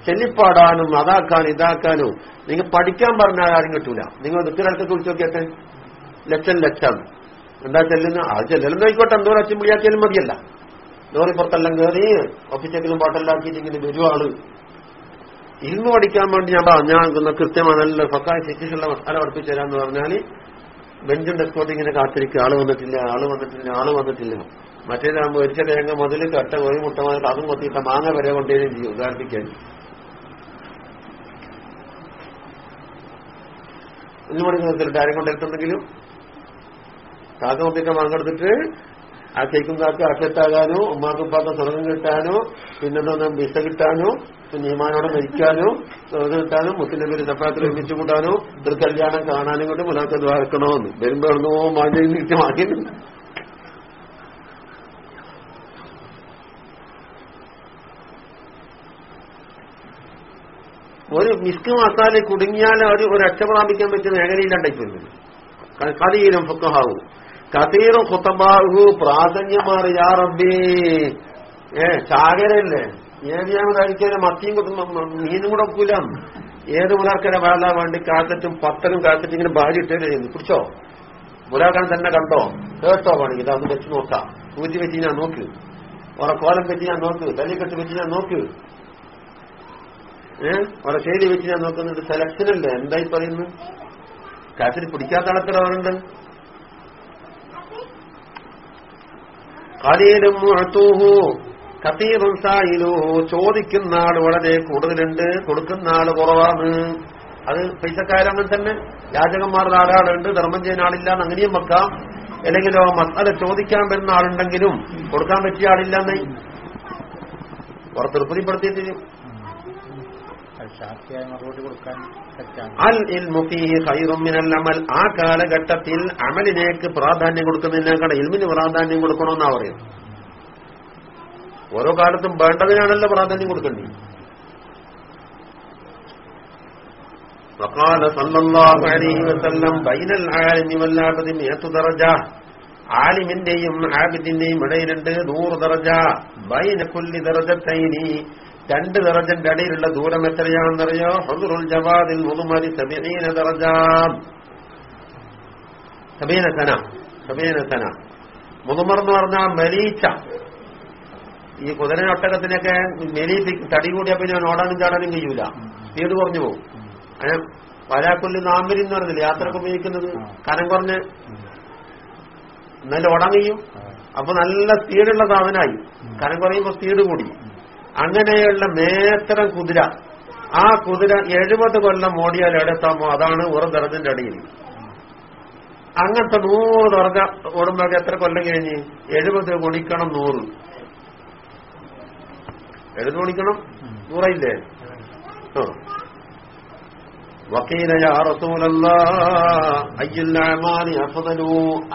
ചെല്ലിപ്പാടാനും അതാക്കാനും ഇതാക്കാനും നിങ്ങൾ പഠിക്കാൻ പറഞ്ഞാൽ ആരും കിട്ടൂല. നിങ്ങൾ ദുഃഖിടത്തൊക്കെ കുറിച്ച് നോക്കിയട്ടെ? ലക്ഷം ലക്ഷം. എന്താ ചെല്ലുന്ന ആ ചെല്ലലും ആയിക്കോട്ടെ. എന്തോ അച്ഛൻ വിളിയാക്കിയാലും മതിയല്ല. ലോറി പുറത്തെല്ലാം കയറി ഒപ്പിച്ചെങ്കിലും പാട്ടെല്ലാം ആക്കിയിട്ട് ഇങ്ങനെ വരും ആൾ. ഇന്ന് പഠിക്കാൻ വേണ്ടി ഞാൻ ഞാൻ കൃത്യമാണ് നല്ല ഫക്കായ ശിക്ഷിച്ചുള്ള മസാല പഠിപ്പിച്ചു തരാന്ന് പറഞ്ഞാൽ ബെഞ്ചും ഡെസ്കോട്ട് ഇങ്ങനെ കാത്തിരിക്കുക. ആൾ വന്നിട്ടില്ല ആൾ വന്നിട്ടില്ല ആൾ വന്നിട്ടില്ല. മറ്റേതാകുമ്പോൾ ഒരിച്ച തേങ്ങ മുതൽ കട്ട ഒരു മുട്ട മുതൽ അതും കൊത്തിയിട്ട മാങ്ങ വരെ കൊണ്ടുവരികയും ചെയ്യും ഉദാഹരിപ്പിക്കാൻ. ഇന്ന് മണി നിർത്തിയിട്ട് ആരും കൊണ്ടെടുത്തുണ്ടെങ്കിലും കാക്ക കൊത്തിയിട്ട മാങ്ങ എടുത്തിട്ട് ആ കേക്കും കാക്ക അക്ഷത്താകാനോ ഉമ്മാക്കും ഉപ്പാക്കും സ്വർഗം കിട്ടാനോ പിന്നെന്താ വിസ കിട്ടാനോ നീമാനോടെ മരിക്കാനോ സ്വർഗം കിട്ടാനോ മുസ്ലിം പേര് സഫാത്തിൽ ഒരുമിച്ച് കൂട്ടാനോ ഒരു കല്യാണം കാണാനും കൊണ്ട് മുലാക്ക് ദ്വാരക്കണമെന്ന്. വരുമ്പോ എവിടുന്നോ മാറ്റി മാറ്റിയിട്ടുണ്ട് ഒരു മിസ്ക് മസാല കുടുങ്ങിയാൽ ഒരു ഒരു രക്ഷ പ്രാപിക്കാൻ പറ്റിയ മേഖലയിലുണ്ടായി വരുന്നത് കഥയിലും ഫുക്കഹാവും. കഥീറും കുത്തമ്പാഹു യാ റബ്ബേ ഏ ചാകരല്ലേ ഞാൻ കഴിക്കാൻ മത്തിയും കുത്തുമ്പോ മീനും കൂടെ ഒക്കൂല ഏത് മുലാർക്കര വേള വേണ്ടി കാക്കറ്റും പത്തനും കാക്കറ്റും ഇങ്ങനെ ഭാര്യ ഇട്ടേ പിടിച്ചോ മുലാക്കാൻ തന്നെ കണ്ടോ? കേട്ടോ വേണമെങ്കിൽ. അത് വെച്ച് നോക്കാം. ഊറ്റി വെച്ച് ഞാൻ നോക്ക്. ഓരോ കോലം വെച്ച് ഞാൻ നോക്ക്. തല്ലിക്കെട്ട് വെച്ച് ഞാൻ നോക്ക്. ഏഹ് ഓരോ ശൈലി വെച്ച് ഞാൻ നോക്കുന്നത് സെലക്ഷൻ അല്ലേ? എന്തായി പറയുന്നു കാത്തിരി പിടിക്കാത്ത ആൾക്കാരുണ്ട് കലീലും മുഴത്തൂഹു കത്തീറും സായിലു ചോദിക്കുന്ന ആൾ വളരെ കൂടുതലുണ്ട് കൊടുക്കുന്ന ആൾ കുറവാണ്. അത് പൈസക്കാരങ്ങനെ തന്നെ. യാചകന്മാർ ധാരാളുണ്ട് ധർമ്മം ചെയ്യുന്ന ആളില്ല എന്ന് അങ്ങനെയും വെക്കാം. അല്ലെങ്കിലോ മസാല ചോദിക്കാൻ വരുന്ന ആളുണ്ടെങ്കിലും കൊടുക്കാൻ പറ്റിയ ആളില്ലെന്ന് പുറത്ത് തൃപ്തിപ്പെടുത്തിയിട്ട് അത് ശാസ്ത്രീയ മറുപടി കൊടുക്കാൻ തെറ്റാണ് അൽ ഇൽമു ഫീഹി ഖൈറും മിനൽ അമൽ ആ കാലഘട്ടത്തിൽ അമലിനേക്ക് പ്രാധാന്യം കൊടുക്കുന്നതിനേക്കാൾ ഇൽമിന് പ്രാധാന്യം കൊടുക്കണമെന്നാ പറയുന്നത് ഓരോ കാലത്തും വേണ്ടതിനാണല്ലോ പ്രാധാന്യം കൊടുക്കേണ്ടത് وقال صلى الله عليه وسلم بين العالم والعابد مئة درجة ആലിമിന്റെയും ആബിദിന്റെയും ഇടയിലുണ്ട് നൂറ് ദറജ ബൈന കുല്ലി ദറജത്തൈനി രണ്ട് ദറജന്റെ അടിയിലുള്ള ദൂരം എത്രയാണെന്നറിയോ? ഹുദുറുൽ ജവാദിൽ മുതുമതി സബീന ദറജ സബീന സന സബീന സന. മുതുമർ എന്ന് പറഞ്ഞാൽ മെലീച്ച. ഈ കുതിരനൊട്ടകത്തിനൊക്കെ മെലീപ്പി തടി കൂടിയാ പിന്നെ ഓടാനും ചാടാനും കഴിയൂല. സ്പീഡ് കുറഞ്ഞു പോകും. അങ്ങനെ വരാക്കൊല്ലി നാമ്പരി എന്ന് പറഞ്ഞില്ല? യാത്രയ്ക്ക് ഉപയോഗിക്കുന്നത്? കനം കുറഞ്ഞ് എന്നാലും ഓടാൻ കഴിയും. അപ്പൊ നല്ല സ്പീഡുള്ള സാധനമായി കനം കുറയുമ്പോ സ്പീഡ് കൂടി. അങ്ങനെയുള്ള മേത്തരം കുതിര. ആ കുതിര എഴുപത് കൊല്ലം ഓടിയാൽ എവിടെത്താമോ? അതാണ് ഒരു ദർജന്റെ അടിയിൽ. അങ്ങനത്തെ നൂറ് ദർജ ഓടുമ്പോഴൊക്കെ എത്ര കൊല്ലം കഴിഞ്ഞ്? എഴുപത് ഗുണിക്കണം നൂറ്. എഴുപത് ഗുണിക്കണം? നൂറായില്ലേ വക്കീല യാ റസൂലല്ലാഹ് അയ്യുൽ അഅമാലി അഫ്ദലു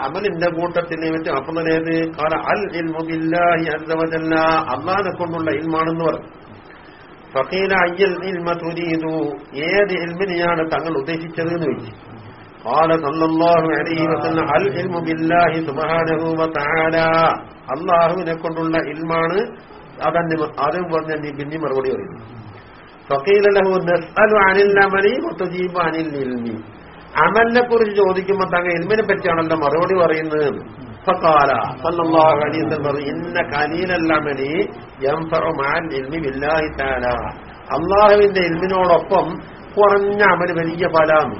അമലിന്റെ കൂട്ടത്തിൽ വെച്ച് അഫ്ദലേത് ഖാല അൽ ഇൽമു ബില്ലാഹി അസ്സ വജല്ല അല്ലാഹനെ കൊണ്ടുള്ള ഇൽമാണെന്ന് പറഞ്ഞു ഫഖീല അയ്യൽ ഇൽമ തുരീദു ഏത് ഇൽമിനെയാണ് തങ്ങൾ ഉദ്ദേശിച്ചത് എന്ന് ചോദിച്ചു قال صلى الله عليه وسلم العلم بالله سبحانه وتعالى അള്ളാഹുവിനെ കൊണ്ടുള്ള ഇൽമാണ് അതന്നെ അതും പറഞ്ഞ പിന്നെ മറുപടി പറയുന്നു فقيل له نسأل عن العمل وتجيب عن العلم അമലിനെ കുറിച്ച് ചോദിക്കുമ്പോൾ തങ്ങ ഇൽമിനെ പറ്റിയാണല്ലോ മറുപടി പറയുന്നത് فقال صلى الله عليه وسلم إن قليل العمل ينفع مع العلم بالله تعالى അള്ളാഹുവിന്റെ ഇൽമിനോടൊപ്പം കുറഞ്ഞ അമല് വലിയ ഫലാണ്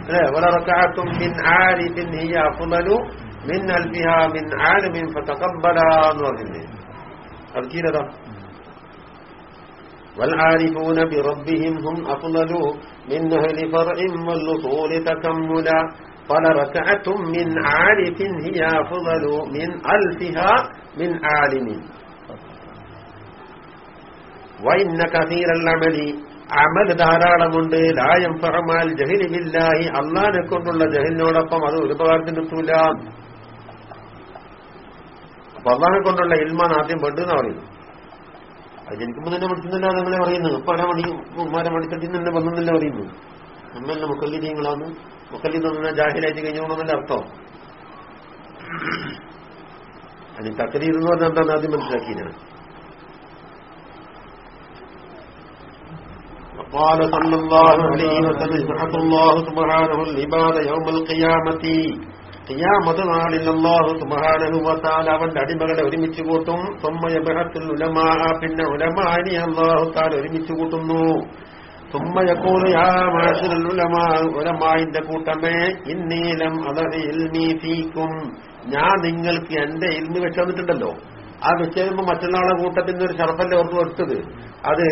അല്ലേ വലറക്കാത്തും മിൻ ആരിഫിൻ ഹിയ അഫ്ളലു മിൻ അൽഫിഹ മിൻ ആലിമിൻ ഫതഖബ്ബല എന്ന് പറഞ്ഞില്ലേ അത് ചീരതാ والعارفون بربهم هم أفضل من أهل فرع والأصول تكملا قال ركعة من عارف هي أفضل من ألفها من عالم وإن كثير العمل അമൽ ധാരാളമുണ്ട് ലായം ഫഹമാൽ ജഹിലി ബില്ലാഹി അള്ളാനെ കൊണ്ടുള്ള ജഹിലിനോടൊപ്പം അത് ഒരു ഉപകാരത്തിന് എത്തൂല അപ്പൊ അള്ളാനെ കൊണ്ടുള്ള ഇൽമാൻ ആദ്യം പെട്ടെന്ന് പറയുന്നു അത് ജനിക്കുമ്പോ തന്നെ പഠിക്കുന്നില്ല നിങ്ങളെ പറയുന്നു ഇപ്പൊ അര മണി ഉമ്മാരെ മണിത്തട്ടി തന്നെ വന്നെന്നല്ല പറയുന്നു നമ്മളെ മുക്കല്ലിദീങ്ങളാണ് മുക്കല്ലിന്ന് പറഞ്ഞാൽ ജാഹിലായിട്ട് കഴിഞ്ഞോണെന്നല്ല അർത്ഥം അതിന് തക്കരീർ എന്ന് പറഞ്ഞാൽ എന്താണെന്ന് ആദ്യം മനസ്സിലാക്കിയാണ് وقال صلى الله عليه وسلم يبعث الله سبحانه العباد يوم القيامة ഖിയാമത്ത് നാളിൽ അള്ളാഹു സുബ്ഹാനഹു വതആല അവന്റെ അടിമകളെ ഒരുമിച്ച് കൂട്ടും. സുമ്മ യബ്അത്തുൽ ഉലമാ പിന്നെ ഉലമാനി അള്ളാഹു തആല ഒരുമിച്ച് കൂട്ടുന്നു. സുമ്മ യഖൂലു യാ മാശറൽ ഉലമാ ഉലമായിന്റെ കൂട്ടമേ ഇന്നീലം ഫീക്കും ഞാൻ നിങ്ങൾക്ക് എന്റെ ഇൽമി വെച്ചു തന്നിട്ടുണ്ടല്ലോ. ആ വെച്ച് കഴിയുമ്പോൾ കൂട്ടത്തിൽ നിന്ന് ഒരു ഷറഫല്ലേ ഓർത്ത് വെച്ചത്? അത്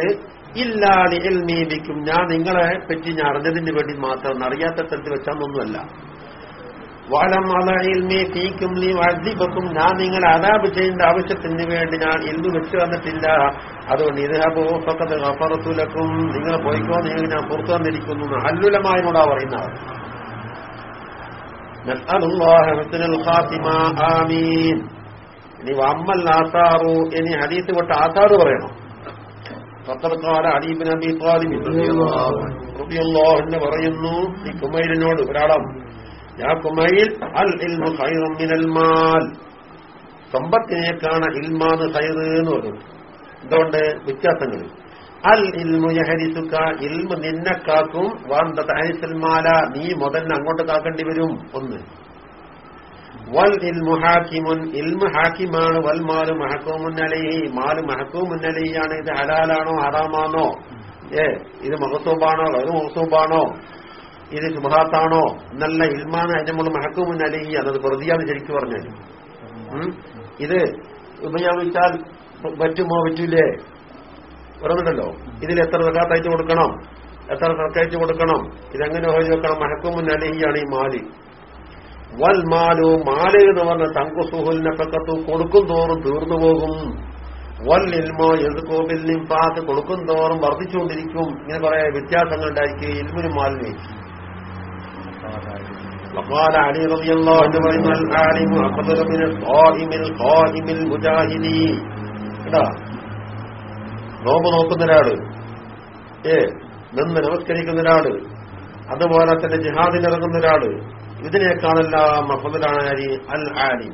ഇല്ലാതെ എൽമീപിക്കും ഞാൻ നിങ്ങളെ പറ്റി ഞാൻ അറിഞ്ഞതിന് വേണ്ടി മാത്രം അറിയാത്ത തരത്തിൽ വെച്ചാന്നൊന്നുമല്ല വലം അല ഇൽമി തീക്കും നീ വർദ്ധിപ്പക്കും ഞാൻ നിങ്ങൾ അതാപ് ചെയ്യേണ്ട ആവശ്യത്തിന് വേണ്ടി ഞാൻ ഇന്ന് വെച്ചു തന്നിട്ടില്ല അതുകൊണ്ട് ഇത് അബോഫക്കത് അപ്പുറത്തുലക്കും നിങ്ങൾ പോയിക്കോ നിങ്ങൾ ഞാൻ പുറത്തു വന്നിരിക്കുന്നു അല്ലുലമായനോടാ പറയുന്നത് ആമീൻ. ഇനി വമ്മൽ ആസാറു ഇനി ഹദീസ് വിട്ട് ആസാറ് പറയണം. ത്വാലിബ് റളിയല്ലാഹു അൻഹു പറയുന്നു ഈ കുമൈലിനോട് ഒരാളാണ്. യാ കുമൈൽ അൽ ഇൽമു ഖൈറും മിനൽ മാൽ സമ്പത്തിനേക്കാണ് ഇൽമാന്ന് ഖൈറ് എന്ന് പറഞ്ഞു എന്തുകൊണ്ട് വ്യത്യാസങ്ങൾ. അൽ ഇൽമു യഹരിസുക ഇൽമു നിന്നെ കാക്കും. വാന്ത തഹരിസൽ മാല നീ മുതലിന് അങ്ങോട്ട് കാക്കേണ്ടി വരും. ഒന്ന്. വൽ ഇൽമു ഹാക്കിമുൻ ഇൽമു ഹാക്കിമാണ്. വൽ മാലു മഹക്കൂമുൻ അലൈഹി മാലു മഹക്കൂമുൻ അലൈഹിയാണ്. ഇത് ഹലാലാണോ ഹറാമാണോ? ഏ ഇത് മഹസൂബാണോ വെറും മഹസൂബാണോ? ഇത് ശുഭാത്താണോ എന്നല്ല ഇൽമാന അജമുള്ള മഹക്കൂമുൻ അലൈഹി അന്നത് പ്രതിയാണ് ശരിക്കും പറഞ്ഞാൽ ഇത് ഉപയോഗിച്ചാൽ പറ്റുമോ പറ്റൂലേ പറഞ്ഞിട്ടല്ലോ ഇതിൽ എത്ര സക്കാത്തയച്ചു കൊടുക്കണം? എത്ര തർക്കയച്ചു കൊടുക്കണം? ഇതെങ്ങനെ ഹോജി വെക്കണം? മഹക്കൂമുൻ അലഹിയാണ് ഈ മാൽ. വൽ മാലു മാൽ എന്ന് പറഞ്ഞ തങ്കു പക്കത്തു കൊടുക്കും തോറും തീർന്നു പോകും. വൽ ഇൽമോ എതുക്കോബിൽ നിംഫാത്ത് കൊടുക്കും തോറും വർദ്ധിച്ചുകൊണ്ടിരിക്കും. ഇങ്ങനെ കുറെ വ്യത്യാസങ്ങൾ ഉണ്ടായിരിക്കും ഇൽമിനും മാലിനും. وقال علي رضي الله عنه ان العالم افضل من الصائم القائم المجاهد കേട്ടാ നോമ്പ് നോക്കുന്ന ഒരാള് ഏ നിന്ന് നമസ്കരിക്കുന്ന ഒരാള് അതുപോലെ തന്നെ ജിഹാദിന് ഇറങ്ങുന്ന ഒരാള് ഇതിനേക്കാളെല്ലാം അഫദലാണ് ആരി അൽ ആലിം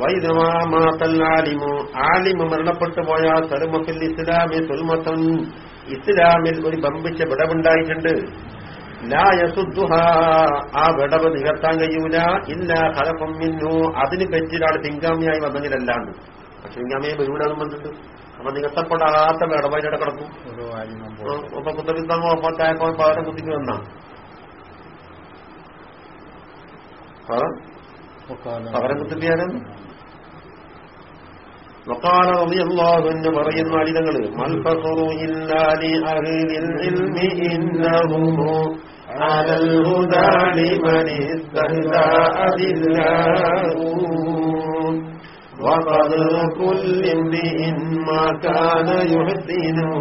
വൈദമാലിമു ആലിമ് മരണപ്പെട്ടു പോയാൽ സലുമഫിൽ ഇസ്ലാമി സുൽമത്തൻ ഇസ്ലാമിൽ ഒരു ബമ്പിച്ച വിടവുണ്ടായിട്ടുണ്ട് ലാ യസുദ്ദുഹ ആ വിടവ് നികത്താൻ കഴിയൂല ഇല്ല ഹലഫം മിന്നു അതിന് പറ്റിയൊരാൾ പിൻഗാമിയായി വന്നെങ്കിലല്ലാണ്ട് പക്ഷെ പിൻഗാമിയെ ബഹുവിടാനും വന്നിട്ടുണ്ട് അപ്പൊ നികത്തപ്പെടാത്ത വിടവയിലൂടെ കിടക്കും ഒരു ആലിമം അപ്പൊ കുത്തബിത്തമോ അപ്പത്തായപ്പോ പകരം കുത്തിക്ക് വന്നാ പകരം കുത്തിപ്പിയാലും وقال رضي الله عنه പറയുന്ന അടിതങ്ങൾ മൽഫഖറു ഇല്ലാ لأهل العلم إنهم على الهدى لمن استهدى أدلاه وقدر كل امرئ ما كان يحسنه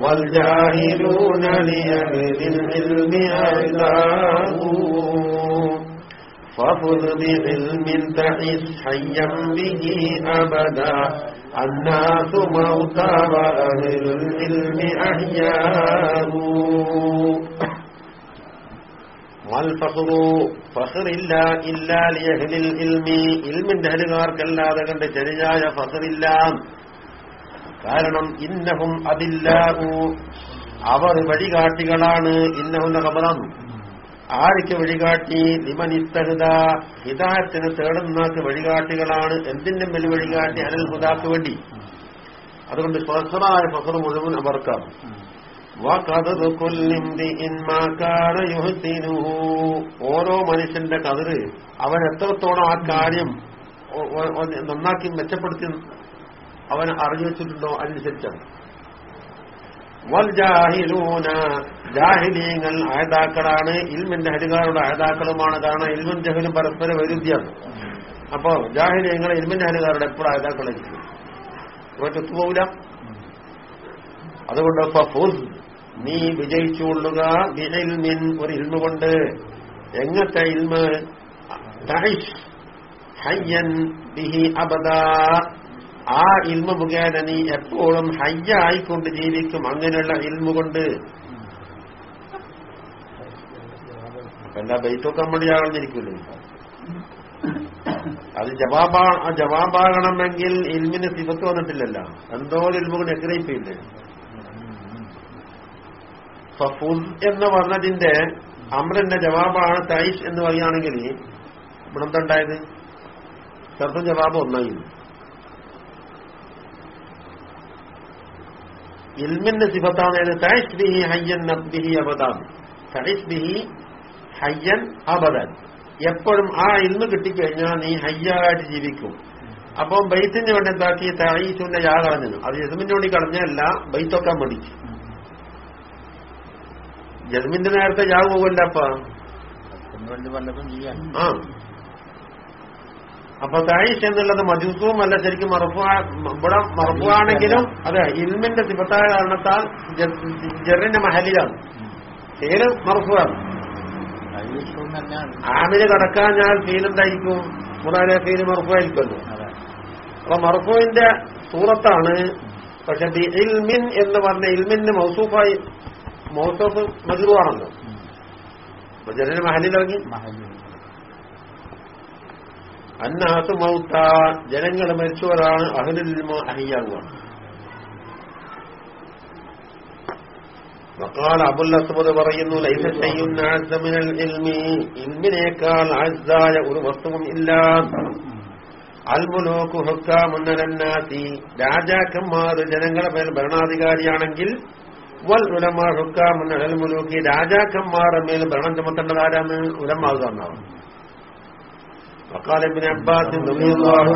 والجاهلون لأهل العلم أعداء فخذ بعلم تعس حيا به أبدا. الناس موتى وأهل العلم أحياء. ഫഹറില്ല ഇൽമിന്റെ അഹലുകാർക്കല്ലാതെ കണ്ട് ശരിയായ ഫഹറില്ല കാരണം ഇന്നഹും അതില്ലാകൂ അവർ വഴികാട്ടികളാണ് ഇന്നഹുന്ന കബറാണ് ആർക്ക് വഴികാട്ടി? ലിമനിത്തഹുദ ഹിതാത്തിന് തേടുന്നാക്ക് വഴികാട്ടികളാണ്. എന്തിന്റെ മേൽ വഴികാട്ടി അനൽ ഹുദാക്ക് വേണ്ടി. അതുകൊണ്ട് ഫസറായ ഫസർ മുഴുവൻ അവർക്കാണ്. വകതർ കൊല്ലിന്തി ഇൻമാക്കാട യുഹത്തിനു ഓരോ മനുഷ്യന്റെ കതിര് അവൻ എത്രത്തോളം ആ കാര്യം നന്നാക്കി മെച്ചപ്പെടുത്തി അവൻ അറിഞ്ഞു വെച്ചിട്ടുണ്ടോ അതിനനുസരിച്ചാണ്. വൽജാഹിലൂന ജാഹിലീങ്ങൾ ആയതാക്കളാണ് ഇൽമിന്റെ ഹരികാരുടെ ആയതാക്കളുമാണ് കാരണം ഇൽമും ജഹലും പരസ്പര വൈരുദ്ധ്യമാണ്. അപ്പൊ ജാഹിലീങ്ങൾ ഇൽമിന്റെ ഹരികാരുടെ എപ്പോഴും ആയതാക്കളായിരിക്കും ഒറ്റ പോവില്ല. അതുകൊണ്ട് നീ വിജയിച്ചുകൊള്ളുക. ബിഇൽമിൻ ഒരു ഇൽമ കൊണ്ട്. എങ്ങനത്തെ ഇൽമ? ഹയ്യൻ ബിഹി അബദ. ആ ഇൽമ മുഖേന നീ എപ്പോഴും ഹയ്യ ഹയ്യായിക്കൊണ്ട് ജീവിക്കും. അങ്ങനെയുള്ള ഇൽമ കൊണ്ട്. എല്ലാ ബൈത്തൊക്കെ മടിയാകുന്നിരിക്കൂലേ അത് ജവാബാ ജവാബാകണമെങ്കിൽ ഇൽമിന് സിബത്ത് വന്നിട്ടില്ലല്ലോ. എന്തോ ഇൽമുകൾ എഗ്രഹിപ്പില്ലേ എന്ന് പറഞ്ഞതിന്റെ അമ്രന്റെ ജവാബാണ് തൈഷ് എന്ന് പറയുകയാണെങ്കിൽ ഇവിടെ എന്തുണ്ടായത് ചെറുപ്പം ജവാബ് ഒന്നായി. ഇൽമിന്റെ സിഫത്താണ് തൈഷ് ബിഹി ഹയ്യൻ നബ്ബിഹി അബദാൻ. തൈഷ് ബിഹി ഹയ്യൻ അബദൻ. എപ്പോഴും ആ ഇൽമ് കിട്ടിക്കഴിഞ്ഞാൽ നീ ഹയ്യായിട്ട് ജീവിക്കും. അപ്പം ബൈത്തിന് വേണ്ടി എന്താക്കി? തൈശുന്റെ യാ കളഞ്ഞു അത് യസ്മിന് വേണ്ടി കളഞ്ഞല്ല ബൈത്തൊക്കാൻ മടിച്ചു. ജസ്മിന്റെ നേരത്തെ ജാവ് പോകണ്ട അപ്പ? ആ. അപ്പൊ തായിഷ് എന്നുള്ളത് മജൂസും അല്ല ശരിക്കും ഇവിടെ മറപ്പുവാണെങ്കിലും അതെ ഇൽമിന്റെ സിബത്തായ കാരണത്താൽ ജെറിന്റെ മഹലിലാണ് പേര് മറപ്പുവാണ് ആമിന് കടക്കാൻ ഞാൻ ഫീലുണ്ടായിരിക്കും മുറാലെ ഫീൽ മറപ്പുമായിരിക്കുമല്ലോ അപ്പൊ മറപ്പുവിന്റെ സൂറത്താണ് പക്ഷെ ഇൽമിൻ എന്ന് പറഞ്ഞ ഇൽമിന്റെ മൗസൂഫായി മൗസൂഫ് മജുറുവാണല്ലോ ജെറിന്റെ മഹലിലിറങ്ങി. അന്നാത്ത് മൗത്ത ജനങ്ങൾ മരിച്ചവരാണ് അഹലുൽമ അഹിയാകുവാണ് വക്കാൽ അബുൽ അസ്മദ് പറയുന്നു ലൈസ ചെയ്യുന്ന അസമിനൽ ഇൽമി. ഇൽമിനേക്കാൾ അസായ ഒരു വസ്തുവും ഇല്ല. അൽമുലോക്കു ഹുക്കാമുന്നരന്നാത്തി രാജാക്കന്മാർ ജനങ്ങളുടെ മേൽ ഭരണാധികാരിയാണെങ്കിൽ വൽ ഉലമാ ഹുക്കാമൻ മുലൂക്കി രാജാക്കന്മാരുടെ മേൽ ഭരണം ചുമത്തേണ്ടത് ആരാണ് ഉലമാവ് തന്നാണ് വക്കാലിബിൻ അബ്ബാസ്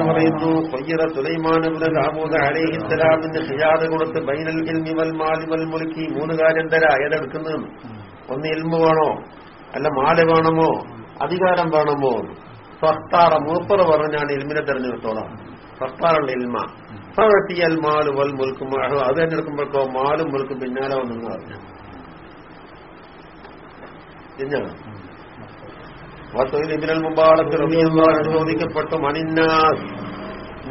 പറയുന്നു കൊയ്യറ സുലൈമാനബിൻ ദാമൂദ അലൈഹി ഇസ്ലാമിന്റെ ഷിയാദ് കൊടുത്ത് ബൈനൽ ഇൽമി വൽ മാലി വൽ മുലുക്കി മൂന്ന് കാര്യം തരാ ഏതെടുക്കുന്നത് ഒന്ന് ഇൽമ വേണോ? അല്ല മാല വേണമോ? അധികാരം വേണമോ? ഫസ്താറ മൂപ്പറ പറഞ്ഞു ഞാൻ ഇൽമിനെ തെരഞ്ഞെടുത്തോളാം. ഫസ്താറുള്ള ഇൽമ. ഫവത്തിയൽ മാലും വൽ മുൽക്കും. അത് തിരഞ്ഞെടുക്കുമ്പോഴേക്കോ മാലും മുൽക്കും പിന്നാലെ വന്നെന്ന് പറഞ്ഞു. വസൂൽ ഇബ്നുൽ ചോദിക്കപ്പെട്ടു മണിന്നാസ്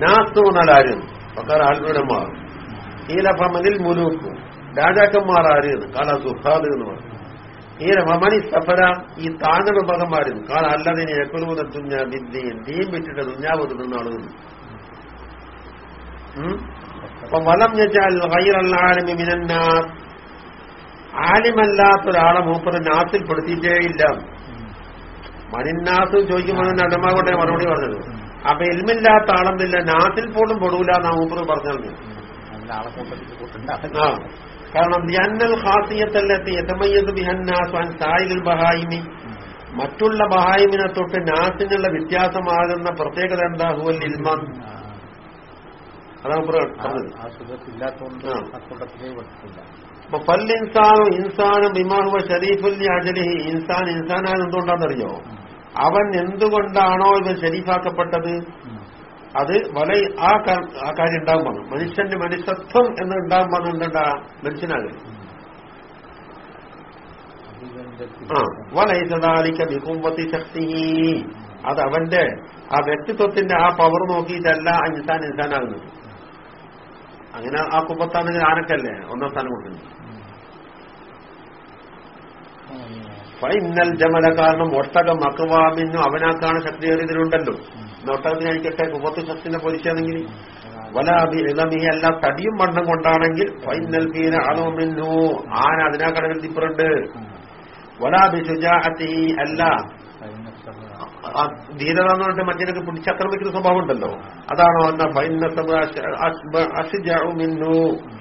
നാസ് എന്നാൽ ആരും? പക്കാർ ആൽബുലമാർ ഈ ലഫമനിൽ മുലൂക്ക്. രാജാക്കന്മാർ ആരും കാല സുഹാദ് എന്ന് പറഞ്ഞു. ഈ ലഫമണി സഫര. ഈ താഴ്ന്ന വിഭാഗന്മാരും കാല അല്ലതിനെ എക്കുലൂന തുഞ്ഞ വിദ്യയും ദീം വിറ്റിട്ട് തുഞ്ഞാവ് തിന്നുന്ന അപ്പൊ വലം മിനന്നാസ് ആലിമല്ലാത്ത ഒരാളെ മൂപ്പറ് നാസിൽ പെടുത്തിയിട്ടേയില്ല മനിന്നാസ് ചോദിക്കുമ്പോൾ അടമാകോട്ടെ മറുപടി പറഞ്ഞത്. അപ്പൊ എൽമില്ലാത്ത ആളെന്നില്ല നാസിൽ പോലും പെടൂല എന്നാ മൂപ്പറ് പറഞ്ഞത്. കാരണം ഖാസിയത്തല്ലത്തി ബിഹന്നാസ് സായിലുൽ ബഹായിമി. മറ്റുള്ള ബഹായിമിനെ തൊട്ട് നാസിനുള്ള വ്യത്യാസമാകുന്ന പ്രത്യേകത എന്താ? ഹുവൽ ഇൽമാൻ അതാണ് മൂപ്പറ് പറഞ്ഞത്. ആ സുഖത്തില്ലാത്തതുകൊണ്ട് ആ. ആ കൂട്ടത്തിലേ പെട്ടിട്ടില്ല. അപ്പൊ പല്ലിൻസാനും ഇൻസാനും ബിമാഹുവ ഷരീഫുൽ അജലിഹി ഇൻസാൻ ഇൻസാനായത് എന്തുകൊണ്ടാണെന്നറിയോ? അവൻ എന്തുകൊണ്ടാണോ ഇത് ഷരീഫാക്കപ്പെട്ടത് അത് വല ആ കാര്യം ഉണ്ടാകും പറഞ്ഞു മനുഷ്യന്റെ മനുഷ്യത്വം എന്ന് ഉണ്ടാകും എന്താ മനുഷ്യനാകെ ആ. വലൈസദാലിക്ക വികുമ്പത്തി ശക്തി അത് അവന്റെ ആ വ്യക്തിത്വത്തിന്റെ ആ പവർ നോക്കിയിട്ടല്ല ആ ഇൻസാൻ ഇൻസാനാകുന്നത്. അങ്ങനെ ആ കുമ്പത്താണെങ്കിൽ ആനക്കല്ലേ? ഒന്നാം സ്ഥാനം കൊടുക്കുന്നത് ഫൈനൽ ജമല കാരണം ഒട്ടകം അക്വാമിന്നും അവനാക്കാണ് ശക്തിയേറിയതിലുണ്ടല്ലോ. ഒട്ടകത്തിന് അയക്കട്ടെ കുമ്പത്ത് ശക്തിനെ പൊരിച്ചാണെങ്കിൽ വലാബി ഇളമിഹി അല്ല തടിയും വണ്ണം കൊണ്ടാണെങ്കിൽ ഫൈനൽ ബീന അളവുമിന്നു ആന അതിനാക്കടവിൽ തിപ്പറുണ്ട് വലാബി ശുജാഅത്തി അല്ല. ആ ധീരത പിടിച്ചാക്രമിക്കുന്ന സ്വഭാവം ഉണ്ടല്ലോ അതാണോ എന്ന ഫൈനു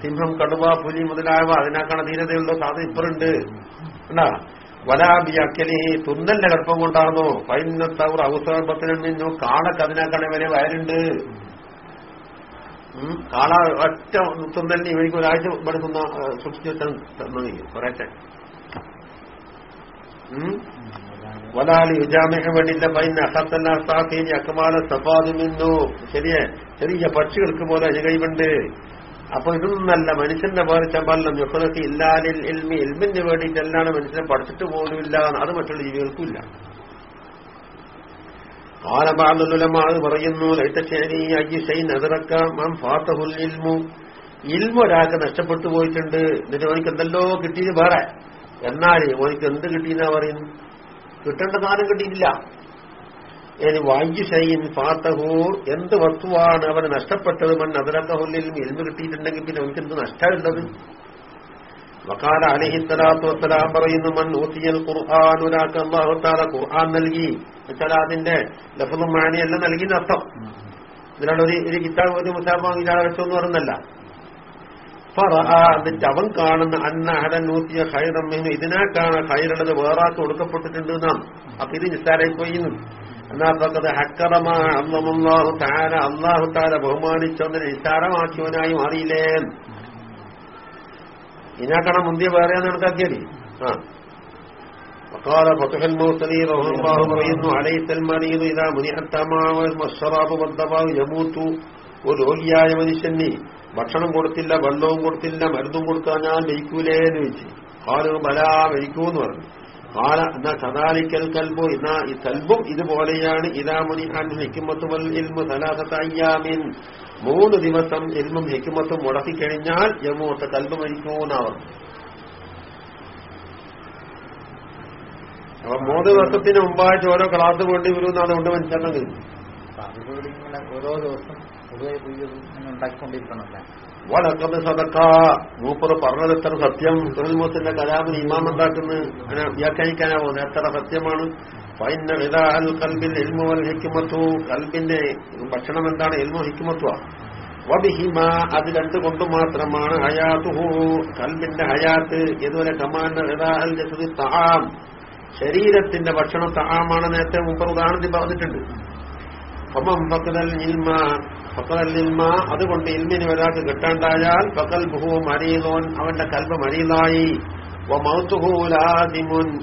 സിംഹം കടുവ പുലി മുതലായവ അതിനാക്കാണ് ധീരതയുള്ളത് അത് ഇപ്പറുണ്ട് ഉണ്ടാ വലാബി അക്കലി തുന്നലിന്റെ കടുപ്പം കൊണ്ടാണോ ഫൈനത്തവർ അവസരത്തിന് നിന്നു കാളക്ക് അതിനാക്കാണ് വരെ വയറുണ്ട് ഉം. കാള ഒറ്റ തുന്നലിന് ഇവർക്ക് ഒരാഴ്ച എടുക്കുന്ന സൂക്ഷിച്ചു വെച്ചാൽ തന്നു കുറേശ്ശെ വലാലി യുജാമിന് വേണ്ടിയില്ല പൈന അഹത്തല്ലാസാഖീനി അക്കമാല സഫാദിമിന്നു ശരിയെ? ചെറിയ പക്ഷികൾക്ക് പോലെ അനുകൈവുണ്ട് അപ്പൊ ഇതൊന്നല്ല മനുഷ്യന്റെ പേര് ചമ്പാലം യുഹനക്ക് ഇല്ലാലിൽ ഇൽമി. ഇൽമിന് വേണ്ടിയിട്ടല്ലാണ് മനുഷ്യനെ പഠിച്ചിട്ട് പോലുമില്ല അത് മറ്റുള്ള ജീവികൾക്കുമില്ല കാലബാലുലമാണ് പറയുന്നു ലൈത്തശ്ശേരി അയ്യു ഷൈൻ അതിറക്കാം ഫാത്തഹുൽ ഇൽമു. ഇൽമു ഒരാൾക്ക് നഷ്ടപ്പെട്ടു പോയിട്ടുണ്ട്. എന്നിട്ട് ഓനിക്ക് എന്തെല്ലോ കിട്ടിയത് വേറെ. എന്നാൽ ഓനിക്ക് എന്ത് കിട്ടിയെന്നാ പറയുന്നു? കിട്ടേണ്ട സാധനം കിട്ടിയിട്ടില്ല. ഇനി വായു ഷൈൻ ഫാത്തഹു എന്ത് വസ്തുവാണ് അവന് നഷ്ടപ്പെട്ടത് മൺ അതിലക്കഹുല്ലിൽ എൽമ് കിട്ടിയിട്ടുണ്ടെങ്കിൽ പിന്നെ അവനിക്ക് എന്ത് നഷ്ടമുള്ളത്? വക്കാല അലഹിത്തലാത്തു വസ്സലാം പറയുന്നു മൺ ഊത്തിയൽ ഖുർആൻ ഒരാൾക്ക് അള്ളാഹുത്താല ഖുർആൻ നൽകി. എന്നുവെച്ചാൽ അതിന്റെ ലഫും മാനിയെല്ലാം നൽകി നഷ്ടം ഇതിനാണ് ഒരു ഒരു കിതാബ് ഒരു മുസാബ് ഇയാളെ വെച്ചോന്ന് പറയുന്നല്ല എന്നിട്ട് അവൻ കാണുന്ന അന്ന അഹദൻ നൂത്തിയ ഖൈറം മിൻഹു ഇതിനേക്കാണ് ഖൈറുള്ളത് വേറാക്ക് കൊടുക്കപ്പെട്ടിട്ടുണ്ട് എന്നാണ് അപ്പൊ ഇത് നിസ്സാരായി പോയി എന്നാ പക്കത് ഹക്കറമ അള്ളാഹു താര അള്ളാഹു താര ബഹുമാനിച്ചൊന്നിനെ നിസ്സാരമാക്കിയവനായി മാറിയില്ലേ ഇതിനേക്കാണ് മുന്തിയ വേറെ കണക്കാക്കിയത് ആ وقال فتح الموصلي رحمه الله പറയുന്നു عليس المريض إذا منع التمام والشراب والدواء يموت ഒരു രോഗിയായ മനുഷ്യന് ഭക്ഷണം കൊടുത്തില്ല വെള്ളവും കൊടുത്തില്ല മരുന്നും കൊടുക്കാൻ ഞാൻ മരിക്കൂലേ എന്ന് വെച്ച്. ഹാലു ബല മരിക്കൂന്ന് പറഞ്ഞു. കാല എന്നാ സദാലിക്കൽ കൽബോ എന്നാ ഈ കൽബും ഇതുപോലെയാണ്. ഇതാമുനി ഹിക്കുമത്ത് വൽ ഇൽമു സലാസത്തയ്യാമിൻ മൂന്ന് ദിവസം ഇൽമും ഹിക്കുമത്തും മുടക്കിക്കഴിഞ്ഞാൽ യമൂത്ത് കൽബ് മരിക്കൂന്നാ പറഞ്ഞു. അപ്പൊ മൂന്ന് ദിവസത്തിന് മുമ്പായിട്ട് ഓരോ ക്ലാസ് വരുമെന്നാണ് കൊണ്ട് അതുകൂടി ഇങ്ങനെ ഓരോ ദിവസം പുതിയ പുതിയ ഇങ്ങനെ ഉണ്ടാക്കിക്കൊണ്ടിരിക്കണമല്ലേ വളക്കത് സതക്ക മൂപ്പർ പറഞ്ഞത് എത്ര സത്യം? സുഹൽമൂത്തിന്റെ കലാമിന് ഇമാം ഉണ്ടാക്കുന്നത് അങ്ങനെ വ്യാഖ്യാനിക്കാനാ പോകുന്നത് എത്ര സത്യമാണ്? കൽബിൽ എൽമു വൽ ഹിക്കുമത്തു കൽബിന്റെ ഭക്ഷണം എന്താണ്? എൽമു ഹിക്കുമത്വ വബിഹിമ അത് രണ്ടുകൊണ്ട് മാത്രമാണ് ഹയാത്തുഹു. കൽബിന്റെ ഹയാത്ത് ഇതുവരെ കമാൻഡർ വിതാൽ ജസദി താം ശരീരത്തിന്റെ ഭക്ഷണം താമാണ് നേരത്തെ മുമ്പ് ഉദാഹരണത്തിൽ പറഞ്ഞിട്ടുണ്ട്. ഫമം ഫക്കതൽ ഇൽമ. ഫക്കതൽ ഇൽമ അതുകൊണ്ട് ഇൽമിന് ഒരാൾക്ക് കിട്ടാണ്ടായാൽ ഫക്കൽ ബുഹു മരീതോൻ അവന്റെ കൽബ് മരീതായി മൗത്തുഹു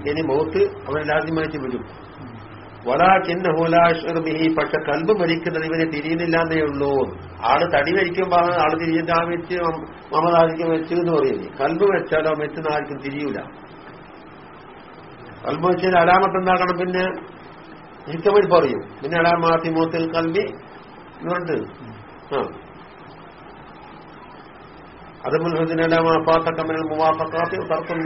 ഇനി മൗത്ത് അവൻ ലാദിമായിട്ട് വരും. വലാഖിന്നഹുലാഷർബിഹി പക്ഷെ കൽബ് മരിക്കുന്നത് ഇവനെ തിരിയുന്നില്ലാന്നേ ഉള്ളൂ. ആൾ തടി മരിക്കുമ്പോ ആൾ തിരിഞ്ഞിട്ട് ആ വെച്ച് മമതാദിക്ക് വെച്ചു എന്ന് പറയുന്നത് കൽബ് വെച്ചാലോ വെച്ചെന്ന് ആർക്കും തിരിയൂല. കൽബ് വെച്ചാൽ അലാമത്ത് എന്താക്കണം പിന്നെ? ഹിക്കമിൽ പറയും. പിന്നെ അലാമാത്തി മൂത്തിൽ കൽബി പറഞ്ഞിട്ട് ആ. അതുപോലെ ഇതിന് അലാമ ഫാത്തക്കമൽ മുവാഫക്കാത്തി എന്ന്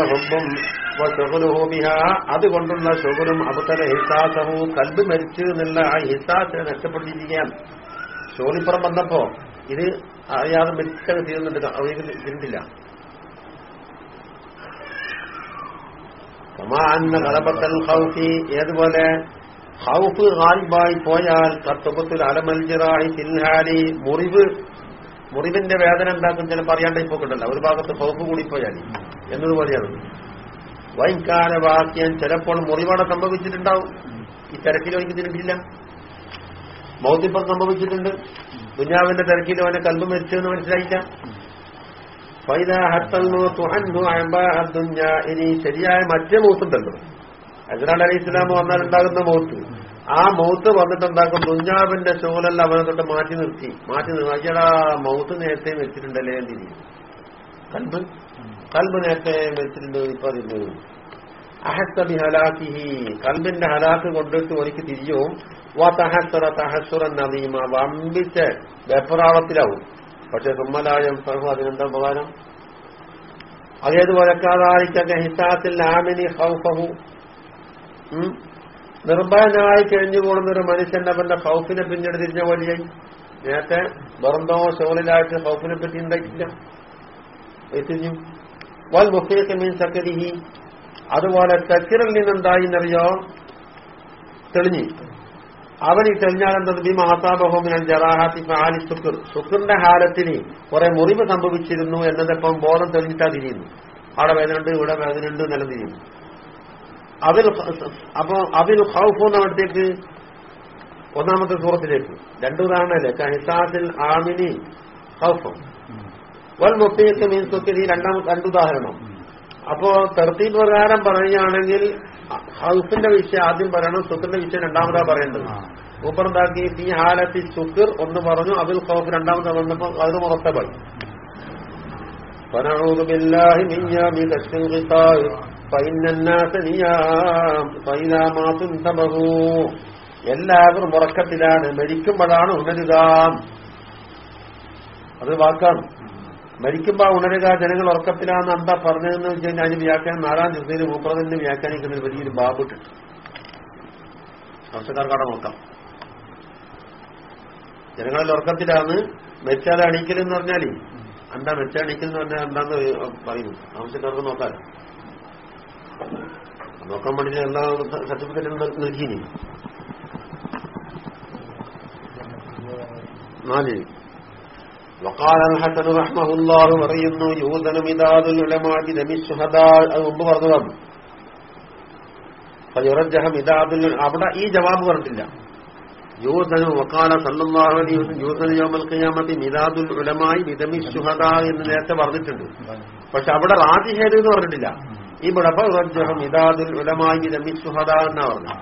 ഹബ്ബു അതുകൊണ്ടുള്ള ശുഗുനും അവസര ഹിസാസവും കൽബ് മരിച്ചു എന്നുള്ള ആ ഹിസാസിനെ നഷ്ടപ്പെട്ടിരിക്കുകയാണ്. ഷോലിപ്പുറം വന്നപ്പോ ഇത് അറിയാതെ മരിച്ചത് തീർന്നിട്ട് അവർക്ക് ഏതുപോലെ ഹൗഫ് ഹാൽബായി പോയാൽ കത്തുപത്തിൽ അലമൽജിറായി സിൻഹാലി മുറിവ് മുറിവിന്റെ വേദന ഉണ്ടാക്കും പറയാണ്ട് ഇപ്പൊ കിട്ടല്ല ഒരു ഭാഗത്ത് ഹൗഫ് കൂടിപ്പോയാൽ എന്നതുപോലെയാണ്. വൈകാല വാക്യം ചിലപ്പോൾ മുറിവട സംഭവിച്ചിട്ടുണ്ടാവും. ഈ തിരക്കിൽ എനിക്ക് തിരിട്ടില്ല മൗതിപ്പം സംഭവിച്ചിട്ടുണ്ട്. ദുഞ്ഞാവിന്റെ തിരക്കിൽ അവനെ കൽബ് മരിച്ചെന്ന് മനസ്സിലായില്ല. ഇനി ശരിയായ മറ്റേ മൂത്തുണ്ടല്ലോ. അജ്ലാൽ അലി ഇസ്ലാം വന്നാൽ ഉണ്ടാകുന്ന മൗത്ത്. ആ മൗത്ത് വന്നിട്ട് എന്താക്കും ദുഞ്ഞാബിന്റെ ശോലല്ല അവനെ തൊട്ട് മാറ്റി നിർത്തി. മാറ്റി നിർത്തിയടാ മൗത്ത് നേരത്തെ വെച്ചിട്ടുണ്ടല്ലേ തിരിയും കൽബ്? കൽബ് നേരത്തെ വെച്ചിട്ടുണ്ട് ഇപ്പൊ തിരിഞ്ഞു. അഹസ്തബി ഹലാക്കിഹി. കൽബിന്റെ ഹലാക്ക് കൊണ്ടിട്ട് ഒരിക്കൽ തിരിയും. വാ തഹസുറ തഹസ്സുറൻ നദീമ. വമ്പിച്ച് വെപ്രാളത്തിലാവും. പക്ഷെ തുമ്മലായം സർഹു അതിനെന്താ ഉപകാരം അതേതുപോലെ കാതാരിക്കൊക്കെ ഹിസാത്തിൽ ആമിനി ഹൗഫഹു. നിർഭയനായി കഴിഞ്ഞുകൂടുന്ന ഒരു മനുഷ്യന്റെ അവന്റെ ഹൗഫിനെ പിന്നീട് തിരിഞ്ഞ നേരത്തെ വെറുന്തോ ഷോളിലായിട്ട് ഹൗഫിനെ പറ്റി ഉണ്ടായിട്ടില്ല. എത്തിഞ്ഞു വൽ മുഫീഖ് മീൻ സക്കരിഹി അതുപോലെ സക്കിറിൽ നിന്നുണ്ടായിന്നറിയോ തെളിഞ്ഞു. അവൻ ഈ തെളിഞ്ഞാലെന്തത് ബി മാതാബഹോമിനൽ ജറാഹാത്തി ഫാലി സുക്കുർ സുക്കുറിന്റെ ഹാലത്തിന് കുറെ മുറിവ് സംഭവിച്ചിരുന്നു എന്നതിപ്പം ബോധം തെളിഞ്ഞിട്ടാ തിരിയുന്നു. അവിടെ വേദനയുണ്ട് ഇവിടെ വേദനയുണ്ട് നിലം തിരിയുന്നു. അതിൽ അപ്പൊ അതിൽ ഹൗഫ് എന്നിടത്തേക്ക് ഒന്നാമത്തെ സൂറത്തിലേക്ക്. രണ്ടു ഉദാഹരണമല്ലേ കഹിസാത്തിൽ ആമിനി ഹൗഫം വൽ മുത്തീസ് മീൻ സുക്കിരി രണ്ടാമത്തെ രണ്ടുദാഹരണം അപ്പോ തെർത്തി പ്രകാരം പറയുകയാണെങ്കിൽ ഹൗസിന്റെ വിഷയം ആദ്യം പറയണം സുഖറിന്റെ വിഷയം രണ്ടാമതാ പറയേണ്ടത് മൂപ്പറന്താക്കി ഈ ഹാലത്തി സുഖർ ഒന്ന് പറഞ്ഞു അബുൽ ഖൗഫ് രണ്ടാമത് വന്നപ്പോ അത് മുറത്തബായി فنعوذ بالله من يام كشف الغطاء فإن الناس نيام فإذا ماتوا انتبهوا എല്ലാവരും ഉറക്കത്തിലാണ് മരിക്കുമ്പോഴാണ് ഉണരുക അത് വാക്കാണ് മരിക്കുമ്പോ ഉണരുക ജനങ്ങൾ ഉറക്കത്തിലാന്ന് എന്താ പറഞ്ഞതെന്ന് വെച്ച് കഴിഞ്ഞാൽ അതിന് വ്യാഖ്യാനം നാലാം ദിവസത്തിൽ മൂപ്പറതിന് വ്യാഖ്യാനിക്കുന്ന വലിയൊരു ബാബുട്ടുണ്ട് അവസ്ഥക്കാർക്കവിടെ നോക്കാം ജനങ്ങളിൽ ഉറക്കത്തിലാന്ന് മെച്ചാൽ അണിക്കലെന്ന് പറഞ്ഞാൽ എന്താ മെച്ചാൽ അണിക്കൽ എന്ന് പറഞ്ഞാൽ എന്താന്ന് പറയുന്നു. ആവശ്യക്കാർക്ക് നോക്കാൻ. നോക്കാൻ വേണ്ടി എല്ലാ സർട്ടിഫിക്കറ്റും നൽകിയിനി നാല്. وقال الحسن رحمه الله പറയുന്നു യൂതന മിതാദുൽ ഉലമാതി ദമിശുഹദാ അത് മുമ്പ് പറഞ്ഞതാണ് ഫയുറജ്ജഹ മിതാദുൽ അവിടെ ഈ ജവാബ് പറഞ്ഞിട്ടില്ല യൂതനു വക്കാല സല്ലല്ലാഹു അലൈഹി വസല്ലം യൂതന യൗമൽ ഖിയാമത്തി മിതാദുൽ ഉലമായി ബിദമി ശുഹദാ എന്ന് നേരത്തെ പറഞ്ഞിട്ടുണ്ട് പക്ഷെ അവിടെ റാജിഹേദ് എന്ന് പറഞ്ഞിട്ടില്ല ഇവിടെ ഫയുറജ്ജഹ മിതാദുൽ ഉലമായി ബിദമി ശുഹദാ എന്നാ പറഞ്ഞു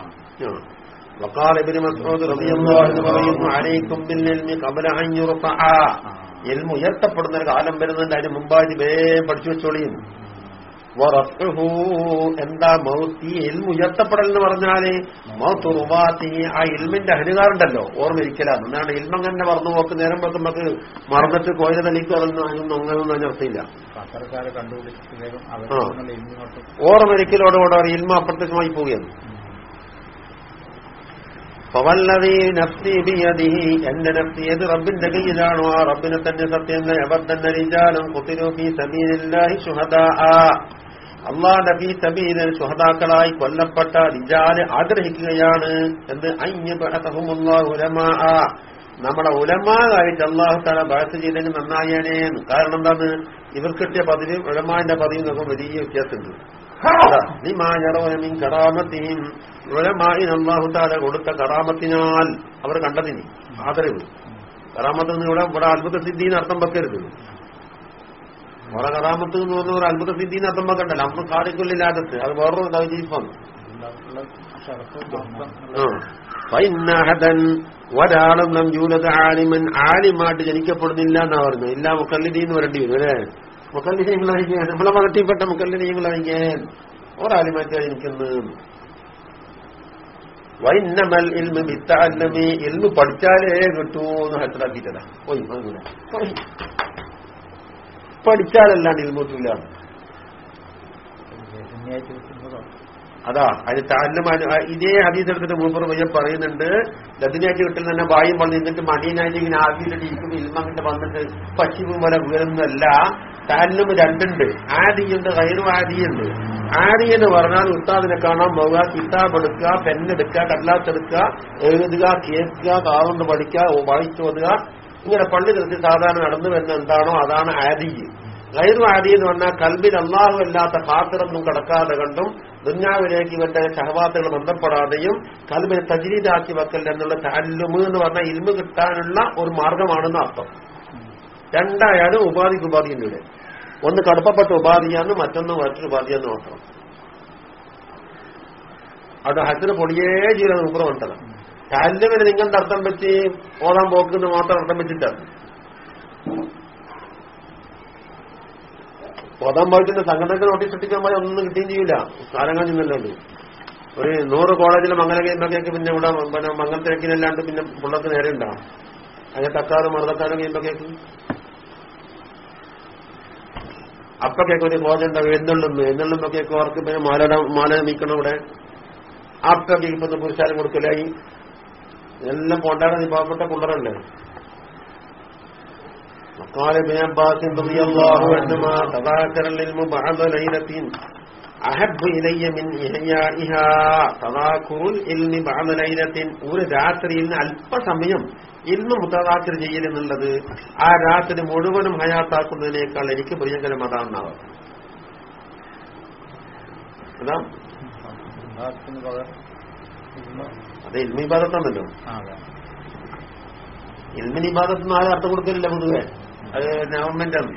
وقال ابن مسعود رضي الله عنه പറയുന്നു عليكم بالعلم قبل ان يرفع എൽമ ഉയർത്തപ്പെടുന്ന ഒരു കാലം വരുന്നതിന്റെ അതിന് മുമ്പായിട്ട് വേഗം പഠിച്ചു വെച്ചോളിയും. എന്താ മൗത്തി? എൽമ ഉയർത്തപ്പെടൽ എന്ന് പറഞ്ഞാൽ മൗത്ത് ആ ഇൽമിന്റെ അഹനുകാരുണ്ടല്ലോ ഓർമ്മയിരിക്കലാണ് എന്നാണ് ഇൽമങ്ങനെ മറന്നു പോക്ക്. നേരം പത്ത് നമുക്ക് മറന്നിട്ട് കോയില തലിക്കുറന്ന് അങ്ങനൊന്നും അതിന് ഓർമ്മ പത്രക്കാരെ വേഗം ആ. അവരുടെ ഇങ്ങോട്ട് ഓർമ്മരിക്കലോടുകൂടെ ഒരു ഇൽമ അപ്രത്യക്ഷമായി പോവുകയാണ്. എന്റെ നഫ്തി ഏത് റബ്ബിന്റെ കയ്യിലാണോ ആ റബ്ബിനെ തന്നെ സത്യം എവർ തന്നെ റിജാലും കുത്തിരു ഫീ സബീലില്ലാഹി അള്ളാഹുന്റെ ഫീ സബീലിൽ ശുഹദാക്കളായി കൊല്ലപ്പെട്ട റിജാൽ ആഗ്രഹിക്കുകയാണ് എന്ന് ഉലമാ നമ്മുടെ ഉലമാകായിട്ട് അള്ളാഹു തല ബഹസ് ചെയ്തെങ്കിൽ നന്നായേനേന്ന്. കാരണം എന്താണ്? ഇവർക്ക് കിട്ടിയ പതിവും ഉലമാന്റെ പതിവും നമുക്ക് വലിയ വ്യത്യാസമുണ്ട്. ലിമാജറോനമിൻ കറാമത്തിൻ ഉലമായിന് അള്ളാഹു താല കൊടുത്ത കറാമത്തിനാൽ അവർ കണ്ടതിന് ആദരവ്. കറാമത്ത് എന്ന് ഇവിടെ ഇവിടെ അത്ഭുത സിദ്ധിന്ന് അർത്ഥം വെക്കരുത്. ഇവിടെ കറാമത്ത് എന്ന് പറഞ്ഞ ഒരു അത്ഭുത സിദ്ധിന്ന് അർത്ഥം വെക്കണ്ടല്ലോ. അമ്മ കാടിക്കൊല്ലില്ലാത്തത് അത് വേറൊരു തൗജീഫാണ്. ഒരാളും നം ജൂലത് ആലിമൻ ആലിമായിട്ട് ജനിക്കപ്പെടുന്നില്ല എന്നാ പറഞ്ഞു എല്ലാം മുക്കല്ലിന് വരേണ്ടി വരും അല്ലേ? മുക്കല്ലിദീങ്ങളായിരിക്കാൻ നമ്മളെ മകട്ടിപ്പെട്ട മുക്കല്ലിദീങ്ങളായിരിക്കാൻ നീ ജനിക്കുന്നത് വൈന്നമൽ ഇൽമ വിത്തല്ലമി ഇൽമ പഠിച്ചാലേ കിട്ടൂ എന്ന് ഹെത്തറാക്കിയിട്ടല്ല ഓയ് അങ്ങനെ പഠിച്ചാലല്ലാണ്ട് ഇൽമ കിട്ടൂല. അതാ അതിന് താല്യം ഇതേ എടുത്തിട്ട് മൂപ്പർ വയ്യ പറയുന്നുണ്ട്. ലതിനായിട്ട് കിട്ടുന്ന തന്നെ വായും വന്ന് നിന്നിട്ട് മടിയനായിട്ട് ഇങ്ങനെ ആദ്യമായിട്ട് ഇരിക്കും ഇൽമങ്ങിട്ട് വന്നിട്ട് പശ്ചിമ പോലെ ഉയരുന്നതല്ല താല്യം രണ്ടുണ്ട്. ആദിയുണ്ട് കയറു ആദിയുണ്ട്. ആദി എന്ന് പറഞ്ഞാൽ ഉസ്താദിനെ കാണാൻ പോവുക കിതാബ് എടുക്കുക പെണ്ണെടുക്കുക കടലാസ് എടുക്കുക എഴുതുക കേൾക്കുക കാറുകൊണ്ട് പഠിക്കുക വായിച്ചു ഓതുക. ഇങ്ങനെ പള്ളി നിർത്തി സാധാരണ നടന്നു വരുന്ന എന്താണോ അതാണ് ആദി. ഗൈറു ആദി എന്ന് പറഞ്ഞാൽ കൽബിൽ അള്ളാഹു അല്ലാത്ത പാത്രമൊന്നും കടക്കാതെ കണ്ടും ദുഞ്ഞാവിലേക്ക് ഇവന്റെ ഷഹവാത്തുകൾ ബന്ധപ്പെടാതെയും കൽബിനെ തജിരീതാക്കി വെക്കൽ എന്നുള്ള താല്ലുമ് എന്ന് പറഞ്ഞാൽ ഇൽമ കിട്ടാനുള്ള ഒരു മാർഗമാണെന്ന് അർത്ഥം. രണ്ടായാലും ഉപാധിക്ക് ഉപാധിയുണ്ട് ഇവിടെ. ഒന്ന് കടുപ്പപ്പെട്ട ഉപാധിയാന്ന് മറ്റൊന്ന് മറ്റൊരു ഉപാധിയാന്ന് മാത്രം അവിടെ ഹജ്ജിന് പൊടിയേ ചെയ്ത ഉപ്പുറം ഉണ്ടത് താല്യമിന് നിങ്ങളുടെ അർത്ഥം വെച്ച് ഓതാൻ പോക്കുന്ന മാത്രം അർത്ഥം വെച്ചിട്ടാണ് ഓതാൻ പോയിട്ട് സംഘടനയ്ക്ക് നോട്ടീസ് ഒട്ടിക്കാൻ പോയി ഒന്നും കിട്ടുകയും ചെയ്യില്ല. കാലങ്ങൾ നിന്നല്ലോണ്ട്. ഒരു നൂറ് കോളേജിലെ മംഗലകയുമ്പൊക്കെ പിന്നെ ഇവിടെ പിന്നെ മംഗലത്തിരക്കിനല്ലാണ്ട് പിന്നെ പിള്ളേർക്ക് നേരെ ഉണ്ടാവും അതിന് തക്കാറും മറുതക്കാരും കഴിയുമ്പോഴേക്ക് അപ്പൊക്കേക്ക് ഒരു കോജ ഉണ്ടാവും എന്നുള്ളുന്നു എന്നുള്ളുമ്പൊക്കേക്ക് അവർക്ക് പിന്നെ മാല മാല നീക്കണം ഇവിടെ അപ്പൊക്കെ ഇപ്പൊ പുരുഷാരം കൊടുക്കലായി എല്ലാം പോണ്ടാടെ നീ പാവപ്പെട്ട പിള്ളറല്ലേ وقال ابن عباس رضي الله عنهما تذاكر العلم بعد ليلة ഒരു രാത്രിയിൽ അല്പസമയം ഇന്ന് മുതദാക്കിർ ചെയ്യലെന്നുള്ളത് ആ രാത്രി മുഴുവനും ഹയാത്താക്കുന്നതിനേക്കാൾ എനിക്ക് പ്രിയങ്കരം അതാണെന്നാവാം അതാ. അത് ഇൽമി ബാധത്താണല്ലോ ഇൽമിനി ബാധത്തിന് നാളെ അർത്ഥം കൊടുക്കലില്ല പൊതുവെ? അത് ഗവൺമെന്റ് ആണ്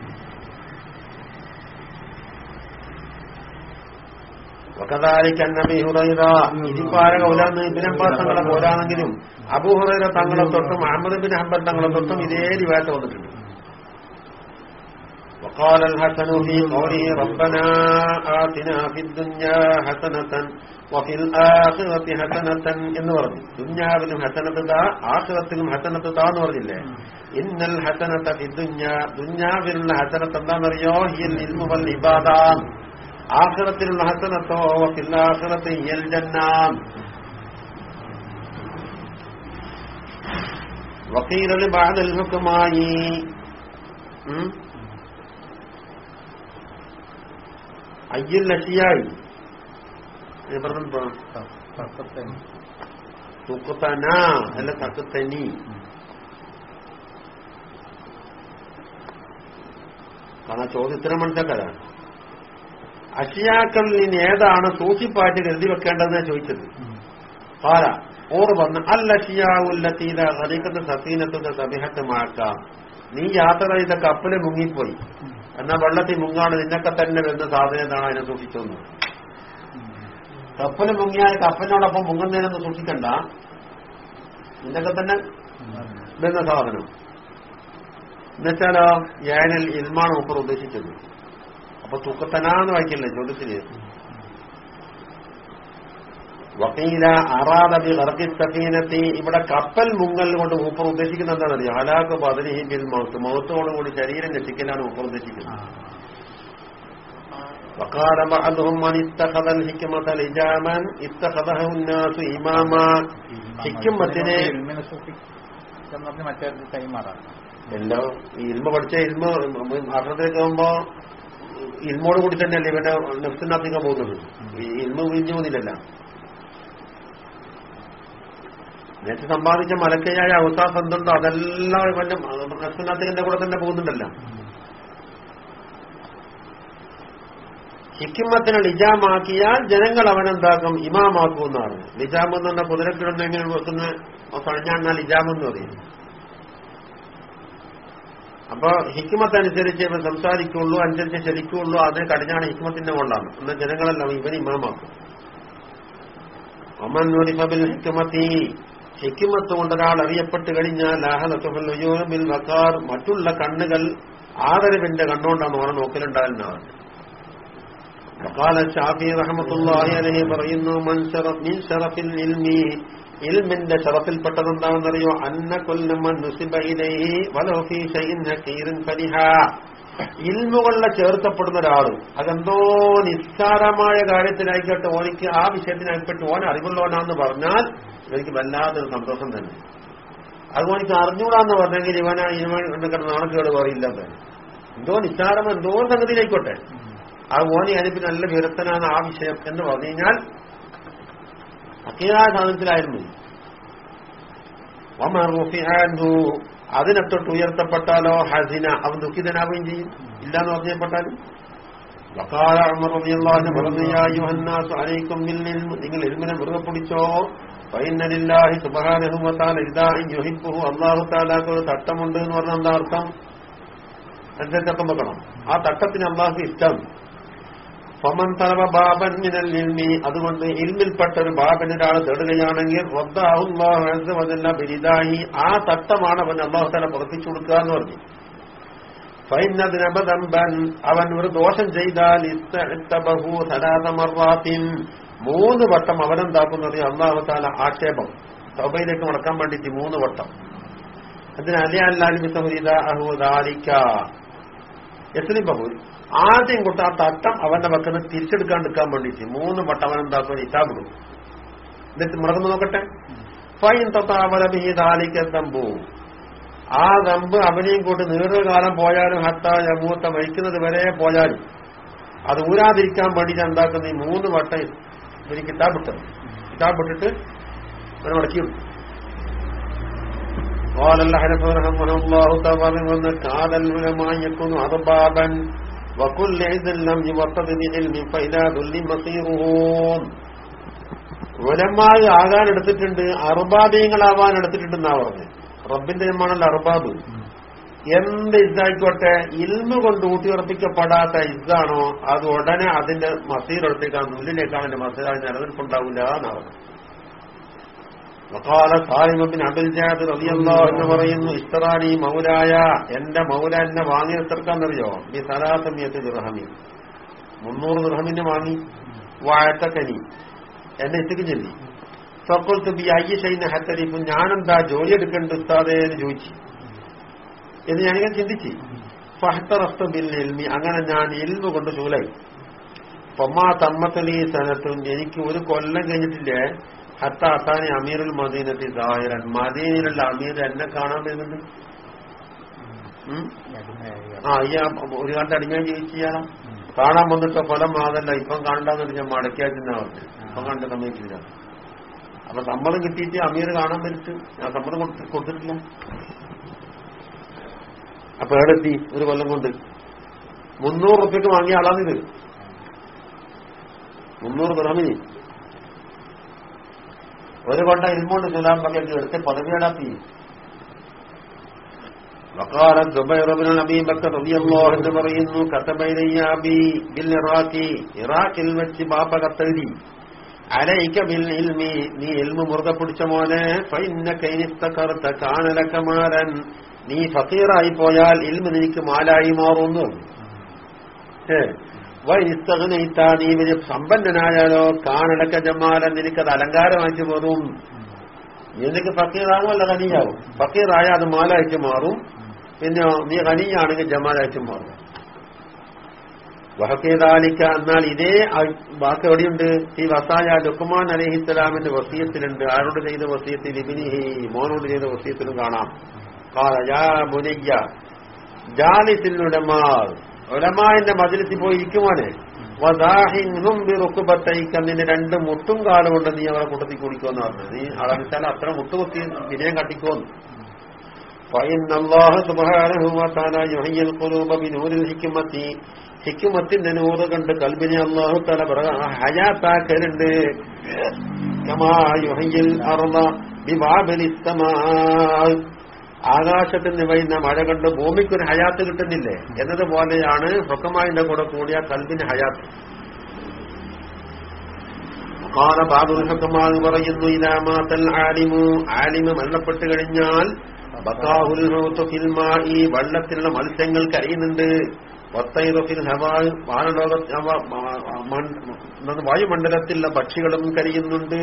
അന്നബി ഹുറൈറ ഇതിപ്പാര കൗലാന്ന് ഇബിനബ്ബാസ് തങ്ങളെ പോരാണെങ്കിലും അബൂ ഹുറൈറ തങ്ങളെ തൊട്ടും അഹമ്മദ് ബിൻ ഹംബൽ തങ്ങളെ തൊട്ടും ഇതേ റിവായത്ത് വന്നിട്ടുണ്ട് وقال الحسن في قوله ربنا آتنا في الدنيا حسنة وفي الآخرة حسنة എന്ന് പറഞ്ഞു ദുന്യാവിലും ഹസനത്ത് താ ആഖിറത്തിലും ഹസനത്ത് താ എന്ന് പറഞ്ഞില്ലേ ഇന്നൽ ഹസനത്ത ഫി ദുന്യ ദുന്യാവിലുള്ള ഹസനത്ത് എന്താണെന്നറിയോ ഹിയൽ ഇൽമു വൽ ഇബാദാൻ ആഹ്റത്തിലുള്ള ഹസനത്തോ ഫില്ലാഹ്റത്ത് ജന്നാം വക്കീലന് ബാധൽമുഖമായി അയ്യൽ ലഷിയായി അല്ല തക്കുത്തനി കാരണം ചോദ്യത്തിന് മനസ്സിലാക്കാതാണ് അഷിയാക്കളിൽ ഏതാണ് സൂക്ഷിപ്പായിട്ട് കരുതി വെക്കേണ്ടതെന്ന് ചോദിച്ചത്? പാല. ഓർ വന്ന് അല്ല അഷിയാവുല്ലത്തീല ഹരിക്കത്ത് സഫീനത്തിന്റെ സബിഹത്ത് മാക്കാം. നീ യാത്ര ചെയ്ത കപ്പൽ മുങ്ങിപ്പോയി. എന്നാ വെള്ളത്തിൽ മുങ്ങാണ് നിന്നൊക്കെ തന്നെ വരുന്ന സാധനം എന്താണ് അതിനെ സൂക്ഷിച്ചൊന്ന് കപ്പൽ മുങ്ങിയാൽ കപ്പലിനോടൊപ്പം മുങ്ങുന്നതിനൊന്നും സൂക്ഷിക്കണ്ട. നിന്നൊക്കെ തന്നെ വരുന്ന സാധനം. എന്നുവെച്ചാലോ ഏനൽ ഇൽമാണ് ഉപ്പർ ഉദ്ദേശിച്ചത്. അപ്പൊ തൂക്കത്തനാന്ന് വായിക്കില്ലേ ചോദ്യത്തിന് വക്കീല അറാദബി ഇറക്കി സഫീനത്തി ഇവിടെ കപ്പൽ മുങ്ങൽ കൊണ്ട് മൂപ്പർ ഉദ്ദേശിക്കുന്നത് എന്താണെന്നറിയോ ഹലാക്ക് ബദലി ബിൽ മൗത്ത് മൗത്തോടുകൂടി ശരീരം രക്ഷിക്കലാണ് മൂപ്പർ ഉദ്ദേശിക്കുന്നത് وقال بعضهم من اتخذ الحكمة لجاما اتخذه الناس إماما ഹിക്കുമത്തിനെ ഇൽമിനെ സൂക്ഷിക്കാൻ പറഞ്ഞ് മറ്റേ കൈമാറാം എല്ലാം ഈ ഇൽമ പഠിച്ച ഇൽമ അർത്ഥത്തിലേക്ക് പോകുമ്പോ ഇൽമോട് കൂടി തന്നെയല്ലേ ഇവന്റെ നെഫ്സിനകത്തേക്ക് പോകുന്നത്? ഈ ഇൽമ വിരിഞ്ഞു പോകുന്നില്ലല്ല നേരത്തെ സമ്പാദിച്ച മലക്കയായ അവസാസ് എന്തുണ്ടോ അതെല്ലാം ഇവന്റെ നെഫ്സിനകത്തേക്കിന്റെ കൂടെ തന്നെ പോകുന്നുണ്ടല്ലോ. ഹിക്കിമത്തിനെ നിജാമാക്കിയാൽ ജനങ്ങൾ അവനെന്താക്കും ഇമാമാക്കും എന്നാണ്. ലിജാം എന്ന് പറഞ്ഞാൽ കുതിരക്കിടുന്നെങ്കിൽ വെക്കുന്ന നിജാമെന്ന് പറയുന്നു അപ്പൊ ഹിക്കുമത്ത് അനുസരിച്ച് ഇവൻ സംസാരിക്കുള്ളൂ അനുസരിച്ച് ശരിക്കുള്ളൂ അത് കടിഞ്ഞാണ് ഹിക്കുമത്തിന്റെ കൊള്ളാണ് എന്നാൽ ജനങ്ങളെല്ലാം ഇവൻ ഇമാമാക്കും ഒമൻ നുരിഫബിൽ ഹിക്കുമത്തി ഹിക്കുമത്ത് കൊണ്ട് ഒരാൾ അറിയപ്പെട്ട് കഴിഞ്ഞാൽ ലാഹലത്തുബിൽ വക്കാർ മറ്റുള്ള കണ്ണുകൾ ആദരവിന്റെ കണ്ണുകൊണ്ടാണ് ഓരോ നോക്കലുണ്ടാകുന്നതാണ് وقال الشافعي رحمة الله عليه പറയുന്നു മൻ ശറഫ് മിൻ ശറഫിൽ ഇൽമി ഇൽമിന്റെ ഷറഫിൽപ്പെട്ടത് എന്താണെന്നറിയോ അന്ന ഫരിഹ ഇൽമുകളിലെ ചേർത്തപ്പെടുന്ന ഒരാൾ അതെന്തോ നിസ്സാരമായ കാര്യത്തിലായിക്കോട്ടെ ഓനിക്ക് ആ വിഷയത്തിനായിപ്പെട്ട് ഓൻ അറിവുള്ളവനാന്ന് പറഞ്ഞാൽ എനിക്ക് വല്ലാത്തൊരു സന്തോഷം തന്നെ. അത് ഓനിക്ക് അറിഞ്ഞൂടാന്ന് പറഞ്ഞെങ്കിൽ ഇവനാ കിടന്ന നാണക്കേട് പറയില്ല എന്തോ നിസ്സാരം എന്തോ സംഗതിയിലായിക്കോട്ടെ. ആ ഓനെ അതിന് നല്ല വിരത്തനാണ് ആ വിഷയം എന്ന് പറഞ്ഞു കഴിഞ്ഞാൽ അക്കീതായ സാധനത്തിലായിരുന്നു. വമറുഫിഅൻഹു അതിനെ തൊട്ട് ഉയർത്തപ്പെട്ടാലോ ഹസിന അവൻ ദുഃഖിതനാവുകയും ചെയ്യും. ഇല്ലാന്ന് പറഞ്ഞപ്പെട്ടാലും നിങ്ങൾ എരുമിനെ മുറുകെ പിടിച്ചോ? പൈനലില്ലാഹി സുബ്ഹാനഹു വ തആല അള്ളാഹു താലാക്ക് ഒരു തട്ടമുണ്ട് എന്ന് പറഞ്ഞ എന്താ അർത്ഥം? അനുസരിച്ചൊക്കെ വെക്കണം. ആ തട്ടത്തിന് അള്ളാഹു ഇഷ്ടം. ഫമൻ തലവ ബാബൻ മിനൽ ഇൽമി. അതുകൊണ്ട് ഇൽമിൽപ്പെട്ട ഒരു ബാബൻ ഒരാൾ തേടുകയാണെങ്കിൽ റദ്ദാഹുല്ല ബിരിദായി ആ തട്ടമാണ് അവൻ അള്ളാഹുത്തല പ്രവർത്തിച്ചു കൊടുക്കുക എന്ന് പറഞ്ഞു. ഫൈനദിനബദംബൻ അവൻ ഒരു ദോഷം ചെയ്താൽ മൂന്ന് വട്ടം അവനെന്താക്കുന്നത് അള്ളാഹുത്താല ആക്ഷേപം. സഭയിലേക്ക് മടക്കാൻ വേണ്ടിയിട്ട് മൂന്ന് വട്ടം. അതിന് അലി അഹുദാലിക്ക എസ്ലിം ബഹു ആദ്യം കൊട്ട് ആ തട്ടം അവന്റെ വക്കുന്ന തിരിച്ചെടുക്കാണ്ടിരിക്കാൻ വേണ്ടിയിട്ട് മൂന്ന് വട്ടം അവൻ എന്താക്കും ഇറ്റാബിടും എന്നിട്ട് മറന്നു നോക്കട്ടെ ഫൈൻ തൊട്ടാവലബിഹിദാലിക്ക തമ്പു ആ ദമ്പ് അവനെയും കൊണ്ട് നീർഘകാലം പോയാലും ഹത്ത യമൂത്ത മരിക്കുന്നത് വരെ പോയാലും അത് ഊരാതിരിക്കാൻ വേണ്ടിയിട്ട് എന്താക്കുന്ന ഈ മൂന്ന് വട്ടം ഒരു കിതാബിട്ട് കിതാബിട്ടിട്ട് അവനെ മടക്കിയിടും قال الحنف رحمه الله تعالى كاد العلماء يكون أربابا وكل إذن لم يوطد بعلم فإلى ذل مصيرهم ഉലമായി ആകാൻ എടുത്തിട്ടുണ്ട് അറുബാബീങ്ങളാവാൻ എടുത്തിട്ടുണ്ടെന്നാ പറഞ്ഞത് റബ്ബിന്റെ ജന്മാണല്ലോ അറുബാബ് എന്ത് ഇതായിക്കോട്ടെ ഇൽമ കൊണ്ട് ഊട്ടിയുറപ്പിക്കപ്പെടാത്ത ഇതാണോ അത് ഉടനെ അതിന്റെ മസീർ എടുത്തേക്കാണ് ഉള്ളിലേക്കാണ് എന്റെ മസീർ അത് നിലനിൽപ്പുണ്ടാവില്ല എന്നാ പറഞ്ഞത് വക്കാല സാലിമബിൻ അബിൽ ജാദ് റളിയല്ലാഹു എന്ന് പറയുന്നു ഇസ്തറാനി മൗരായ എന്റെ മൗര എന്നെ വാങ്ങി എത്രക്കാന്നറിയോ? ഈ സലാസമിയത്ത് ദിർഹമി. മുന്നൂറ് ദിർഹമിന് വാങ്ങി. വാഴത്തക്കനി. എന്നെ ഇത്തിക്ക് ചെല്ലി. ഫക്കുൽത്ത് ബി അയ്യ ഷൈന ഹത്തരിപ്പ് ഞാനെന്താ ജോലി എടുക്കേണ്ട ഉസ്താദേ എന്ന് ചോദിച്ചു. എന്ന് ഞാനിങ്ങനെ ചിന്തിച്ചു. ഫഹത്തറസ്തു ബിൽ ഇൽമി. അങ്ങനെ ഞാൻ ഇൽമ കൊണ്ട് ചൂലായി പൊമ്മാ തമ്മത്തലി സനത്തും എനിക്ക് ഒരു കൊല്ലം കഴിഞ്ഞിട്ടില്ലേ? ഹത്ത അത്താനി അമീറുൽ മദീനത്തി സാഹിറൻ മദീനിലുള്ള അമീർ എന്നെ കാണാൻ വരുന്നുണ്ട്. ഉം? ആ ഈ ഒരു കാലത്ത് അടിഞ്ഞാൻ ജീവിച്ചാലോ കാണാൻ വന്നിട്ട് ഫലം അതല്ല ഇപ്പം കാണണ്ടെന്ന് ഞാൻ മടക്കിയാച്ചെന്നാ പറഞ്ഞു. ഇപ്പം കണ്ട സമയത്തില്ല അപ്പൊ സമ്മതം കിട്ടിയിട്ട് അമീർ കാണാൻ വരുത്തു ഞാൻ സമ്മതം കൊടുത്തിട്ടില്ല. അപ്പൊ എവിടെത്തി ഒരു കൊല്ലം കൊണ്ട്. മുന്നൂറ് റുപ്യക്ക് വാങ്ങിയ ആളാണിത്. മുന്നൂറ് ദിർഹമിന് ഒരു കൊണ്ട ഇൽമോണ്ട് ചൊല്ലാൻ പകൽ എടുത്ത് പദവിയടാത്തി وقال الزبير بن ابي بكر رضي الله عنه പറയുന്നു كتب الي ابي بالعراق ഇറാഖിൽ വെച്ച് ബാപ്പ കത്തെഴുതി അലൈക ബിൽ ഇൽമി നീ ഇൽമു മുറുകെ പിടിച്ച മോനെ ഫൈന്നക ഇനിസ്തകർത കാന ലക മാലൻ നീ ഫഖീറായി പോയാൽ ഇൽമു നിനക്ക് മാലായി മാറുന്നു ഏ വൈനിസ്തകനയിത്ത നീ വലിയ സമ്പന്നനായാലോ? കാണടക്ക ജമാലൻ നിനക്കത് അലങ്കാരമായിട്ട് എന്തൊക്കെ നിനക്ക് ഫക്കീറാകുമല്ല കനിയാവും ഫക്കീറായ അത് മാലായിട്ട് മാറും. പിന്നെ നീ കനിയാണെങ്കിൽ ജമാലായിട്ട് മാറും. വഹക്കേതാലിക്ക എന്നാൽ ഇതേ വാക്ക് എവിടെയുണ്ട്? ഈ വസായ ലുക്കുമാൻ അലഹിസ്സലാമിന്റെ വസീയത്തിലുണ്ട് ആരോട് ചെയ്ത വസീയത്തിൽ ഇബിനിഹി. മോനോട് ചെയ്ത വസീയത്തിലും കാണാം. കാല ഉലമാന്റെ മതിലെത്തി പോയി ഇരിക്കുവാനെ നിന്റെ രണ്ട് മുട്ടും കാലം കൊണ്ട് നീ അവരെ കൂട്ടത്തിൽ കുടിക്കുമെന്ന് പറഞ്ഞു. നീ അളവിച്ചാൽ അത്ര മുട്ടുകൊത്തി വിനയം കട്ടിക്കോന്ന്. ഹിക്കുമത്തിന്റെ നൂറ് കണ്ട് കൽബിനെ അള്ളാഹു തല ഹയാത്താക്കലുണ്ട്. ആകാശത്തിൽ നിന്ന് വൈകുന്ന മഴ കണ്ട് ഭൂമിക്കൊരു ഹയാത്ത് കിട്ടുന്നില്ലേ? എന്നതുപോലെയാണ് ഹുക്കമായിന്റെ കൂടെ കൂടിയ കൽബിന് ഹയാത്ത്. കാല ബാബുൽഹക്കമാന്ന് പറയുന്നു ഇലാമാതൽ ആലിമു. ആലിമ് മരണപ്പെട്ടു കഴിഞ്ഞാൽ ബക്കാഹുൽ ഈ വെള്ളത്തിലുള്ള മത്സ്യങ്ങൾ കരയുന്നുണ്ട്. വത്തൈറു ഹവായ് ഹവാ വാനലോക വായുമണ്ഡലത്തിലുള്ള പക്ഷികളും കഴിയുന്നുണ്ട്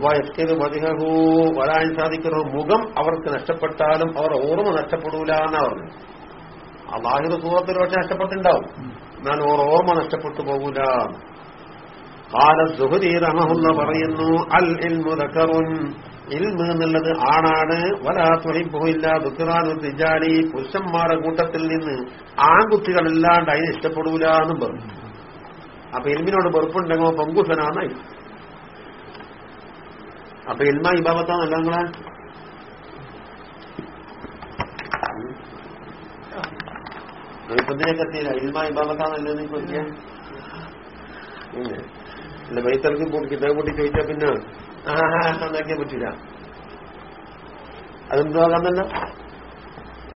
വയസ്കര് വധിഹു വരാൻ സാധിക്കുന്ന. മുഖം അവർക്ക് നഷ്ടപ്പെട്ടാലും അവർ ഓർമ്മ നഷ്ടപ്പെടൂല എന്നാ പറഞ്ഞു ആ വാഹിത സൂറത്തിൽ പക്ഷെ നഷ്ടപ്പെട്ടുണ്ടാവും എന്നാൽ ഓർ ഓർമ്മ നഷ്ടപ്പെട്ടു പോകൂല. കാല സുഹരി റഹമുല്ല പറയുന്നു അൽ ഇൽ ദക്കറുൻ ഇൽമ് എന്നുള്ളത് ആണാണ്. വലാ തുണിപ്പോയില്ല ദുഃഖറാനു തിജാലി പുരുഷന്മാരുടെ കൂട്ടത്തിൽ നിന്ന് ആൺകുട്ടികളല്ലാണ്ട് അതിന് ഇഷ്ടപ്പെടൂല എന്നും പറഞ്ഞു. അപ്പൊ ഇൽമിനോട് വെറുപ്പുണ്ടെങ്കിൽ പെങ്കുസനാന്നായി അപ്പൊ ഇൽമ ഇബാബത്താന്നല്ല നിങ്ങളെ? ഇപ്പൊ ഇതിനൊക്കെ എത്തിയില്ല ഇൽമ ഇബാബത്താന്നല്ലേ നീ പറ്റിയ അല്ല ബൈത്തർക്ക് കിതാബ് കൂട്ടി ചോദിച്ചാ പിന്നെ ആ എന്നാക്കിയാൻ പറ്റില്ല അതെന്തോ ആകാന്നല്ല